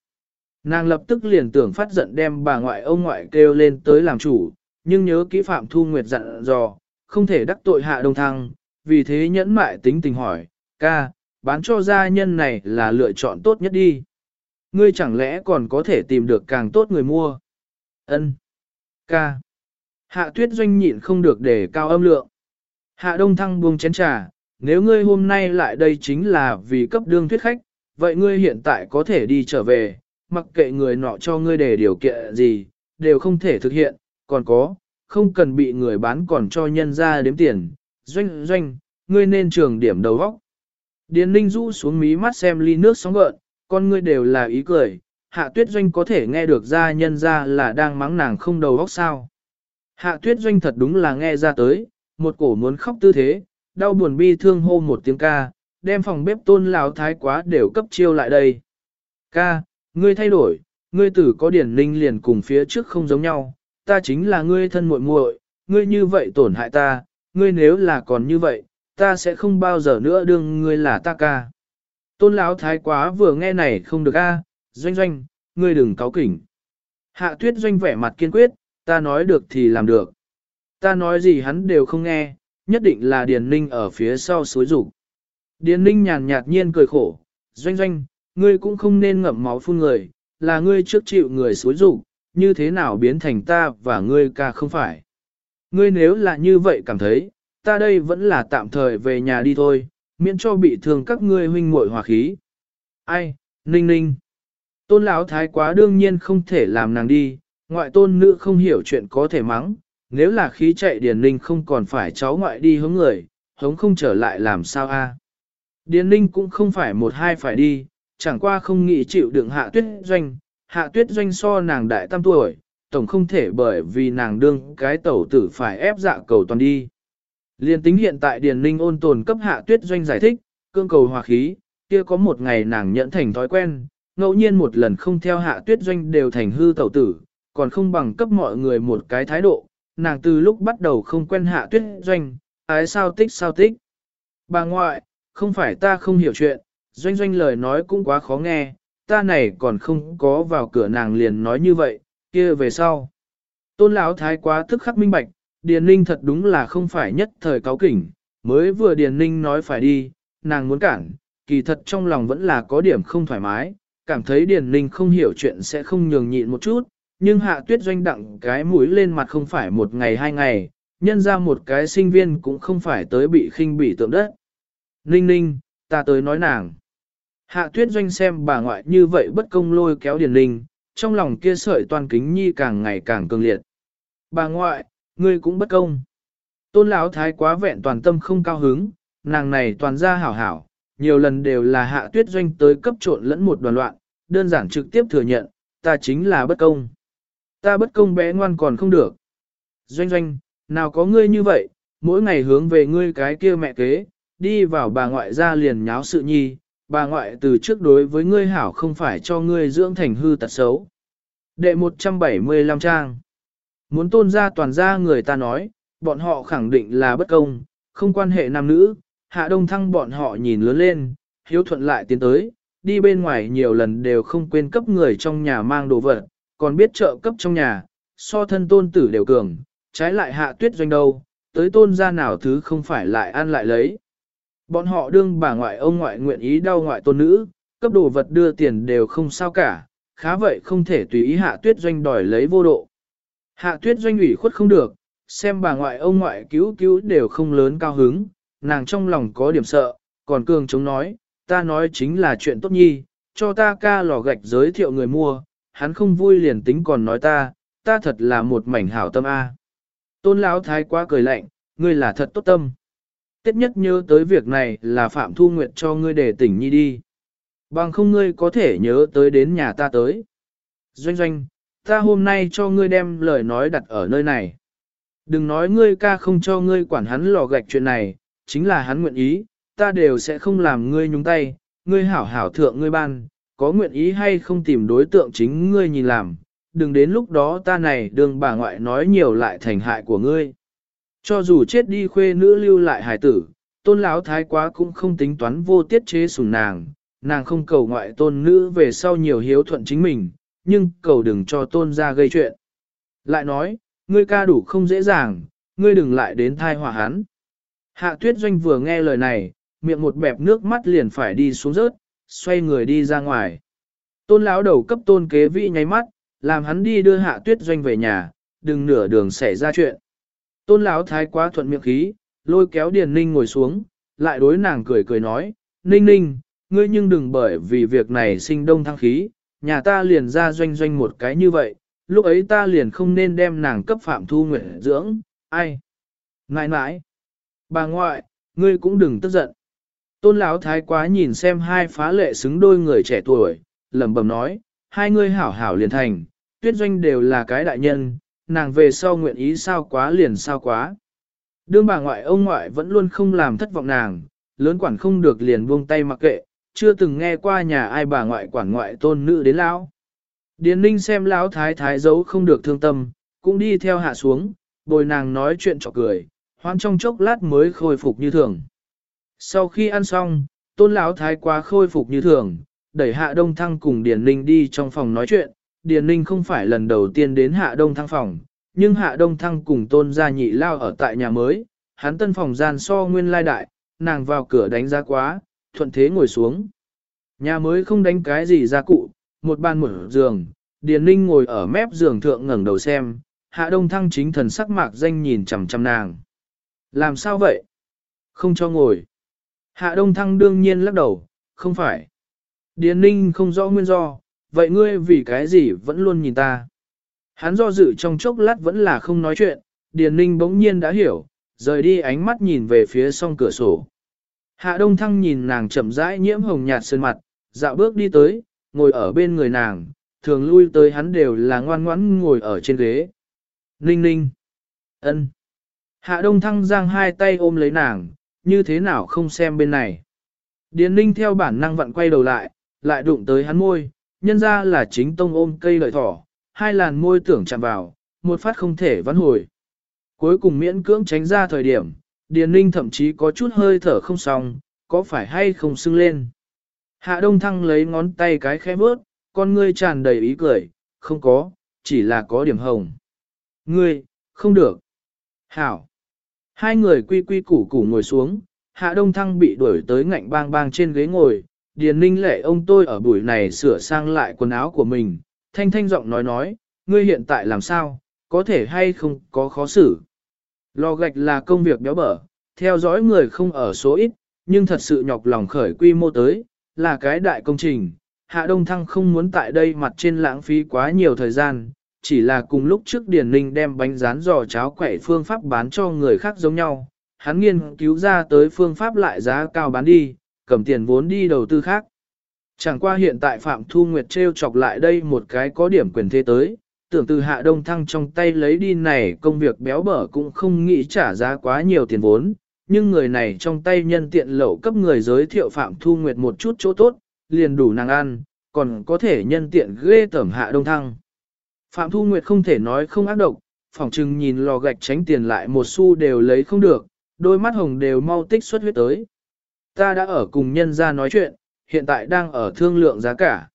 Speaker 1: Nàng lập tức liền tưởng phát giận đem bà ngoại ông ngoại kêu lên tới làm chủ, nhưng nhớ kỹ Phạm Thu Nguyệt dặn dò, không thể đắc tội hạ đông thăng, vì thế nhẫn mại tính tình hỏi, ca, bán cho gia nhân này là lựa chọn tốt nhất đi. Ngươi chẳng lẽ còn có thể tìm được càng tốt người mua? Ân. Ca. Hạ tuyết doanh nhịn không được để cao âm lượng. Hạ đông thăng buông chén trà, nếu ngươi hôm nay lại đây chính là vì cấp đương thuyết khách, vậy ngươi hiện tại có thể đi trở về, mặc kệ người nọ cho ngươi để điều kiện gì, đều không thể thực hiện, còn có, không cần bị người bán còn cho nhân ra đếm tiền, doanh doanh, ngươi nên trường điểm đầu góc, Điền Ninh rũ xuống mí mắt xem ly nước sóng gợn, con ngươi đều là ý cười, hạ tuyết doanh có thể nghe được ra nhân ra là đang mắng nàng không đầu vóc sao. Hạ tuyết doanh thật đúng là nghe ra tới, một cổ muốn khóc tư thế, đau buồn bi thương hô một tiếng ca, đem phòng bếp tôn lão thái quá đều cấp chiêu lại đây. Ca, ngươi thay đổi, ngươi tử có điển ninh liền cùng phía trước không giống nhau, ta chính là ngươi thân muội muội, ngươi như vậy tổn hại ta, ngươi nếu là còn như vậy, ta sẽ không bao giờ nữa đương ngươi là ta ca. Tôn lão thái quá vừa nghe này không được a, à. doanh doanh, ngươi đừng cáo kỉnh. Hạ tuyết doanh vẻ mặt kiên quyết, ta nói được thì làm được. Ta nói gì hắn đều không nghe, nhất định là Điền Ninh ở phía sau suối rủ. Điền Ninh nhàn nhạt nhiên cười khổ, doanh doanh, ngươi cũng không nên ngậm máu phun người, là ngươi trước chịu người suối rủ, như thế nào biến thành ta và ngươi ca không phải. Ngươi nếu là như vậy cảm thấy, ta đây vẫn là tạm thời về nhà đi thôi, miễn cho bị thương các ngươi huynh muội hòa khí. Ai, ninh ninh. Tôn lão thái quá đương nhiên không thể làm nàng đi, ngoại tôn nữ không hiểu chuyện có thể mắng, nếu là khí chạy điền ninh không còn phải cháu ngoại đi hướng người, hống không trở lại làm sao a? Điền ninh cũng không phải một hai phải đi, chẳng qua không nghĩ chịu đựng hạ tuyết doanh, hạ tuyết doanh so nàng đại tam tuổi, tổng không thể bởi vì nàng đương cái tẩu tử phải ép dạ cầu toàn đi. Liên tính hiện tại Điền Ninh ôn tồn cấp hạ tuyết doanh giải thích, cương cầu hòa khí, kia có một ngày nàng nhẫn thành thói quen, ngẫu nhiên một lần không theo hạ tuyết doanh đều thành hư tẩu tử, còn không bằng cấp mọi người một cái thái độ, nàng từ lúc bắt đầu không quen hạ tuyết doanh, ái sao tích sao tích. Bà ngoại, không phải ta không hiểu chuyện, doanh doanh lời nói cũng quá khó nghe, ta này còn không có vào cửa nàng liền nói như vậy, kia về sau. Tôn lão thái quá thức khắc minh bạch, Điền Ninh thật đúng là không phải nhất thời cáo kỉnh, mới vừa Điền Ninh nói phải đi, nàng muốn cản, kỳ thật trong lòng vẫn là có điểm không thoải mái, cảm thấy Điền Ninh không hiểu chuyện sẽ không nhường nhịn một chút, nhưng hạ tuyết doanh đặng cái mũi lên mặt không phải một ngày hai ngày, nhân ra một cái sinh viên cũng không phải tới bị khinh bị tượng đất. Ninh ninh, ta tới nói nàng. Hạ tuyết doanh xem bà ngoại như vậy bất công lôi kéo Điền Ninh, trong lòng kia sợi toàn kính nhi càng ngày càng cường liệt. Bà ngoại, ngươi cũng bất công. Tôn lão thái quá vẹn toàn tâm không cao hứng, nàng này toàn ra hảo hảo, nhiều lần đều là hạ tuyết doanh tới cấp trộn lẫn một đoàn loạn, đơn giản trực tiếp thừa nhận, ta chính là bất công. Ta bất công bé ngoan còn không được. Doanh doanh, nào có ngươi như vậy, mỗi ngày hướng về ngươi cái kia mẹ kế, đi vào bà ngoại ra liền nháo sự nhi, bà ngoại từ trước đối với ngươi hảo không phải cho ngươi dưỡng thành hư tật xấu. Đệ 175 trang Muốn tôn ra toàn ra người ta nói, bọn họ khẳng định là bất công, không quan hệ nam nữ, hạ đông thăng bọn họ nhìn lớn lên, hiếu thuận lại tiến tới, đi bên ngoài nhiều lần đều không quên cấp người trong nhà mang đồ vật, còn biết trợ cấp trong nhà, so thân tôn tử đều cường, trái lại hạ tuyết doanh đâu, tới tôn gia nào thứ không phải lại ăn lại lấy. Bọn họ đương bà ngoại ông ngoại nguyện ý đau ngoại tôn nữ, cấp đồ vật đưa tiền đều không sao cả, khá vậy không thể tùy ý hạ tuyết doanh đòi lấy vô độ. Hạ tuyết doanh ủy khuất không được, xem bà ngoại ông ngoại cứu cứu đều không lớn cao hứng, nàng trong lòng có điểm sợ, còn cường chống nói, ta nói chính là chuyện tốt nhi, cho ta ca lò gạch giới thiệu người mua, hắn không vui liền tính còn nói ta, ta thật là một mảnh hảo tâm A. Tôn lão thái quá cười lạnh, ngươi là thật tốt tâm. Tết nhất nhớ tới việc này là Phạm Thu Nguyệt cho ngươi để tỉnh nhi đi. Bằng không ngươi có thể nhớ tới đến nhà ta tới. Doanh doanh, ta hôm nay cho ngươi đem lời nói đặt ở nơi này. Đừng nói ngươi ca không cho ngươi quản hắn lò gạch chuyện này, chính là hắn nguyện ý, ta đều sẽ không làm ngươi nhúng tay, ngươi hảo hảo thượng ngươi ban, có nguyện ý hay không tìm đối tượng chính ngươi nhìn làm, đừng đến lúc đó ta này đường bà ngoại nói nhiều lại thành hại của ngươi. Cho dù chết đi khuê nữ lưu lại hài tử, tôn lão thái quá cũng không tính toán vô tiết chế sủng nàng, nàng không cầu ngoại tôn nữ về sau nhiều hiếu thuận chính mình, nhưng cầu đừng cho tôn ra gây chuyện. Lại nói, ngươi ca đủ không dễ dàng, ngươi đừng lại đến thai họa hắn. Hạ tuyết doanh vừa nghe lời này, miệng một bẹp nước mắt liền phải đi xuống rớt, xoay người đi ra ngoài. Tôn lão đầu cấp tôn kế vị nháy mắt, làm hắn đi đưa hạ tuyết doanh về nhà, đừng nửa đường xảy ra chuyện. Tôn lão thái quá thuận miệng khí, lôi kéo Điền Ninh ngồi xuống, lại đối nàng cười cười nói, Ninh Ninh, ngươi nhưng đừng bởi vì việc này sinh đông thăng khí, nhà ta liền ra doanh doanh một cái như vậy, lúc ấy ta liền không nên đem nàng cấp phạm thu nguyện dưỡng, ai? Ngại nãi! bà ngoại, ngươi cũng đừng tức giận. Tôn lão thái quá nhìn xem hai phá lệ xứng đôi người trẻ tuổi, lẩm bẩm nói, hai ngươi hảo hảo liền thành, tuyết doanh đều là cái đại nhân, nàng về sau nguyện ý sao quá liền sao quá. Đương bà ngoại ông ngoại vẫn luôn không làm thất vọng nàng, lớn quản không được liền buông tay mặc kệ, chưa từng nghe qua nhà ai bà ngoại quản ngoại tôn nữ đến lão. Điền ninh xem lão thái thái giấu không được thương tâm, cũng đi theo hạ xuống, bồi nàng nói chuyện trò cười, hoan trong chốc lát mới khôi phục như thường. Sau khi ăn xong, tôn lão thái quá khôi phục như thường, đẩy hạ đông thăng cùng Điền ninh đi trong phòng nói chuyện, Điền ninh không phải lần đầu tiên đến hạ đông thăng phòng, nhưng hạ đông thăng cùng tôn gia nhị lao ở tại nhà mới, hắn tân phòng gian so nguyên lai đại, nàng vào cửa đánh giá quá, thuận thế ngồi xuống. Nhà mới không đánh cái gì ra cụ, một bàn mở giường, Điền Ninh ngồi ở mép giường thượng ngẩng đầu xem, hạ đông thăng chính thần sắc mạc danh nhìn chằm chằm nàng. Làm sao vậy? Không cho ngồi. Hạ đông thăng đương nhiên lắc đầu, không phải. Điền Ninh không rõ nguyên do, vậy ngươi vì cái gì vẫn luôn nhìn ta? Hắn do dự trong chốc lát vẫn là không nói chuyện, Điền Ninh bỗng nhiên đã hiểu, rời đi ánh mắt nhìn về phía song cửa sổ. Hạ Đông Thăng nhìn nàng chậm rãi nhiễm hồng nhạt sơn mặt, dạo bước đi tới, ngồi ở bên người nàng, thường lui tới hắn đều là ngoan ngoãn ngồi ở trên ghế. Ninh ninh. ân. Hạ Đông Thăng giang hai tay ôm lấy nàng, như thế nào không xem bên này. Điền ninh theo bản năng vặn quay đầu lại, lại đụng tới hắn môi, nhân ra là chính tông ôm cây lợi thỏ, hai làn môi tưởng chạm vào, một phát không thể vãn hồi. Cuối cùng miễn cưỡng tránh ra thời điểm, Điền Ninh thậm chí có chút hơi thở không xong, có phải hay không sưng lên. Hạ Đông Thăng lấy ngón tay cái khẽ bước, con ngươi tràn đầy ý cười, không có, chỉ là có điểm hồng. Ngươi, không được. Hảo. Hai người quy quy củ củ ngồi xuống, Hạ Đông Thăng bị đuổi tới ngạnh bang bang trên ghế ngồi, Điền Ninh lệ ông tôi ở buổi này sửa sang lại quần áo của mình, thanh thanh giọng nói nói, ngươi hiện tại làm sao, có thể hay không có khó xử. Lò gạch là công việc béo bở, theo dõi người không ở số ít, nhưng thật sự nhọc lòng khởi quy mô tới, là cái đại công trình. Hạ Đông Thăng không muốn tại đây mặt trên lãng phí quá nhiều thời gian, chỉ là cùng lúc trước Điền Ninh đem bánh rán giò cháo quậy phương pháp bán cho người khác giống nhau. Hắn nghiên cứu ra tới phương pháp lại giá cao bán đi, cầm tiền vốn đi đầu tư khác. Chẳng qua hiện tại Phạm Thu Nguyệt treo chọc lại đây một cái có điểm quyền thế tới, tưởng từ hạ đông thăng trong tay lấy đi này công việc béo bở cũng không nghĩ trả giá quá nhiều tiền vốn, nhưng người này trong tay nhân tiện lậu cấp người giới thiệu Phạm Thu Nguyệt một chút chỗ tốt, liền đủ nàng ăn, còn có thể nhân tiện ghê tẩm hạ đông thăng. Phạm Thu Nguyệt không thể nói không ác độc, phỏng chừng nhìn lò gạch tránh tiền lại một xu đều lấy không được, đôi mắt hồng đều mau tích xuất huyết tới. Ta đã ở cùng nhân ra nói chuyện, hiện tại đang ở thương lượng giá cả.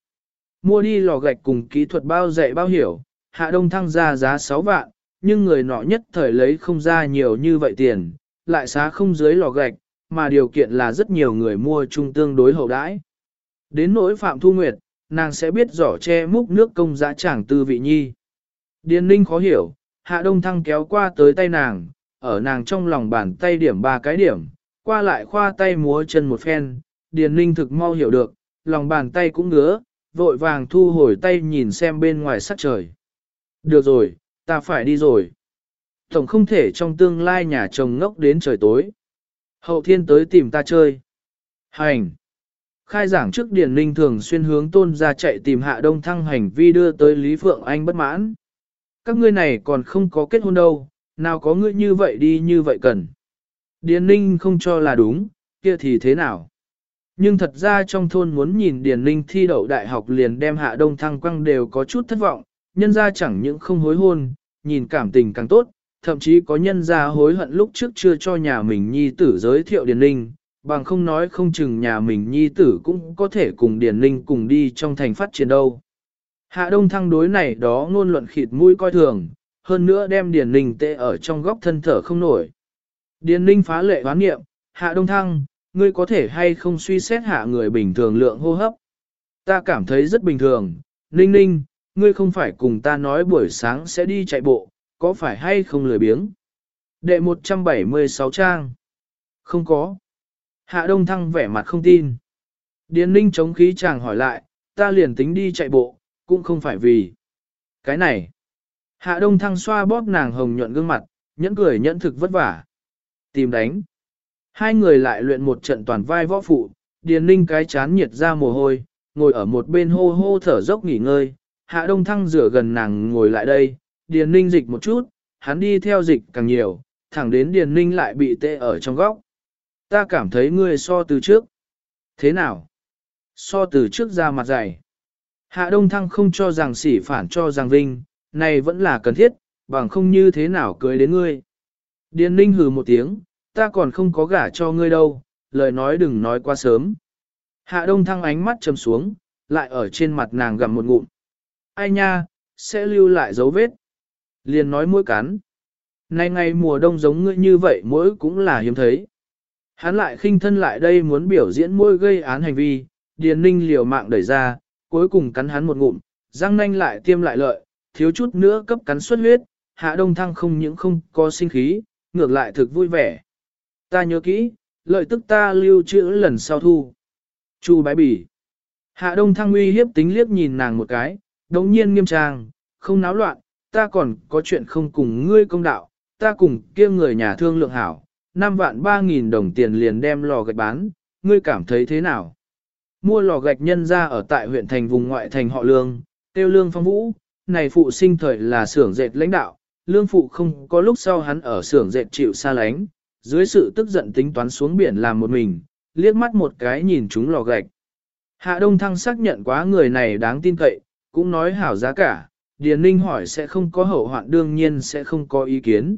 Speaker 1: Mua đi lò gạch cùng kỹ thuật bao dạy bao hiểu, hạ đông thăng ra giá 6 vạn, nhưng người nọ nhất thời lấy không ra nhiều như vậy tiền, lại xá không dưới lò gạch, mà điều kiện là rất nhiều người mua chung tương đối hậu đãi. Đến nỗi Phạm Thu Nguyệt, nàng sẽ biết rõ che múc nước công giá chẳng tư vị nhi. Điền ninh khó hiểu, hạ đông thăng kéo qua tới tay nàng, ở nàng trong lòng bàn tay điểm ba cái điểm, qua lại khoa tay múa chân một phen, điền ninh thực mau hiểu được, lòng bàn tay cũng ngứa, vội vàng thu hồi tay nhìn xem bên ngoài sắc trời. Được rồi, ta phải đi rồi. Tổng không thể trong tương lai nhà chồng ngốc đến trời tối. Hậu thiên tới tìm ta chơi. Hành. Khai giảng trước Điền Ninh thường xuyên hướng tôn ra chạy tìm hạ đông thăng hành vi đưa tới Lý Phượng Anh bất mãn. Các ngươi này còn không có kết hôn đâu, nào có ngươi như vậy đi như vậy cần. Điền Ninh không cho là đúng, kia thì thế nào? Nhưng thật ra trong thôn muốn nhìn Điền Ninh thi đậu đại học liền đem hạ đông thăng quăng đều có chút thất vọng, nhân ra chẳng những không hối hôn, nhìn cảm tình càng tốt, thậm chí có nhân ra hối hận lúc trước chưa cho nhà mình nhi tử giới thiệu Điền Ninh, bằng không nói không chừng nhà mình nhi tử cũng có thể cùng Điền Ninh cùng đi trong thành phát triển đâu. Hạ đông thăng đối này đó ngôn luận khịt mũi coi thường, hơn nữa đem Điền Ninh tệ ở trong góc thân thở không nổi. Điền Ninh phá lệ hoán nghiệm, hạ đông thăng, ngươi có thể hay không suy xét hạ người bình thường lượng hô hấp. Ta cảm thấy rất bình thường, Ninh Ninh, ngươi không phải cùng ta nói buổi sáng sẽ đi chạy bộ, có phải hay không lười biếng? Đệ 176 trang. Không có. Hạ Đông Thăng vẻ mặt không tin. Điền Ninh chống khí chàng hỏi lại, ta liền tính đi chạy bộ, cũng không phải vì. Cái này. Hạ Đông Thăng xoa bóp nàng hồng nhuận gương mặt, nhẫn cười nhẫn thực vất vả. Tìm đánh. Hai người lại luyện một trận toàn vai võ phụ, Điền Ninh cái chán nhiệt ra mồ hôi, ngồi ở một bên hô hô thở dốc nghỉ ngơi. Hạ Đông Thăng rửa gần nàng ngồi lại đây, Điền Ninh dịch một chút, hắn đi theo dịch càng nhiều, thẳng đến Điền Ninh lại bị tê ở trong góc. Ta cảm thấy ngươi so từ trước. Thế nào? So từ trước ra mặt dày. Hạ Đông Thăng không cho rằng sỉ phản cho rằng vinh, này vẫn là cần thiết, bằng không như thế nào cưới đến ngươi. Điền Ninh hừ một tiếng, ta còn không có gả cho ngươi đâu, lời nói đừng nói quá sớm. Hạ Đông Thăng ánh mắt trầm xuống, lại ở trên mặt nàng gặm một ngụm. Ai nha, sẽ lưu lại dấu vết. Liền nói mũi cắn. Nay ngày mùa đông giống ngươi như vậy mũi cũng là hiếm thấy. Hắn lại khinh thân lại đây muốn biểu diễn mũi gây án hành vi, Điền Ninh liều mạng đẩy ra, cuối cùng cắn hắn một ngụm, răng nanh lại tiêm lại lợi, thiếu chút nữa cấp cắn xuất huyết, hạ đông thăng không những không có sinh khí, ngược lại thực vui vẻ. Ta nhớ kỹ, lợi tức ta lưu trữ lần sau thu. Chu bái bỉ. Hạ đông thăng uy hiếp tính liếc nhìn nàng một cái, đống nhiên nghiêm trang, không náo loạn, ta còn có chuyện không cùng ngươi công đạo, ta cùng kia người nhà thương lượng hảo, 5 vạn 3 nghìn đồng tiền liền đem lò gạch bán, ngươi cảm thấy thế nào? Mua lò gạch nhân ra ở tại huyện thành vùng ngoại thành họ lương, tiêu lương phong vũ, này phụ sinh thời là xưởng dệt lãnh đạo, lương phụ không có lúc sau hắn ở xưởng dệt chịu xa lánh, dưới sự tức giận tính toán xuống biển làm một mình, liếc mắt một cái nhìn chúng lò gạch. Hạ Đông Thăng xác nhận quá người này đáng tin cậy, cũng nói hảo giá cả, Điền Ninh hỏi sẽ không có hậu hoạn đương nhiên sẽ không có ý kiến.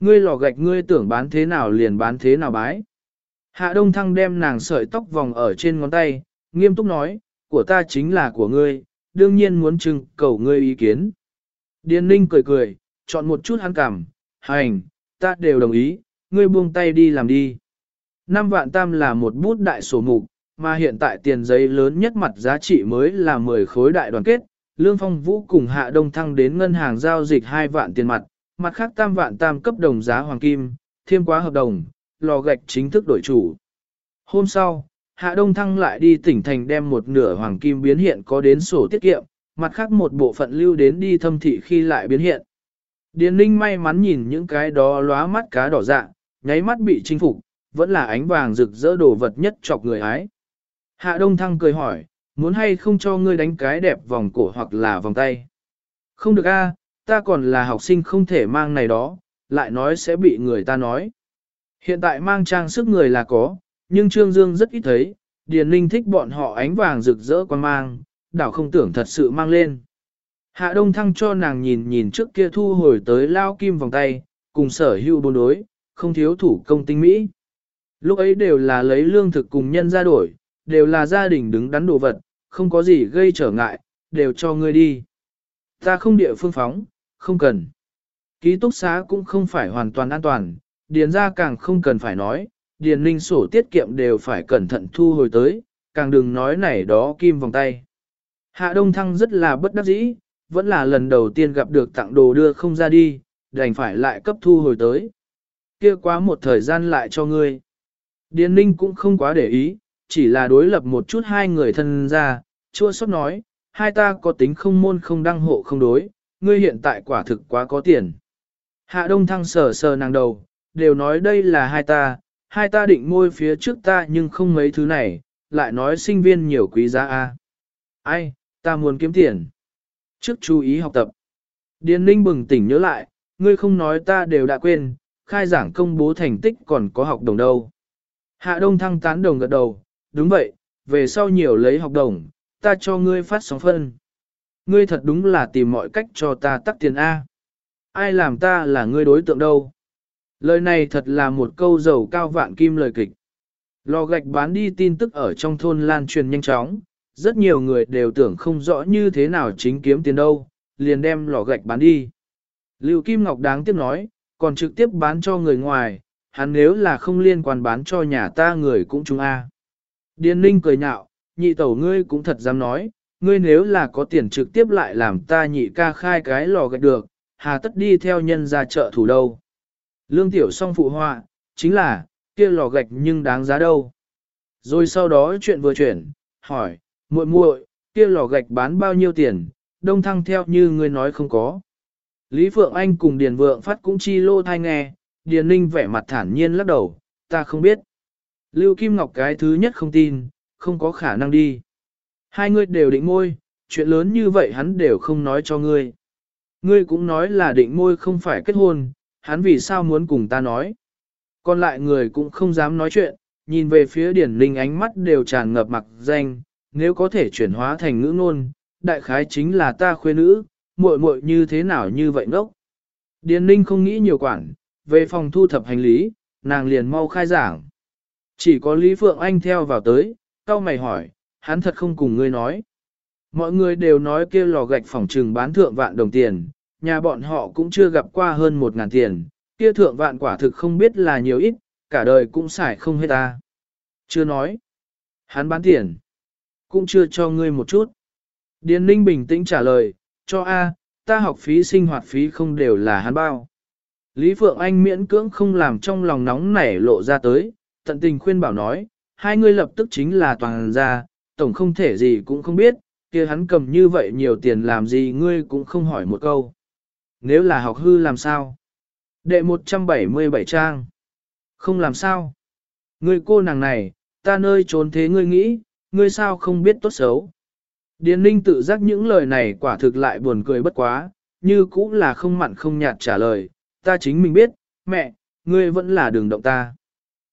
Speaker 1: Ngươi lò gạch ngươi tưởng bán thế nào liền bán thế nào bái. Hạ Đông Thăng đem nàng sợi tóc vòng ở trên ngón tay, nghiêm túc nói, của ta chính là của ngươi, đương nhiên muốn trưng cầu ngươi ý kiến. Điền Ninh cười cười, chọn một chút hắn cảm, hành, ta đều đồng ý, ngươi buông tay đi làm đi. Năm vạn tam là một bút đại sổ mục, mà hiện tại tiền giấy lớn nhất mặt giá trị mới là 10 khối đại đoàn kết. Lương Phong Vũ cùng Hạ Đông Thăng đến ngân hàng giao dịch 2 vạn tiền mặt, mặt khác tam vạn tam cấp đồng giá hoàng kim, thêm quá hợp đồng, lò gạch chính thức đổi chủ. Hôm sau, Hạ Đông Thăng lại đi tỉnh thành đem một nửa hoàng kim biến hiện có đến sổ tiết kiệm, mặt khác một bộ phận lưu đến đi thâm thị khi lại biến hiện. Điền Ninh may mắn nhìn những cái đó lóa mắt cá đỏ dạ, nháy mắt bị chinh phục, vẫn là ánh vàng rực rỡ đồ vật nhất chọc người ái. Hạ Đông Thăng cười hỏi, muốn hay không cho ngươi đánh cái đẹp vòng cổ hoặc là vòng tay? Không được a, ta còn là học sinh không thể mang này đó, lại nói sẽ bị người ta nói. Hiện tại mang trang sức người là có, nhưng Trương Dương rất ít thấy, Điền Ninh thích bọn họ ánh vàng rực rỡ quan mang, đảo không tưởng thật sự mang lên. Hạ Đông Thăng cho nàng nhìn nhìn trước kia thu hồi tới lao kim vòng tay, cùng sở hữu bốn đối, không thiếu thủ công tinh mỹ. Lúc ấy đều là lấy lương thực cùng nhân ra đổi, đều là gia đình đứng đắn đồ vật, không có gì gây trở ngại, đều cho ngươi đi. Ta không địa phương phóng, không cần. Ký túc xá cũng không phải hoàn toàn an toàn, điền ra càng không cần phải nói, điền ninh sổ tiết kiệm đều phải cẩn thận thu hồi tới, càng đừng nói này đó kim vòng tay. Hạ Đông Thăng rất là bất đắc dĩ, vẫn là lần đầu tiên gặp được tặng đồ đưa không ra đi, đành phải lại cấp thu hồi tới. Kia quá một thời gian lại cho ngươi. Điền ninh cũng không quá để ý, chỉ là đối lập một chút hai người thân ra, chua xót nói, hai ta có tính không môn không đăng hộ không đối, ngươi hiện tại quả thực quá có tiền. Hạ Đông Thăng sờ sờ nàng đầu, đều nói đây là hai ta, hai ta định môi phía trước ta nhưng không mấy thứ này, lại nói sinh viên nhiều quý giá a. Ai, ta muốn kiếm tiền. Trước chú ý học tập. Điền Ninh bừng tỉnh nhớ lại, ngươi không nói ta đều đã quên, khai giảng công bố thành tích còn có học đồng đâu. Hạ Đông Thăng tán đồng gật đầu, đúng vậy, về sau nhiều lấy học đồng, ta cho ngươi phát sóng phân. Ngươi thật đúng là tìm mọi cách cho ta tắt tiền A. Ai làm ta là ngươi đối tượng đâu? Lời này thật là một câu dầu cao vạn kim lời kịch. Lò gạch bán đi tin tức ở trong thôn lan truyền nhanh chóng, rất nhiều người đều tưởng không rõ như thế nào chính kiếm tiền đâu, liền đem lò gạch bán đi. Lưu Kim Ngọc đáng tiếc nói, còn trực tiếp bán cho người ngoài, hắn nếu là không liên quan bán cho nhà ta người cũng chúng a. Điền Ninh cười nhạo, nhị tẩu ngươi cũng thật dám nói, ngươi nếu là có tiền trực tiếp lại làm ta nhị ca khai cái lò gạch được, hà tất đi theo nhân ra chợ thủ đâu. Lương tiểu song phụ họa, chính là, kia lò gạch nhưng đáng giá đâu. Rồi sau đó chuyện vừa chuyển, hỏi, muội muội, kia lò gạch bán bao nhiêu tiền, đông thăng theo như ngươi nói không có. Lý Phượng Anh cùng Điền Vượng Phát cũng chi lô thai nghe, Điền Ninh vẻ mặt thản nhiên lắc đầu, ta không biết. Lưu Kim Ngọc cái thứ nhất không tin, không có khả năng đi. Hai người đều định môi, chuyện lớn như vậy hắn đều không nói cho ngươi. Ngươi cũng nói là định môi không phải kết hôn, hắn vì sao muốn cùng ta nói. Còn lại người cũng không dám nói chuyện, nhìn về phía điển linh ánh mắt đều tràn ngập mặc danh, nếu có thể chuyển hóa thành ngữ ngôn, đại khái chính là ta khuê nữ, muội muội như thế nào như vậy ngốc. Điền ninh không nghĩ nhiều quản, về phòng thu thập hành lý, nàng liền mau khai giảng. Chỉ có Lý Phượng Anh theo vào tới, cao mày hỏi, hắn thật không cùng ngươi nói. Mọi người đều nói kia lò gạch phòng trừng bán thượng vạn đồng tiền, nhà bọn họ cũng chưa gặp qua hơn một ngàn tiền, kia thượng vạn quả thực không biết là nhiều ít, cả đời cũng xài không hết ta. Chưa nói. Hắn bán tiền. Cũng chưa cho ngươi một chút. Điền Ninh bình tĩnh trả lời, cho A, ta học phí sinh hoạt phí không đều là hắn bao. Lý Phượng Anh miễn cưỡng không làm trong lòng nóng nảy lộ ra tới, tận tình khuyên bảo nói, hai ngươi lập tức chính là toàn gia, tổng không thể gì cũng không biết, kia hắn cầm như vậy nhiều tiền làm gì ngươi cũng không hỏi một câu. Nếu là học hư làm sao? Đệ 177 trang. Không làm sao? Ngươi cô nàng này, ta nơi trốn thế ngươi nghĩ, ngươi sao không biết tốt xấu. Điền ninh tự giác những lời này quả thực lại buồn cười bất quá, như cũng là không mặn không nhạt trả lời, ta chính mình biết, mẹ, ngươi vẫn là đường động ta.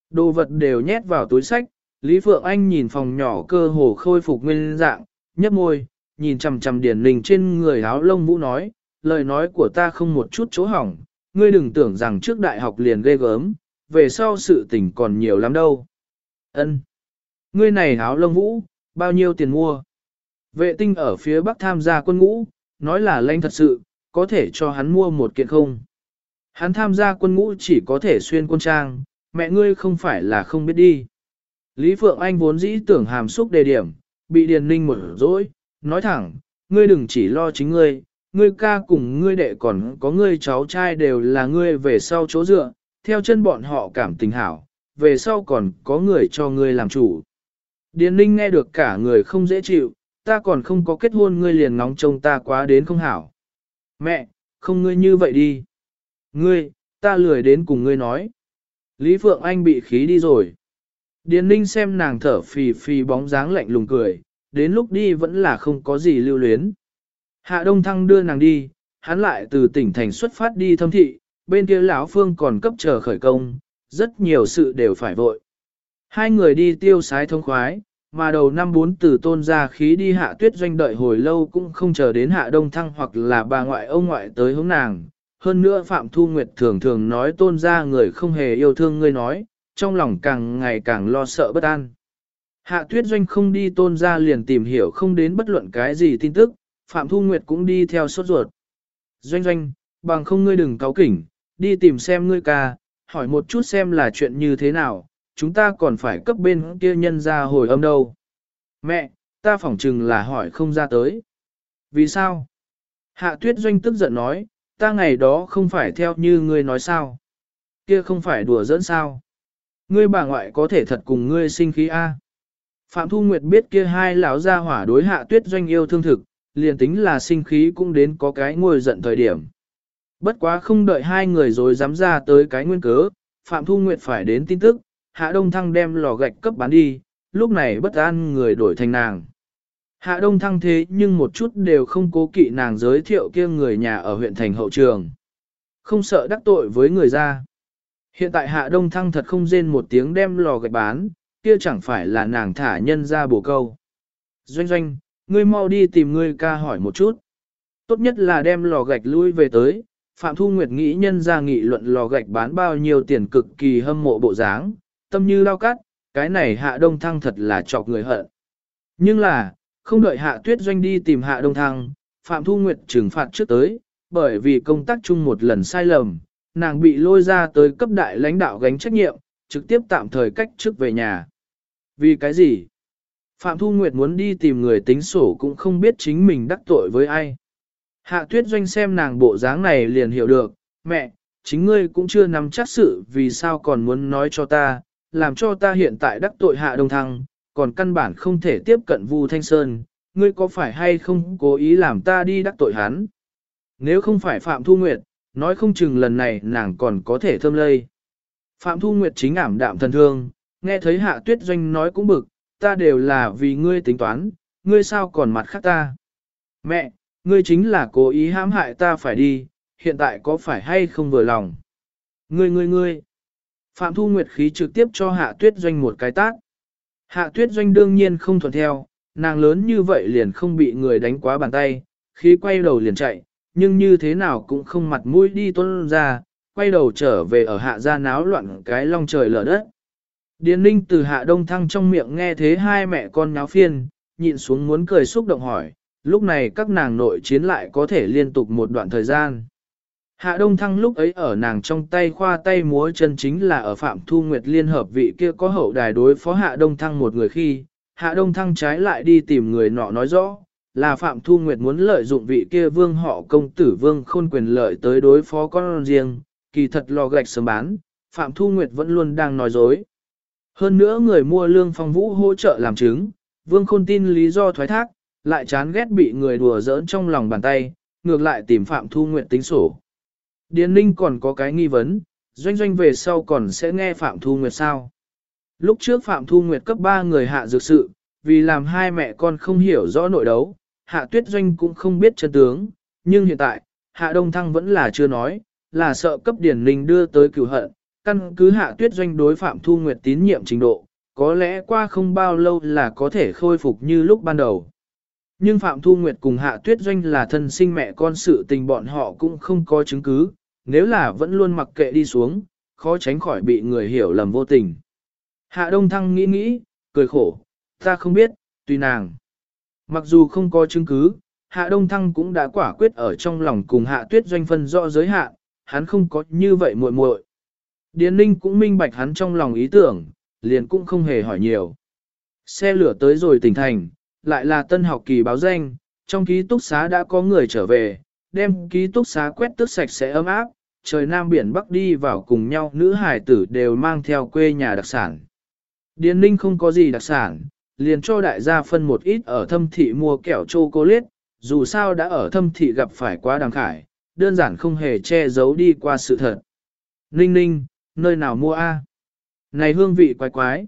Speaker 1: Đồ vật đều nhét vào túi sách, Lý Phượng Anh nhìn phòng nhỏ cơ hồ khôi phục nguyên dạng, nhấp môi, nhìn chằm chằm điển ninh trên người áo lông vũ nói, lời nói của ta không một chút chỗ hỏng, ngươi đừng tưởng rằng trước đại học liền ghê gớm, về sau sự tình còn nhiều lắm đâu. Ân, Ngươi này áo lông vũ, bao nhiêu tiền mua? Vệ tinh ở phía bắc tham gia quân ngũ, nói là lanh thật sự, có thể cho hắn mua một kiện không? Hắn tham gia quân ngũ chỉ có thể xuyên quân trang, mẹ ngươi không phải là không biết đi. Lý Phượng Anh vốn dĩ tưởng hàm xúc đề điểm, bị Điền Ninh một dối, nói thẳng, ngươi đừng chỉ lo chính ngươi, ngươi ca cùng ngươi đệ còn có ngươi cháu trai đều là ngươi về sau chỗ dựa, theo chân bọn họ cảm tình hảo, về sau còn có người cho ngươi làm chủ. Điền Ninh nghe được cả người không dễ chịu, ta còn không có kết hôn ngươi liền ngóng trông ta quá đến không hảo. Mẹ, không ngươi như vậy đi. Ngươi, ta lười đến cùng ngươi nói. Lý Phượng Anh bị khí đi rồi. Điền Ninh xem nàng thở phì phì bóng dáng lạnh lùng cười, đến lúc đi vẫn là không có gì lưu luyến. Hạ Đông Thăng đưa nàng đi, hắn lại từ tỉnh thành xuất phát đi thâm thị, bên kia lão Phương còn cấp chờ khởi công, rất nhiều sự đều phải vội. Hai người đi tiêu sái thông khoái, mà đầu năm bốn từ tôn ra khí đi hạ tuyết doanh đợi hồi lâu cũng không chờ đến hạ đông thăng hoặc là bà ngoại ông ngoại tới hướng nàng. Hơn nữa Phạm Thu Nguyệt thường thường nói tôn ra người không hề yêu thương ngươi nói, trong lòng càng ngày càng lo sợ bất an. Hạ tuyết doanh không đi tôn ra liền tìm hiểu không đến bất luận cái gì tin tức, Phạm Thu Nguyệt cũng đi theo sốt ruột. Doanh doanh, bằng không ngươi đừng cáo kỉnh, đi tìm xem ngươi ca, hỏi một chút xem là chuyện như thế nào, chúng ta còn phải cấp bên kia nhân ra hồi âm đâu. Mẹ, ta phỏng chừng là hỏi không ra tới. Vì sao? Hạ tuyết doanh tức giận nói, ta ngày đó không phải theo như ngươi nói sao. Kia không phải đùa dẫn sao. Ngươi bà ngoại có thể thật cùng ngươi sinh khí A. Phạm Thu Nguyệt biết kia hai lão gia hỏa đối hạ tuyết doanh yêu thương thực, liền tính là sinh khí cũng đến có cái ngồi giận thời điểm. Bất quá không đợi hai người rồi dám ra tới cái nguyên cớ, Phạm Thu Nguyệt phải đến tin tức, Hạ Đông Thăng đem lò gạch cấp bán đi, lúc này bất an người đổi thành nàng. Hạ Đông Thăng thế nhưng một chút đều không cố kỵ nàng giới thiệu kia người nhà ở huyện thành hậu trường. Không sợ đắc tội với người ra. Hiện tại Hạ Đông Thăng thật không rên một tiếng đem lò gạch bán, kia chẳng phải là nàng thả nhân ra bổ câu. Doanh doanh, ngươi mau đi tìm ngươi ca hỏi một chút. Tốt nhất là đem lò gạch lui về tới, Phạm Thu Nguyệt nghĩ nhân ra nghị luận lò gạch bán bao nhiêu tiền cực kỳ hâm mộ bộ dáng, tâm như lao cắt, cái này hạ đông thăng thật là chọc người hận. Nhưng là, không đợi hạ tuyết doanh đi tìm hạ đông thăng, Phạm Thu Nguyệt trừng phạt trước tới, bởi vì công tác chung một lần sai lầm, nàng bị lôi ra tới cấp đại lãnh đạo gánh trách nhiệm, trực tiếp tạm thời cách trước về nhà. Vì cái gì? Phạm Thu Nguyệt muốn đi tìm người tính sổ cũng không biết chính mình đắc tội với ai. Hạ tuyết doanh xem nàng bộ dáng này liền hiểu được, mẹ, chính ngươi cũng chưa nắm chắc sự vì sao còn muốn nói cho ta, làm cho ta hiện tại đắc tội hạ đông thăng, còn căn bản không thể tiếp cận Vu Thanh Sơn, ngươi có phải hay không cố ý làm ta đi đắc tội hắn? Nếu không phải Phạm Thu Nguyệt, nói không chừng lần này nàng còn có thể thơm lây. Phạm Thu Nguyệt chính ảm đạm thần thương, nghe thấy hạ tuyết doanh nói cũng bực, ta đều là vì ngươi tính toán, ngươi sao còn mặt khác ta? Mẹ, ngươi chính là cố ý hãm hại ta phải đi, hiện tại có phải hay không vừa lòng? Ngươi ngươi ngươi! Phạm Thu Nguyệt khí trực tiếp cho Hạ Tuyết Doanh một cái tát. Hạ Tuyết Doanh đương nhiên không thuận theo, nàng lớn như vậy liền không bị người đánh quá bàn tay, khí quay đầu liền chạy, nhưng như thế nào cũng không mặt mũi đi tuân ra, quay đầu trở về ở hạ gia náo loạn cái long trời lở đất. Điền ninh từ hạ đông thăng trong miệng nghe thế hai mẹ con náo phiên, nhịn xuống muốn cười xúc động hỏi, lúc này các nàng nội chiến lại có thể liên tục một đoạn thời gian. Hạ Đông Thăng lúc ấy ở nàng trong tay khoa tay múa chân chính là ở Phạm Thu Nguyệt Liên Hợp vị kia có hậu đài đối phó Hạ Đông Thăng một người khi, Hạ Đông Thăng trái lại đi tìm người nọ nói rõ, là Phạm Thu Nguyệt muốn lợi dụng vị kia vương họ công tử vương khôn quyền lợi tới đối phó con riêng, kỳ thật lò gạch sớm bán, Phạm Thu Nguyệt vẫn luôn đang nói dối. Hơn nữa người mua lương phong vũ hỗ trợ làm chứng, vương khôn tin lý do thoái thác, lại chán ghét bị người đùa giỡn trong lòng bàn tay, ngược lại tìm Phạm Thu Nguyệt tính sổ. Điền Ninh còn có cái nghi vấn, doanh doanh về sau còn sẽ nghe Phạm Thu Nguyệt sao? Lúc trước Phạm Thu Nguyệt cấp 3 người hạ dược sự, vì làm hai mẹ con không hiểu rõ nội đấu, hạ tuyết doanh cũng không biết chân tướng, nhưng hiện tại, hạ đông thăng vẫn là chưa nói, là sợ cấp Điền Ninh đưa tới cửu hận, căn cứ hạ tuyết doanh đối Phạm Thu Nguyệt tín nhiệm trình độ, có lẽ qua không bao lâu là có thể khôi phục như lúc ban đầu. Nhưng Phạm Thu Nguyệt cùng Hạ Tuyết Doanh là thân sinh mẹ con sự tình bọn họ cũng không có chứng cứ, nếu là vẫn luôn mặc kệ đi xuống, khó tránh khỏi bị người hiểu lầm vô tình. Hạ Đông Thăng nghĩ nghĩ, cười khổ, ta không biết, tùy nàng. Mặc dù không có chứng cứ, Hạ Đông Thăng cũng đã quả quyết ở trong lòng cùng Hạ Tuyết Doanh phân rõ giới hạn, hắn không có như vậy muội muội. Điền Ninh cũng minh bạch hắn trong lòng ý tưởng, liền cũng không hề hỏi nhiều. Xe lửa tới rồi tỉnh thành, lại là tân học kỳ báo danh, trong ký túc xá đã có người trở về, đem ký túc xá quét tước sạch sẽ ấm áp, trời Nam biển Bắc đi vào cùng nhau nữ hải tử đều mang theo quê nhà đặc sản. Điền ninh không có gì đặc sản, liền cho đại gia phân một ít ở thâm thị mua kẹo chocolate, dù sao đã ở thâm thị gặp phải quá đàng khải, đơn giản không hề che giấu đi qua sự thật. Ninh ninh, nơi nào mua a? Này hương vị quái quái.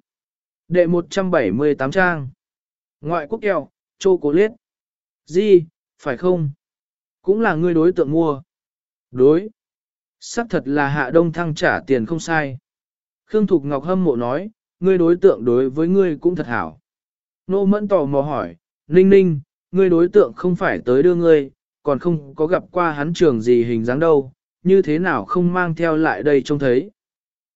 Speaker 1: Đệ 178 trang. Ngoại quốc kẹo, chocolate. Gì, phải không? Cũng là ngươi đối tượng mua. Đối. Sắc thật là hạ đông thăng trả tiền không sai. Khương Thục Ngọc hâm mộ nói, ngươi đối tượng đối với ngươi cũng thật hảo. Nô mẫn tò mò hỏi, Ninh Ninh, ngươi đối tượng không phải tới đưa ngươi, còn không có gặp qua hắn trường gì hình dáng đâu, như thế nào không mang theo lại đây trông thấy.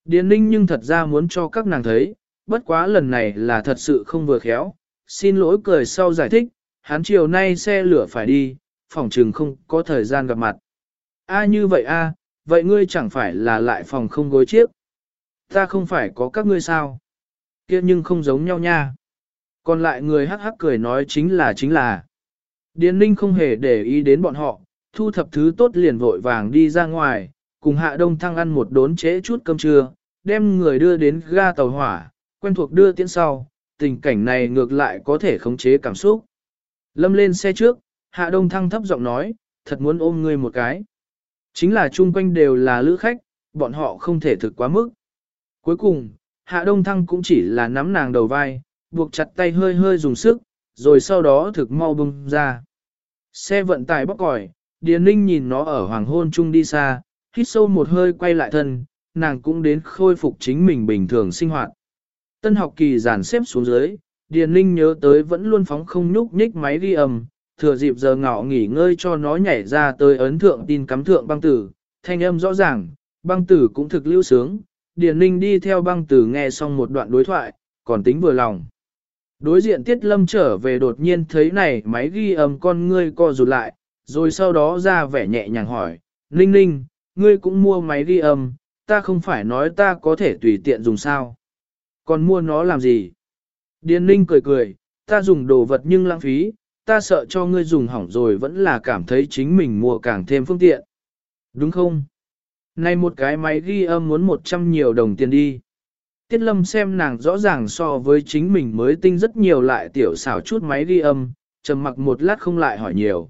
Speaker 1: Điền Ninh nhưng thật ra muốn cho các nàng thấy, bất quá lần này là thật sự không vừa khéo, xin lỗi cười sau giải thích, hắn chiều nay xe lửa phải đi, phòng trừng không có thời gian gặp mặt. A như vậy a, vậy ngươi chẳng phải là lại phòng không gối chiếc. Ta không phải có các ngươi sao? kia nhưng không giống nhau nha. Còn lại người hắc hắc cười nói chính là chính là. Điền Ninh không hề để ý đến bọn họ, thu thập thứ tốt liền vội vàng đi ra ngoài, cùng hạ đông thăng ăn một đốn trễ chút cơm trưa, đem người đưa đến ga tàu hỏa, quen thuộc đưa tiễn sau, tình cảnh này ngược lại có thể khống chế cảm xúc. Lâm lên xe trước, hạ đông thăng thấp giọng nói, thật muốn ôm ngươi một cái. Chính là chung quanh đều là lữ khách, bọn họ không thể thực quá mức. Cuối cùng, hạ đông thăng cũng chỉ là nắm nàng đầu vai, buộc chặt tay hơi hơi dùng sức, rồi sau đó thực mau bung ra. Xe vận tải bóc còi, Điền Ninh nhìn nó ở hoàng hôn chung đi xa, hít sâu một hơi quay lại thân, nàng cũng đến khôi phục chính mình bình thường sinh hoạt. Tân học kỳ giản xếp xuống dưới, Điền Ninh nhớ tới vẫn luôn phóng không nhúc nhích máy ghi âm, thừa dịp giờ ngọ nghỉ ngơi cho nó nhảy ra tới ấn thượng tin cắm thượng băng tử, thanh âm rõ ràng, băng tử cũng thực lưu sướng. Điền Ninh đi theo băng tử nghe xong một đoạn đối thoại, còn tính vừa lòng. Đối diện Tiết Lâm trở về đột nhiên thấy này máy ghi âm con ngươi co rụt lại, rồi sau đó ra vẻ nhẹ nhàng hỏi, Ninh Ninh, ngươi cũng mua máy ghi âm, ta không phải nói ta có thể tùy tiện dùng sao. Còn mua nó làm gì? Điền Ninh cười cười, ta dùng đồ vật nhưng lãng phí, ta sợ cho ngươi dùng hỏng rồi vẫn là cảm thấy chính mình mua càng thêm phương tiện. Đúng không? Này một cái máy ghi âm muốn 100 nhiều đồng tiền đi. Tiết lâm xem nàng rõ ràng so với chính mình mới tinh rất nhiều lại tiểu xảo chút máy ghi âm, trầm mặc một lát không lại hỏi nhiều.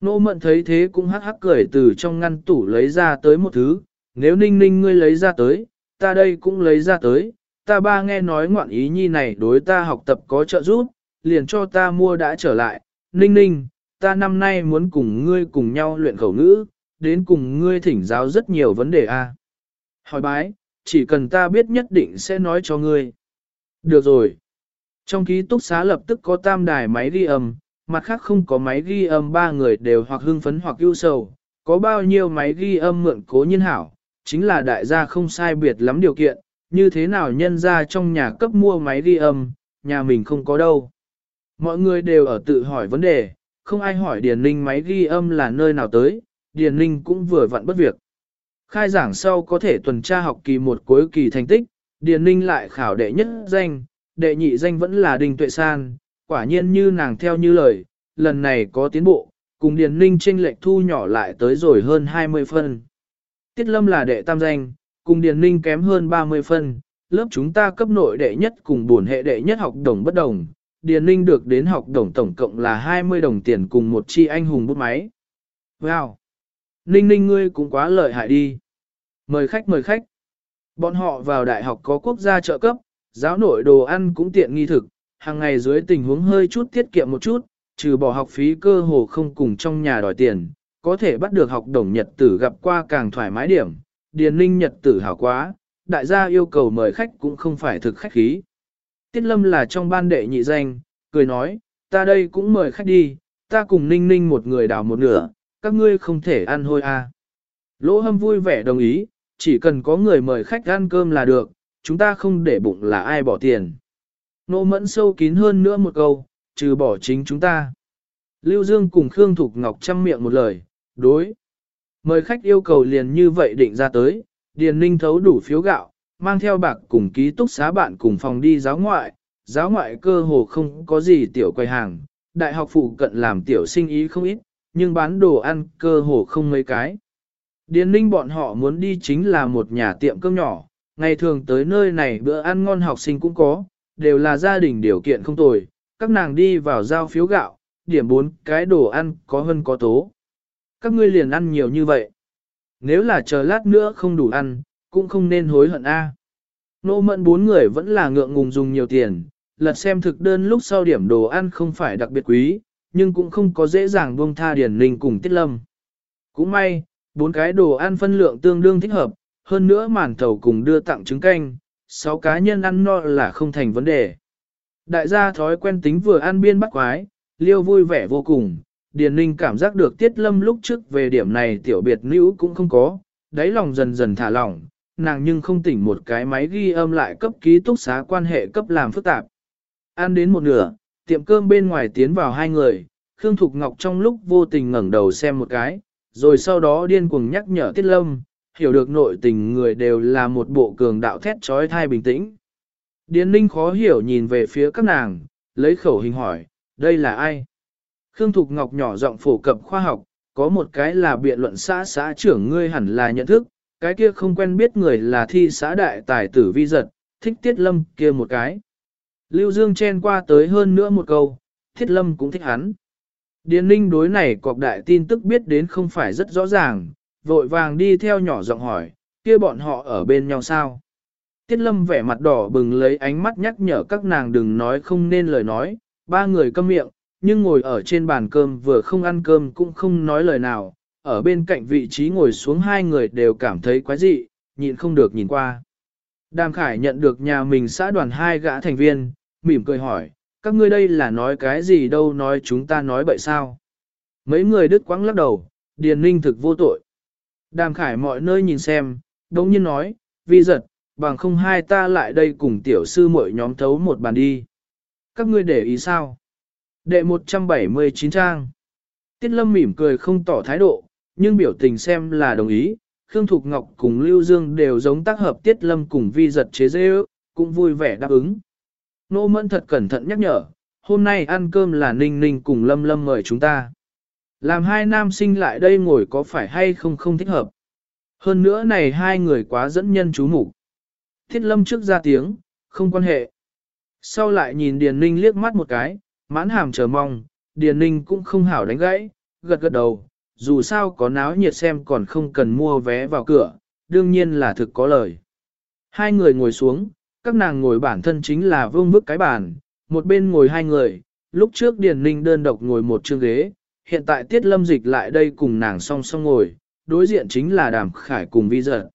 Speaker 1: Nô mận thấy thế cũng hắc hắc cười từ trong ngăn tủ lấy ra tới một thứ, nếu ninh ninh ngươi lấy ra tới, ta đây cũng lấy ra tới, ta ba nghe nói ngoạn ý nhi này đối ta học tập có trợ giúp, liền cho ta mua đã trở lại, ninh ninh, ta năm nay muốn cùng ngươi cùng nhau luyện khẩu ngữ, đến cùng ngươi thỉnh giáo rất nhiều vấn đề a. Hỏi bái, chỉ cần ta biết nhất định sẽ nói cho ngươi. Được rồi. Trong ký túc xá lập tức có tam đài máy ghi âm, mặt khác không có máy ghi âm ba người đều hoặc hưng phấn hoặc ưu sầu, có bao nhiêu máy ghi âm mượn cố nhân hảo, chính là đại gia không sai biệt lắm điều kiện, như thế nào nhân ra trong nhà cấp mua máy ghi âm, nhà mình không có đâu. Mọi người đều ở tự hỏi vấn đề, không ai hỏi Điền Ninh máy ghi âm là nơi nào tới, Điền Ninh cũng vừa vặn bất việc. Khai giảng sau có thể tuần tra học kỳ một cuối kỳ thành tích, Điền Ninh lại khảo đệ nhất danh, đệ nhị danh vẫn là Đình Tuệ San, quả nhiên như nàng theo như lời, lần này có tiến bộ, cùng Điền Ninh chênh lệch thu nhỏ lại tới rồi hơn 20 phân. Tiết Lâm là đệ tam danh, cùng Điền Ninh kém hơn 30 phân, lớp chúng ta cấp nội đệ nhất cùng buồn hệ đệ nhất học đồng bất đồng, Điền Ninh được đến học đồng tổng cộng là 20 đồng tiền cùng một chi anh hùng bút máy. Wow! Ninh Ninh ngươi cũng quá lợi hại đi. Mời khách mời khách. Bọn họ vào đại học có quốc gia trợ cấp, giáo nội đồ ăn cũng tiện nghi thực, hàng ngày dưới tình huống hơi chút tiết kiệm một chút, trừ bỏ học phí cơ hồ không cùng trong nhà đòi tiền, có thể bắt được học đồng nhật tử gặp qua càng thoải mái điểm. Điền Ninh nhật tử hảo quá, đại gia yêu cầu mời khách cũng không phải thực khách khí. Tiết Lâm là trong ban đệ nhị danh, cười nói, ta đây cũng mời khách đi, ta cùng Ninh Ninh một người đào một nửa, các ngươi không thể ăn hôi à. Lỗ hâm vui vẻ đồng ý, chỉ cần có người mời khách ăn cơm là được, chúng ta không để bụng là ai bỏ tiền. Nô mẫn sâu kín hơn nữa một câu, trừ bỏ chính chúng ta. Lưu Dương cùng Khương Thục Ngọc chăm miệng một lời, đối. Mời khách yêu cầu liền như vậy định ra tới, Điền Ninh thấu đủ phiếu gạo, mang theo bạc cùng ký túc xá bạn cùng phòng đi giáo ngoại, giáo ngoại cơ hồ không có gì tiểu quầy hàng, đại học phụ cận làm tiểu sinh ý không ít, nhưng bán đồ ăn cơ hồ không mấy cái. Điền ninh bọn họ muốn đi chính là một nhà tiệm cơm nhỏ, ngày thường tới nơi này bữa ăn ngon học sinh cũng có, đều là gia đình điều kiện không tồi, các nàng đi vào giao phiếu gạo, điểm bốn cái đồ ăn có hơn có tố. Các ngươi liền ăn nhiều như vậy. Nếu là chờ lát nữa không đủ ăn, cũng không nên hối hận a. Nô mận bốn người vẫn là ngượng ngùng dùng nhiều tiền, lật xem thực đơn lúc sau điểm đồ ăn không phải đặc biệt quý, nhưng cũng không có dễ dàng buông tha điển linh cùng tiết lâm. Cũng may, bốn cái đồ ăn phân lượng tương đương thích hợp, hơn nữa màn thầu cùng đưa tặng trứng canh, sáu cá nhân ăn no là không thành vấn đề. Đại gia thói quen tính vừa ăn biên bắt quái, liêu vui vẻ vô cùng, Điền Ninh cảm giác được Tiết Lâm lúc trước về điểm này tiểu biệt nữ cũng không có, đáy lòng dần dần thả lỏng, nàng nhưng không tỉnh một cái máy ghi âm lại cấp ký túc xá quan hệ cấp làm phức tạp. Ăn đến một nửa, tiệm cơm bên ngoài tiến vào hai người, Khương Thục Ngọc trong lúc vô tình ngẩng đầu xem một cái, rồi sau đó điên cuồng nhắc nhở Tiết Lâm, hiểu được nội tình người đều là một bộ cường đạo thét trói thai bình tĩnh. Điền linh khó hiểu nhìn về phía các nàng, lấy khẩu hình hỏi, đây là ai? Khương Thục Ngọc nhỏ giọng phổ cập khoa học, có một cái là biện luận xã xã trưởng ngươi hẳn là nhận thức, cái kia không quen biết người là thi xã đại tài tử vi giật, thích Tiết Lâm kia một cái. Lưu Dương chen qua tới hơn nữa một câu, Tiết Lâm cũng thích hắn. Điền Ninh đối này cọc đại tin tức biết đến không phải rất rõ ràng, vội vàng đi theo nhỏ giọng hỏi, kia bọn họ ở bên nhau sao? Tiết Lâm vẻ mặt đỏ bừng lấy ánh mắt nhắc nhở các nàng đừng nói không nên lời nói, ba người câm miệng, nhưng ngồi ở trên bàn cơm vừa không ăn cơm cũng không nói lời nào, ở bên cạnh vị trí ngồi xuống hai người đều cảm thấy quái dị, nhịn không được nhìn qua. Đàm Khải nhận được nhà mình xã đoàn hai gã thành viên, mỉm cười hỏi, các ngươi đây là nói cái gì đâu nói chúng ta nói bậy sao. Mấy người đứt quãng lắc đầu, Điền Ninh thực vô tội. Đàm Khải mọi nơi nhìn xem, đống nhiên nói, vi giật, bằng không hai ta lại đây cùng tiểu sư mỗi nhóm thấu một bàn đi. Các ngươi để ý sao? Đệ 179 trang. Tiết Lâm mỉm cười không tỏ thái độ, nhưng biểu tình xem là đồng ý. Khương Thục Ngọc cùng Lưu Dương đều giống tác hợp Tiết Lâm cùng vi giật chế dễ ước, cũng vui vẻ đáp ứng. Nô Mẫn thật cẩn thận nhắc nhở, hôm nay ăn cơm là Ninh Ninh cùng Lâm Lâm mời chúng ta. Làm hai nam sinh lại đây ngồi có phải hay không không thích hợp. Hơn nữa này hai người quá dẫn nhân chú mục Thiết Lâm trước ra tiếng, không quan hệ. Sau lại nhìn Điền Ninh liếc mắt một cái, mãn hàm chờ mong, Điền Ninh cũng không hảo đánh gãy, gật gật đầu, dù sao có náo nhiệt xem còn không cần mua vé vào cửa, đương nhiên là thực có lời. Hai người ngồi xuống, các nàng ngồi bản thân chính là vương vức cái bàn, một bên ngồi hai người, lúc trước Điền Ninh đơn độc ngồi một chương ghế, hiện tại Tiết Lâm Dịch lại đây cùng nàng song song ngồi, đối diện chính là Đàm Khải cùng Vi Giật.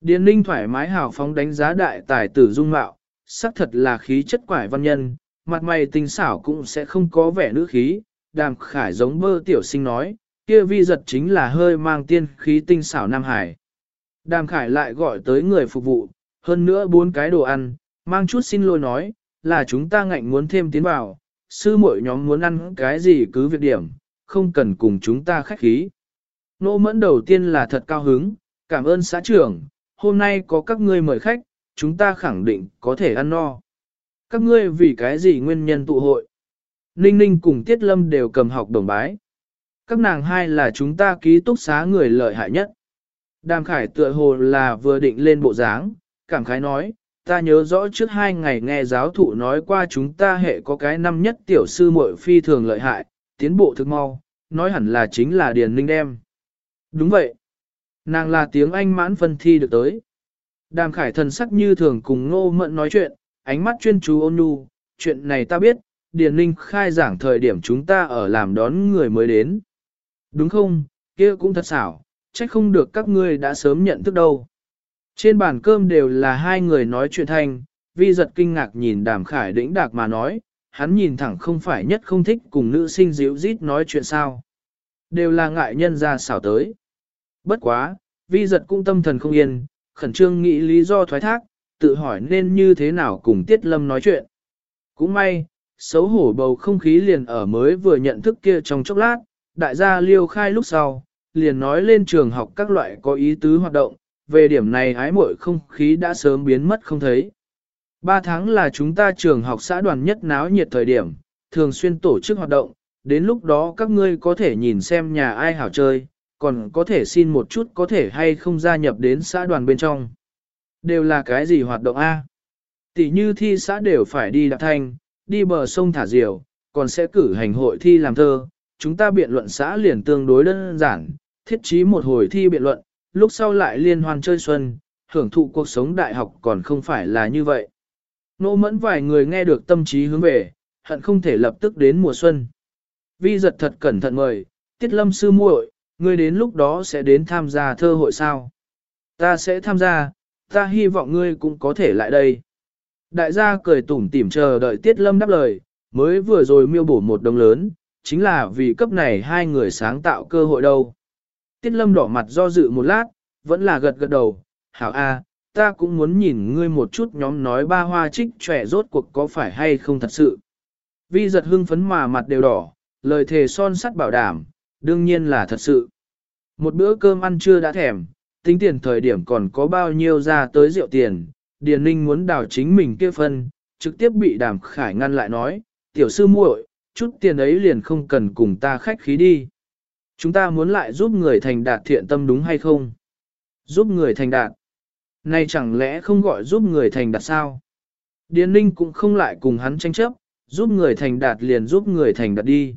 Speaker 1: Điền Ninh thoải mái hào phóng đánh giá đại tài tử dung mạo, xác thật là khí chất quải văn nhân, mặt mày tinh xảo cũng sẽ không có vẻ nữ khí, Đàm Khải giống bơ tiểu sinh nói, kia Vi Giật chính là hơi mang tiên khí tinh xảo Nam Hải. Đàm Khải lại gọi tới người phục vụ, hơn nữa bốn cái đồ ăn, mang chút xin lỗi nói, là chúng ta ngạnh muốn thêm tiến vào, sư muội nhóm muốn ăn cái gì cứ việc điểm, không cần cùng chúng ta khách khí. Nô mẫn đầu tiên là thật cao hứng, cảm ơn xã trưởng, hôm nay có các ngươi mời khách, chúng ta khẳng định có thể ăn no. Các ngươi vì cái gì nguyên nhân tụ hội? Ninh Ninh cùng Tiết Lâm đều cầm học đồng bái. Các nàng hai là chúng ta ký túc xá người lợi hại nhất. Đàm Khải tựa hồ là vừa định lên bộ dáng, cảm khái nói, ta nhớ rõ trước hai ngày nghe giáo thụ nói qua chúng ta hệ có cái năm nhất tiểu sư muội phi thường lợi hại, tiến bộ thực mau, nói hẳn là chính là Điền Ninh đem. Đúng vậy. Nàng là tiếng Anh mãn phân thi được tới. Đàm khải thần sắc như thường cùng ngô mận nói chuyện, ánh mắt chuyên chú ôn nhu, chuyện này ta biết, Điền Ninh khai giảng thời điểm chúng ta ở làm đón người mới đến. Đúng không, kia cũng thật xảo, trách không được các ngươi đã sớm nhận thức đâu. Trên bàn cơm đều là hai người nói chuyện thanh, vi giật kinh ngạc nhìn đàm khải đĩnh đạc mà nói, hắn nhìn thẳng không phải nhất không thích cùng nữ sinh díu rít nói chuyện sao. Đều là ngại nhân ra xảo tới. Bất quá, vi giật cũng tâm thần không yên, khẩn trương nghĩ lý do thoái thác, tự hỏi nên như thế nào cùng Tiết Lâm nói chuyện. Cũng may, xấu hổ bầu không khí liền ở mới vừa nhận thức kia trong chốc lát, đại gia liêu khai lúc sau, liền nói lên trường học các loại có ý tứ hoạt động, về điểm này ái muội không khí đã sớm biến mất không thấy. Ba tháng là chúng ta trường học xã đoàn nhất náo nhiệt thời điểm, thường xuyên tổ chức hoạt động, đến lúc đó các ngươi có thể nhìn xem nhà ai hảo chơi, còn có thể xin một chút có thể hay không gia nhập đến xã đoàn bên trong. Đều là cái gì hoạt động A? Tỷ như thi xã đều phải đi đạp thanh, đi bờ sông thả diều, còn sẽ cử hành hội thi làm thơ. Chúng ta biện luận xã liền tương đối đơn giản, thiết trí một hồi thi biện luận, lúc sau lại liên hoan chơi xuân, hưởng thụ cuộc sống đại học còn không phải là như vậy. Nô mẫn vài người nghe được tâm trí hướng về, hận không thể lập tức đến mùa xuân. Vi giật thật cẩn thận mời, tiết lâm sư muội, ngươi đến lúc đó sẽ đến tham gia thơ hội sao? Ta sẽ tham gia, ta hy vọng ngươi cũng có thể lại đây. Đại gia cười tủm tỉm chờ đợi tiết lâm đáp lời, mới vừa rồi miêu bổ một đồng lớn, chính là vì cấp này hai người sáng tạo cơ hội đâu. Tiết lâm đỏ mặt do dự một lát, vẫn là gật gật đầu, hảo a, ta cũng muốn nhìn ngươi một chút nhóm nói ba hoa trích trẻ rốt cuộc có phải hay không thật sự. Vi giật hưng phấn mà mặt đều đỏ, lời thề son sắt bảo đảm, đương nhiên là thật sự. Một bữa cơm ăn trưa đã thèm, tính tiền thời điểm còn có bao nhiêu ra tới rượu tiền, Điền Ninh muốn đào chính mình kia phân, trực tiếp bị đàm khải ngăn lại nói, tiểu sư muội, chút tiền ấy liền không cần cùng ta khách khí đi. Chúng ta muốn lại giúp người thành đạt thiện tâm đúng hay không? Giúp người thành đạt. Này chẳng lẽ không gọi giúp người thành đạt sao? Điền Ninh cũng không lại cùng hắn tranh chấp, giúp người thành đạt liền giúp người thành đạt đi.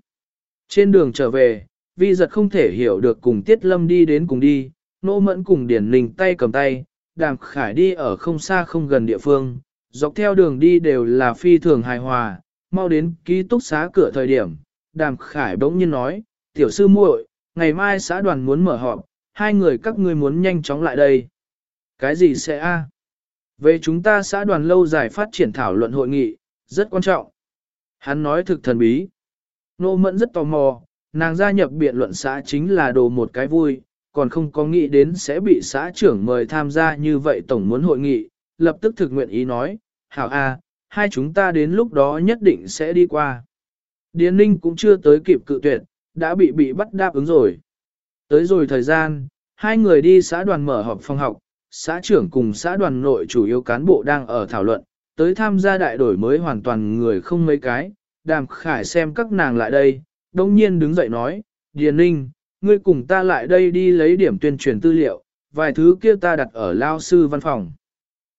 Speaker 1: Trên đường trở về, vi giật không thể hiểu được cùng Tiết Lâm đi đến cùng đi, nô mẫn cùng Điền Ninh tay cầm tay, đàm khải đi ở không xa không gần địa phương, dọc theo đường đi đều là phi thường hài hòa, mau đến ký túc xá cửa thời điểm, đàm khải bỗng nhiên nói, tiểu sư muội, ngày mai xã đoàn muốn mở họp, hai người các ngươi muốn nhanh chóng lại đây. Cái gì sẽ a? Về chúng ta xã đoàn lâu dài phát triển thảo luận hội nghị, rất quan trọng. Hắn nói thực thần bí. Nô mẫn rất tò mò, nàng gia nhập biện luận xã chính là đồ một cái vui, còn không có nghĩ đến sẽ bị xã trưởng mời tham gia như vậy tổng muốn hội nghị, lập tức thực nguyện ý nói, hảo a, hai chúng ta đến lúc đó nhất định sẽ đi qua. Điền Ninh cũng chưa tới kịp cự tuyệt, đã bị bị bắt đáp ứng rồi. Tới rồi thời gian, hai người đi xã đoàn mở họp phòng học, xã trưởng cùng xã đoàn nội chủ yếu cán bộ đang ở thảo luận, tới tham gia đại đổi mới hoàn toàn người không mấy cái, đàm khải xem các nàng lại đây, đông nhiên đứng dậy nói, Điền Ninh, ngươi cùng ta lại đây đi lấy điểm tuyên truyền tư liệu, vài thứ kia ta đặt ở lao sư văn phòng.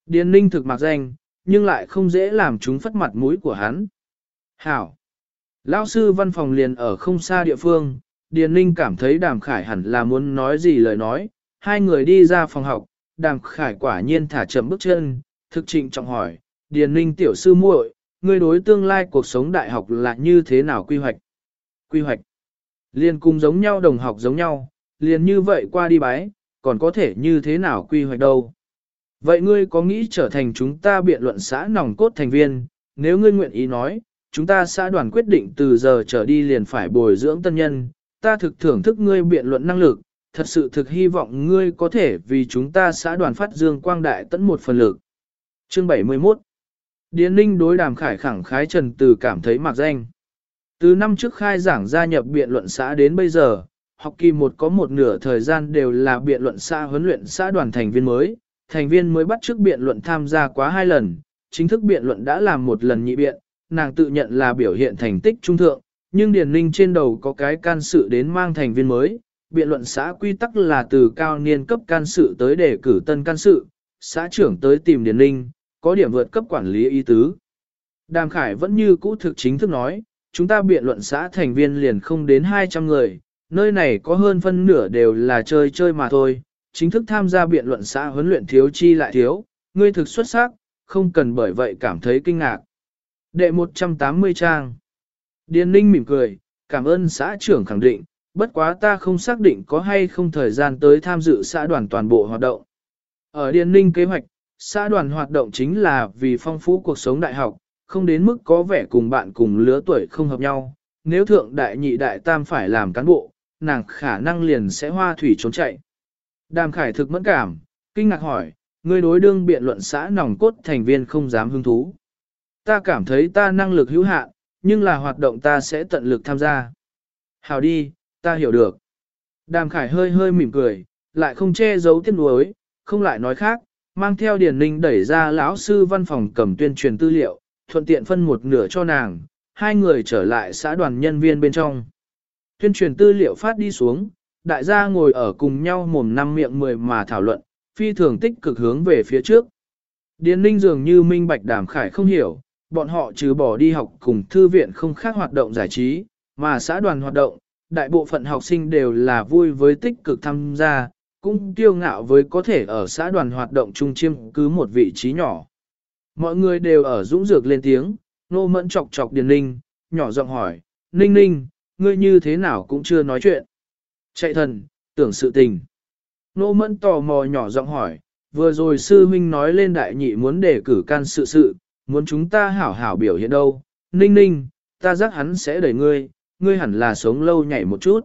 Speaker 1: Điền Ninh thực mặc danh, nhưng lại không dễ làm chúng phất mặt mũi của hắn. Hảo! Lao sư văn phòng liền ở không xa địa phương, Điền Ninh cảm thấy đàm khải hẳn là muốn nói gì lời nói, hai người đi ra phòng học, đàm khải quả nhiên thả chậm bước chân, thực trịnh trọng hỏi, Điền Ninh tiểu sư muội, ngươi đối tương lai cuộc sống đại học là như thế nào quy hoạch? Quy hoạch. Liền cùng giống nhau đồng học giống nhau, liền như vậy qua đi bái, còn có thể như thế nào quy hoạch đâu? Vậy ngươi có nghĩ trở thành chúng ta biện luận xã nòng cốt thành viên, nếu ngươi nguyện ý nói, chúng ta xã đoàn quyết định từ giờ trở đi liền phải bồi dưỡng tân nhân, ta thực thưởng thức ngươi biện luận năng lực, thật sự thực hy vọng ngươi có thể vì chúng ta xã đoàn phát dương quang đại tận một phần lực. Chương 71 Điền Ninh đối đàm khải khẳng khái trần từ cảm thấy mặc danh. Từ năm trước khai giảng gia nhập biện luận xã đến bây giờ, học kỳ một có một nửa thời gian đều là biện luận xã huấn luyện xã đoàn thành viên mới, thành viên mới bắt trước biện luận tham gia quá hai lần, chính thức biện luận đã làm một lần nhị biện, nàng tự nhận là biểu hiện thành tích trung thượng, nhưng Điền Ninh trên đầu có cái can sự đến mang thành viên mới, biện luận xã quy tắc là từ cao niên cấp can sự tới để cử tân can sự, xã trưởng tới tìm Điền Ninh, có điểm vượt cấp quản lý y tứ. Đàm Khải vẫn như cũ thực chính thức nói, chúng ta biện luận xã thành viên liền không đến 200 người, nơi này có hơn phân nửa đều là chơi chơi mà thôi, chính thức tham gia biện luận xã huấn luyện thiếu chi lại thiếu, ngươi thực xuất sắc, không cần bởi vậy cảm thấy kinh ngạc. Đệ 180 trang Điền Ninh mỉm cười, cảm ơn xã trưởng khẳng định, bất quá ta không xác định có hay không thời gian tới tham dự xã đoàn toàn bộ hoạt động. Ở Điền Ninh kế hoạch, xã đoàn hoạt động chính là vì phong phú cuộc sống đại học, không đến mức có vẻ cùng bạn cùng lứa tuổi không hợp nhau. Nếu thượng đại nhị đại tam phải làm cán bộ, nàng khả năng liền sẽ hoa thủy trốn chạy. Đàm khải thực mẫn cảm, kinh ngạc hỏi, ngươi đối đương biện luận xã nòng cốt thành viên không dám hứng thú. Ta cảm thấy ta năng lực hữu hạn, nhưng là hoạt động ta sẽ tận lực tham gia. Hào đi, ta hiểu được. Đàm khải hơi hơi mỉm cười, lại không che giấu tiếc nuối, không lại nói khác, mang theo Điền ninh đẩy ra lão sư văn phòng cầm tuyên truyền tư liệu, thuận tiện phân một nửa cho nàng, hai người trở lại xã đoàn nhân viên bên trong. Tuyên truyền tư liệu phát đi xuống, đại gia ngồi ở cùng nhau mồm năm miệng mười mà thảo luận, phi thường tích cực hướng về phía trước. Điền ninh dường như minh bạch đàm khải không hiểu, bọn họ trừ bỏ đi học cùng thư viện không khác hoạt động giải trí, mà xã đoàn hoạt động, đại bộ phận học sinh đều là vui với tích cực tham gia, cũng tiêu ngạo với có thể ở xã đoàn hoạt động chung chiêm cứ một vị trí nhỏ. Mọi người đều ở dũng dược lên tiếng, nô mẫn chọc chọc Điền Ninh, nhỏ giọng hỏi, Ninh Ninh, ngươi như thế nào cũng chưa nói chuyện. Chạy thần, tưởng sự tình. Nô mẫn tò mò nhỏ giọng hỏi, vừa rồi sư huynh nói lên đại nhị muốn đề cử can sự sự, muốn chúng ta hảo hảo biểu hiện đâu. Ninh ninh, ta giác hắn sẽ đẩy ngươi, ngươi hẳn là sống lâu nhảy một chút.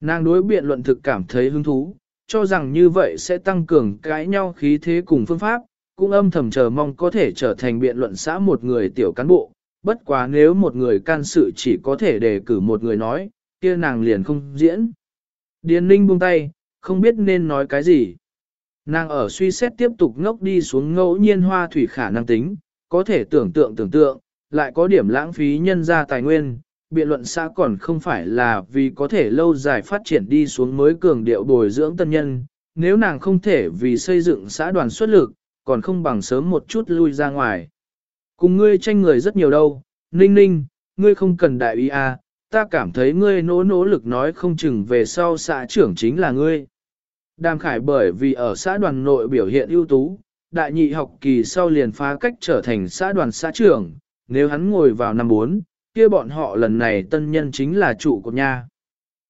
Speaker 1: Nàng đối biện luận thực cảm thấy hứng thú, cho rằng như vậy sẽ tăng cường cãi nhau khí thế cùng phương pháp, cũng âm thầm chờ mong có thể trở thành biện luận xã một người tiểu cán bộ. Bất quá nếu một người can sự chỉ có thể đề cử một người nói, kia nàng liền không diễn. Điền ninh buông tay, không biết nên nói cái gì. Nàng ở suy xét tiếp tục ngốc đi xuống ngẫu nhiên hoa thủy khả năng tính, có thể tưởng tượng tưởng tượng, lại có điểm lãng phí nhân ra tài nguyên, biện luận xã còn không phải là vì có thể lâu dài phát triển đi xuống mới cường điệu bồi dưỡng tân nhân, nếu nàng không thể vì xây dựng xã đoàn xuất lực, còn không bằng sớm một chút lui ra ngoài. Cùng ngươi tranh người rất nhiều đâu, ninh ninh, ngươi không cần đại ý à, ta cảm thấy ngươi nỗ nỗ lực nói không chừng về sau xã trưởng chính là ngươi. Đàm Khải bởi vì ở xã đoàn nội biểu hiện ưu tú, đại nhị học kỳ sau liền phá cách trở thành xã đoàn xã trưởng, nếu hắn ngồi vào năm 4, kia bọn họ lần này tân nhân chính là chủ của nhà.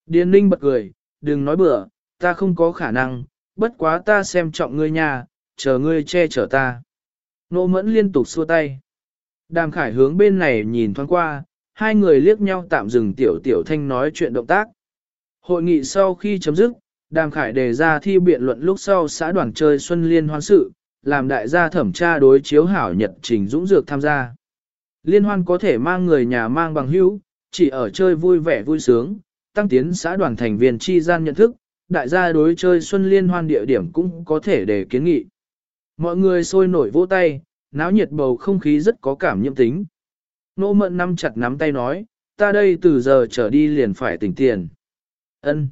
Speaker 1: Điền Ninh bật cười, đừng nói bừa, ta không có khả năng, bất quá ta xem trọng ngươi nhà, chờ ngươi che chở ta. Nô mẫn liên tục xua tay. Đàm Khải hướng bên này nhìn thoáng qua, hai người liếc nhau tạm dừng tiểu tiểu thanh nói chuyện động tác. Hội nghị sau khi chấm dứt, Đàm Khải đề ra thi biện luận lúc sau xã đoàn chơi Xuân Liên hoan sự, làm đại gia thẩm tra đối chiếu hảo nhật trình dũng dược tham gia. Liên hoan có thể mang người nhà mang bằng hữu, chỉ ở chơi vui vẻ vui sướng, tăng tiến xã đoàn thành viên chi gian nhận thức, đại gia đối chơi Xuân Liên hoan địa điểm cũng có thể để kiến nghị. Mọi người sôi nổi vỗ tay, náo nhiệt bầu không khí rất có cảm nhiễm tính. Nô mận nắm chặt nắm tay nói, ta đây từ giờ trở đi liền phải tỉnh tiền. ân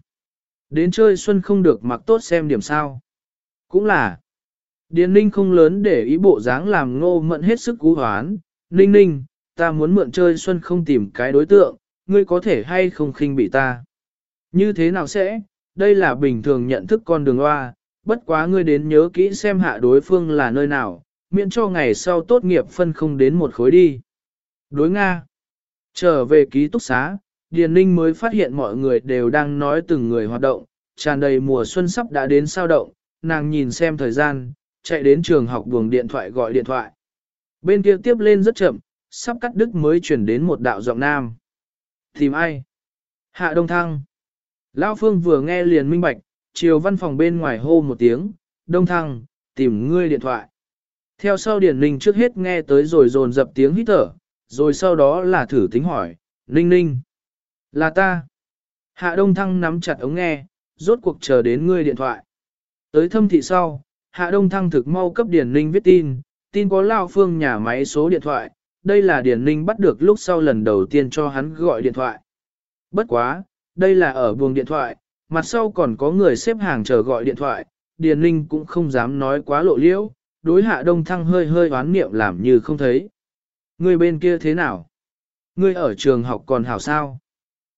Speaker 1: Đến chơi xuân không được mặc tốt xem điểm sao. Cũng là. Điền ninh không lớn để ý bộ dáng làm ngô mận hết sức cú hoán. Ninh ninh, ta muốn mượn chơi xuân không tìm cái đối tượng, ngươi có thể hay không khinh bị ta. Như thế nào sẽ, đây là bình thường nhận thức con đường hoa, bất quá ngươi đến nhớ kỹ xem hạ đối phương là nơi nào, miễn cho ngày sau tốt nghiệp phân không đến một khối đi. Đối Nga. Trở về ký túc xá, Điền Ninh mới phát hiện mọi người đều đang nói từng người hoạt động, tràn đầy mùa xuân sắp đã đến sao động, nàng nhìn xem thời gian, chạy đến trường học buồng điện thoại gọi điện thoại. Bên kia tiếp lên rất chậm, sắp cắt đứt mới chuyển đến một đạo giọng nam. Tìm ai? Hạ Đông Thăng. Lão Phương vừa nghe liền minh bạch, chiều văn phòng bên ngoài hô một tiếng, Đông Thăng, tìm ngươi điện thoại. Theo sau Điền Ninh trước hết nghe tới rồi dồn dập tiếng hít thở, rồi sau đó là thử tính hỏi, Ninh Ninh. Là ta. Hạ Đông Thăng nắm chặt ống nghe, rốt cuộc chờ đến ngươi điện thoại. Tới thâm thị sau, Hạ Đông Thăng thực mau cấp Điền Ninh viết tin, tin có Lao Phương nhà máy số điện thoại, đây là Điền Ninh bắt được lúc sau lần đầu tiên cho hắn gọi điện thoại. Bất quá, đây là ở buồng điện thoại, mặt sau còn có người xếp hàng chờ gọi điện thoại, Điền Ninh cũng không dám nói quá lộ liễu, đối Hạ Đông Thăng hơi hơi oán niệm làm như không thấy. Người bên kia thế nào? Ngươi ở trường học còn hảo sao?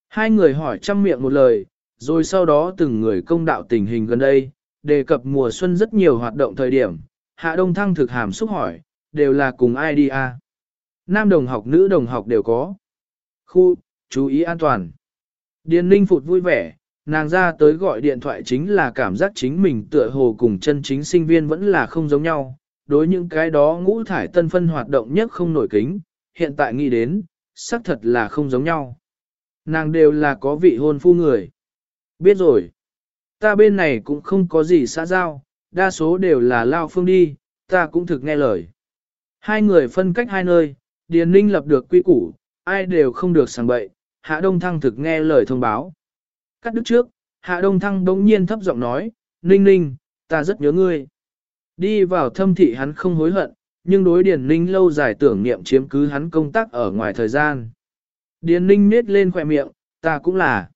Speaker 1: Hai người hỏi trăm miệng một lời, rồi sau đó từng người công đạo tình hình gần đây, đề cập mùa xuân rất nhiều hoạt động thời điểm. Hạ Đông Thăng thực hàm xúc hỏi, đều là cùng ai đi à? Nam đồng học nữ đồng học đều có. Khu, chú ý an toàn. Điền Ninh Phụt vui vẻ, nàng ra tới gọi điện thoại chính là cảm giác chính mình tựa hồ cùng chân chính sinh viên vẫn là không giống nhau. Đối những cái đó ngũ thải tân phân hoạt động nhất không nổi kính, hiện tại nghĩ đến, xác thật là không giống nhau. Nàng đều là có vị hôn phu người. Biết rồi. Ta bên này cũng không có gì xã giao, đa số đều là lao phương đi, ta cũng thực nghe lời. Hai người phân cách hai nơi, Điền Ninh lập được quy củ, ai đều không được sang bậy, Hạ Đông Thăng thực nghe lời thông báo. Cắt đứt trước, Hạ Đông Thăng đống nhiên thấp giọng nói, Ninh Ninh, ta rất nhớ ngươi. Đi vào thâm thị hắn không hối hận, nhưng đối Điền Ninh lâu dài tưởng niệm chiếm cứ hắn công tác ở ngoài thời gian. Điền Ninh nết lên khỏe miệng, ta cũng là.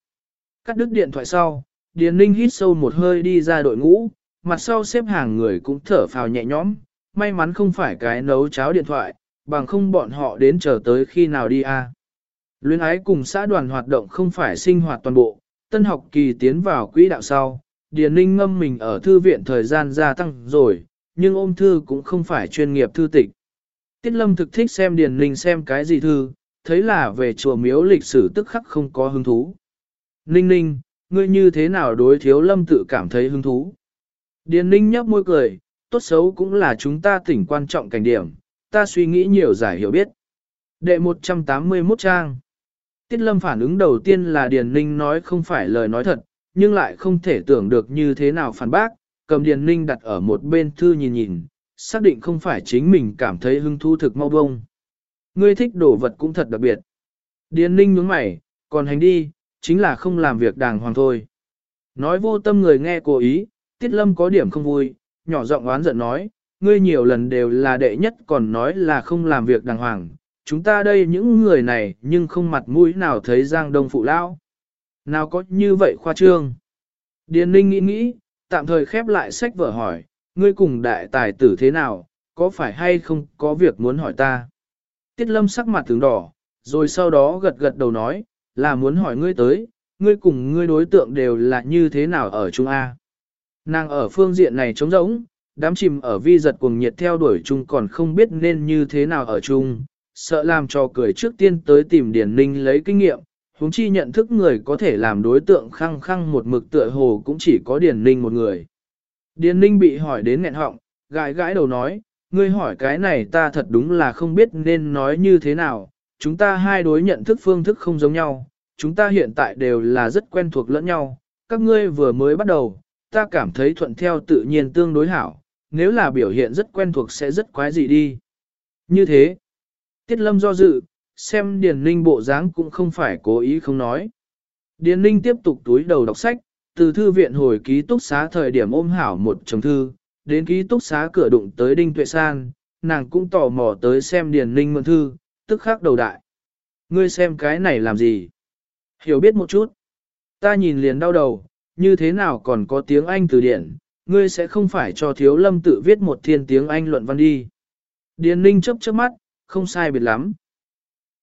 Speaker 1: Cắt đứt điện thoại sau, Điền Ninh hít sâu một hơi đi ra đội ngũ, mặt sau xếp hàng người cũng thở phào nhẹ nhõm, may mắn không phải cái nấu cháo điện thoại, bằng không bọn họ đến chờ tới khi nào đi a. À. Luyến ái cùng xã đoàn hoạt động không phải sinh hoạt toàn bộ, tân học kỳ tiến vào quỹ đạo sau, Điền Ninh ngâm mình ở thư viện thời gian gia tăng rồi, nhưng ôm thư cũng không phải chuyên nghiệp thư tịch. Tiết Lâm thực thích xem Điền Ninh xem cái gì thư, thấy là về chùa miếu lịch sử tức khắc không có hứng thú. Ninh ninh, ngươi như thế nào đối thiếu lâm tự cảm thấy hứng thú? Điền ninh nhấp môi cười, tốt xấu cũng là chúng ta tỉnh quan trọng cảnh điểm, ta suy nghĩ nhiều giải hiểu biết. Đệ 181 trang Tiết lâm phản ứng đầu tiên là Điền ninh nói không phải lời nói thật, nhưng lại không thể tưởng được như thế nào phản bác, cầm Điền ninh đặt ở một bên thư nhìn nhìn, xác định không phải chính mình cảm thấy hứng thú thực mau bông. Ngươi thích đồ vật cũng thật đặc biệt. Điền ninh nhướng mày, còn hành đi, chính là không làm việc đàng hoàng thôi. Nói vô tâm người nghe cố ý, Tiết Lâm có điểm không vui, nhỏ giọng oán giận nói, ngươi nhiều lần đều là đệ nhất còn nói là không làm việc đàng hoàng, chúng ta đây những người này nhưng không mặt mũi nào thấy Giang Đông phụ lão. Nào có như vậy khoa trương. Điền Ninh nghĩ nghĩ, tạm thời khép lại sách vở hỏi, ngươi cùng đại tài tử thế nào, có phải hay không có việc muốn hỏi ta. Tiết Lâm sắc mặt tướng đỏ, rồi sau đó gật gật đầu nói, là muốn hỏi ngươi tới, ngươi cùng ngươi đối tượng đều là như thế nào ở Trung A. Nàng ở phương diện này trống rỗng, đám chìm ở vi giật cuồng nhiệt theo đuổi chung còn không biết nên như thế nào ở chung, sợ làm cho cười trước tiên tới tìm điển Ninh lấy kinh nghiệm, huống chi nhận thức người có thể làm đối tượng khăng khăng một mực tựa hồ cũng chỉ có Điền Ninh một người. Điền Ninh bị hỏi đến nghẹn họng, gãi gãi đầu nói, ngươi hỏi cái này ta thật đúng là không biết nên nói như thế nào, chúng ta hai đối nhận thức phương thức không giống nhau, chúng ta hiện tại đều là rất quen thuộc lẫn nhau, các ngươi vừa mới bắt đầu, ta cảm thấy thuận theo tự nhiên tương đối hảo, nếu là biểu hiện rất quen thuộc sẽ rất quái dị đi. Như thế, Tiết Lâm do dự, xem Điền Ninh bộ dáng cũng không phải cố ý không nói. Điền Ninh tiếp tục túi đầu đọc sách, từ thư viện hồi ký túc xá thời điểm ôm hảo một chồng thư, đến ký túc xá cửa đụng tới Đinh Tuệ San, nàng cũng tò mò tới xem Điền Ninh mượn thư, tức khắc đầu đại. Ngươi xem cái này làm gì? Hiểu biết một chút. Ta nhìn liền đau đầu, như thế nào còn có tiếng Anh từ điển, ngươi sẽ không phải cho thiếu lâm tự viết một thiên tiếng Anh luận văn đi. Điền Ninh chấp chớp mắt, không sai biệt lắm.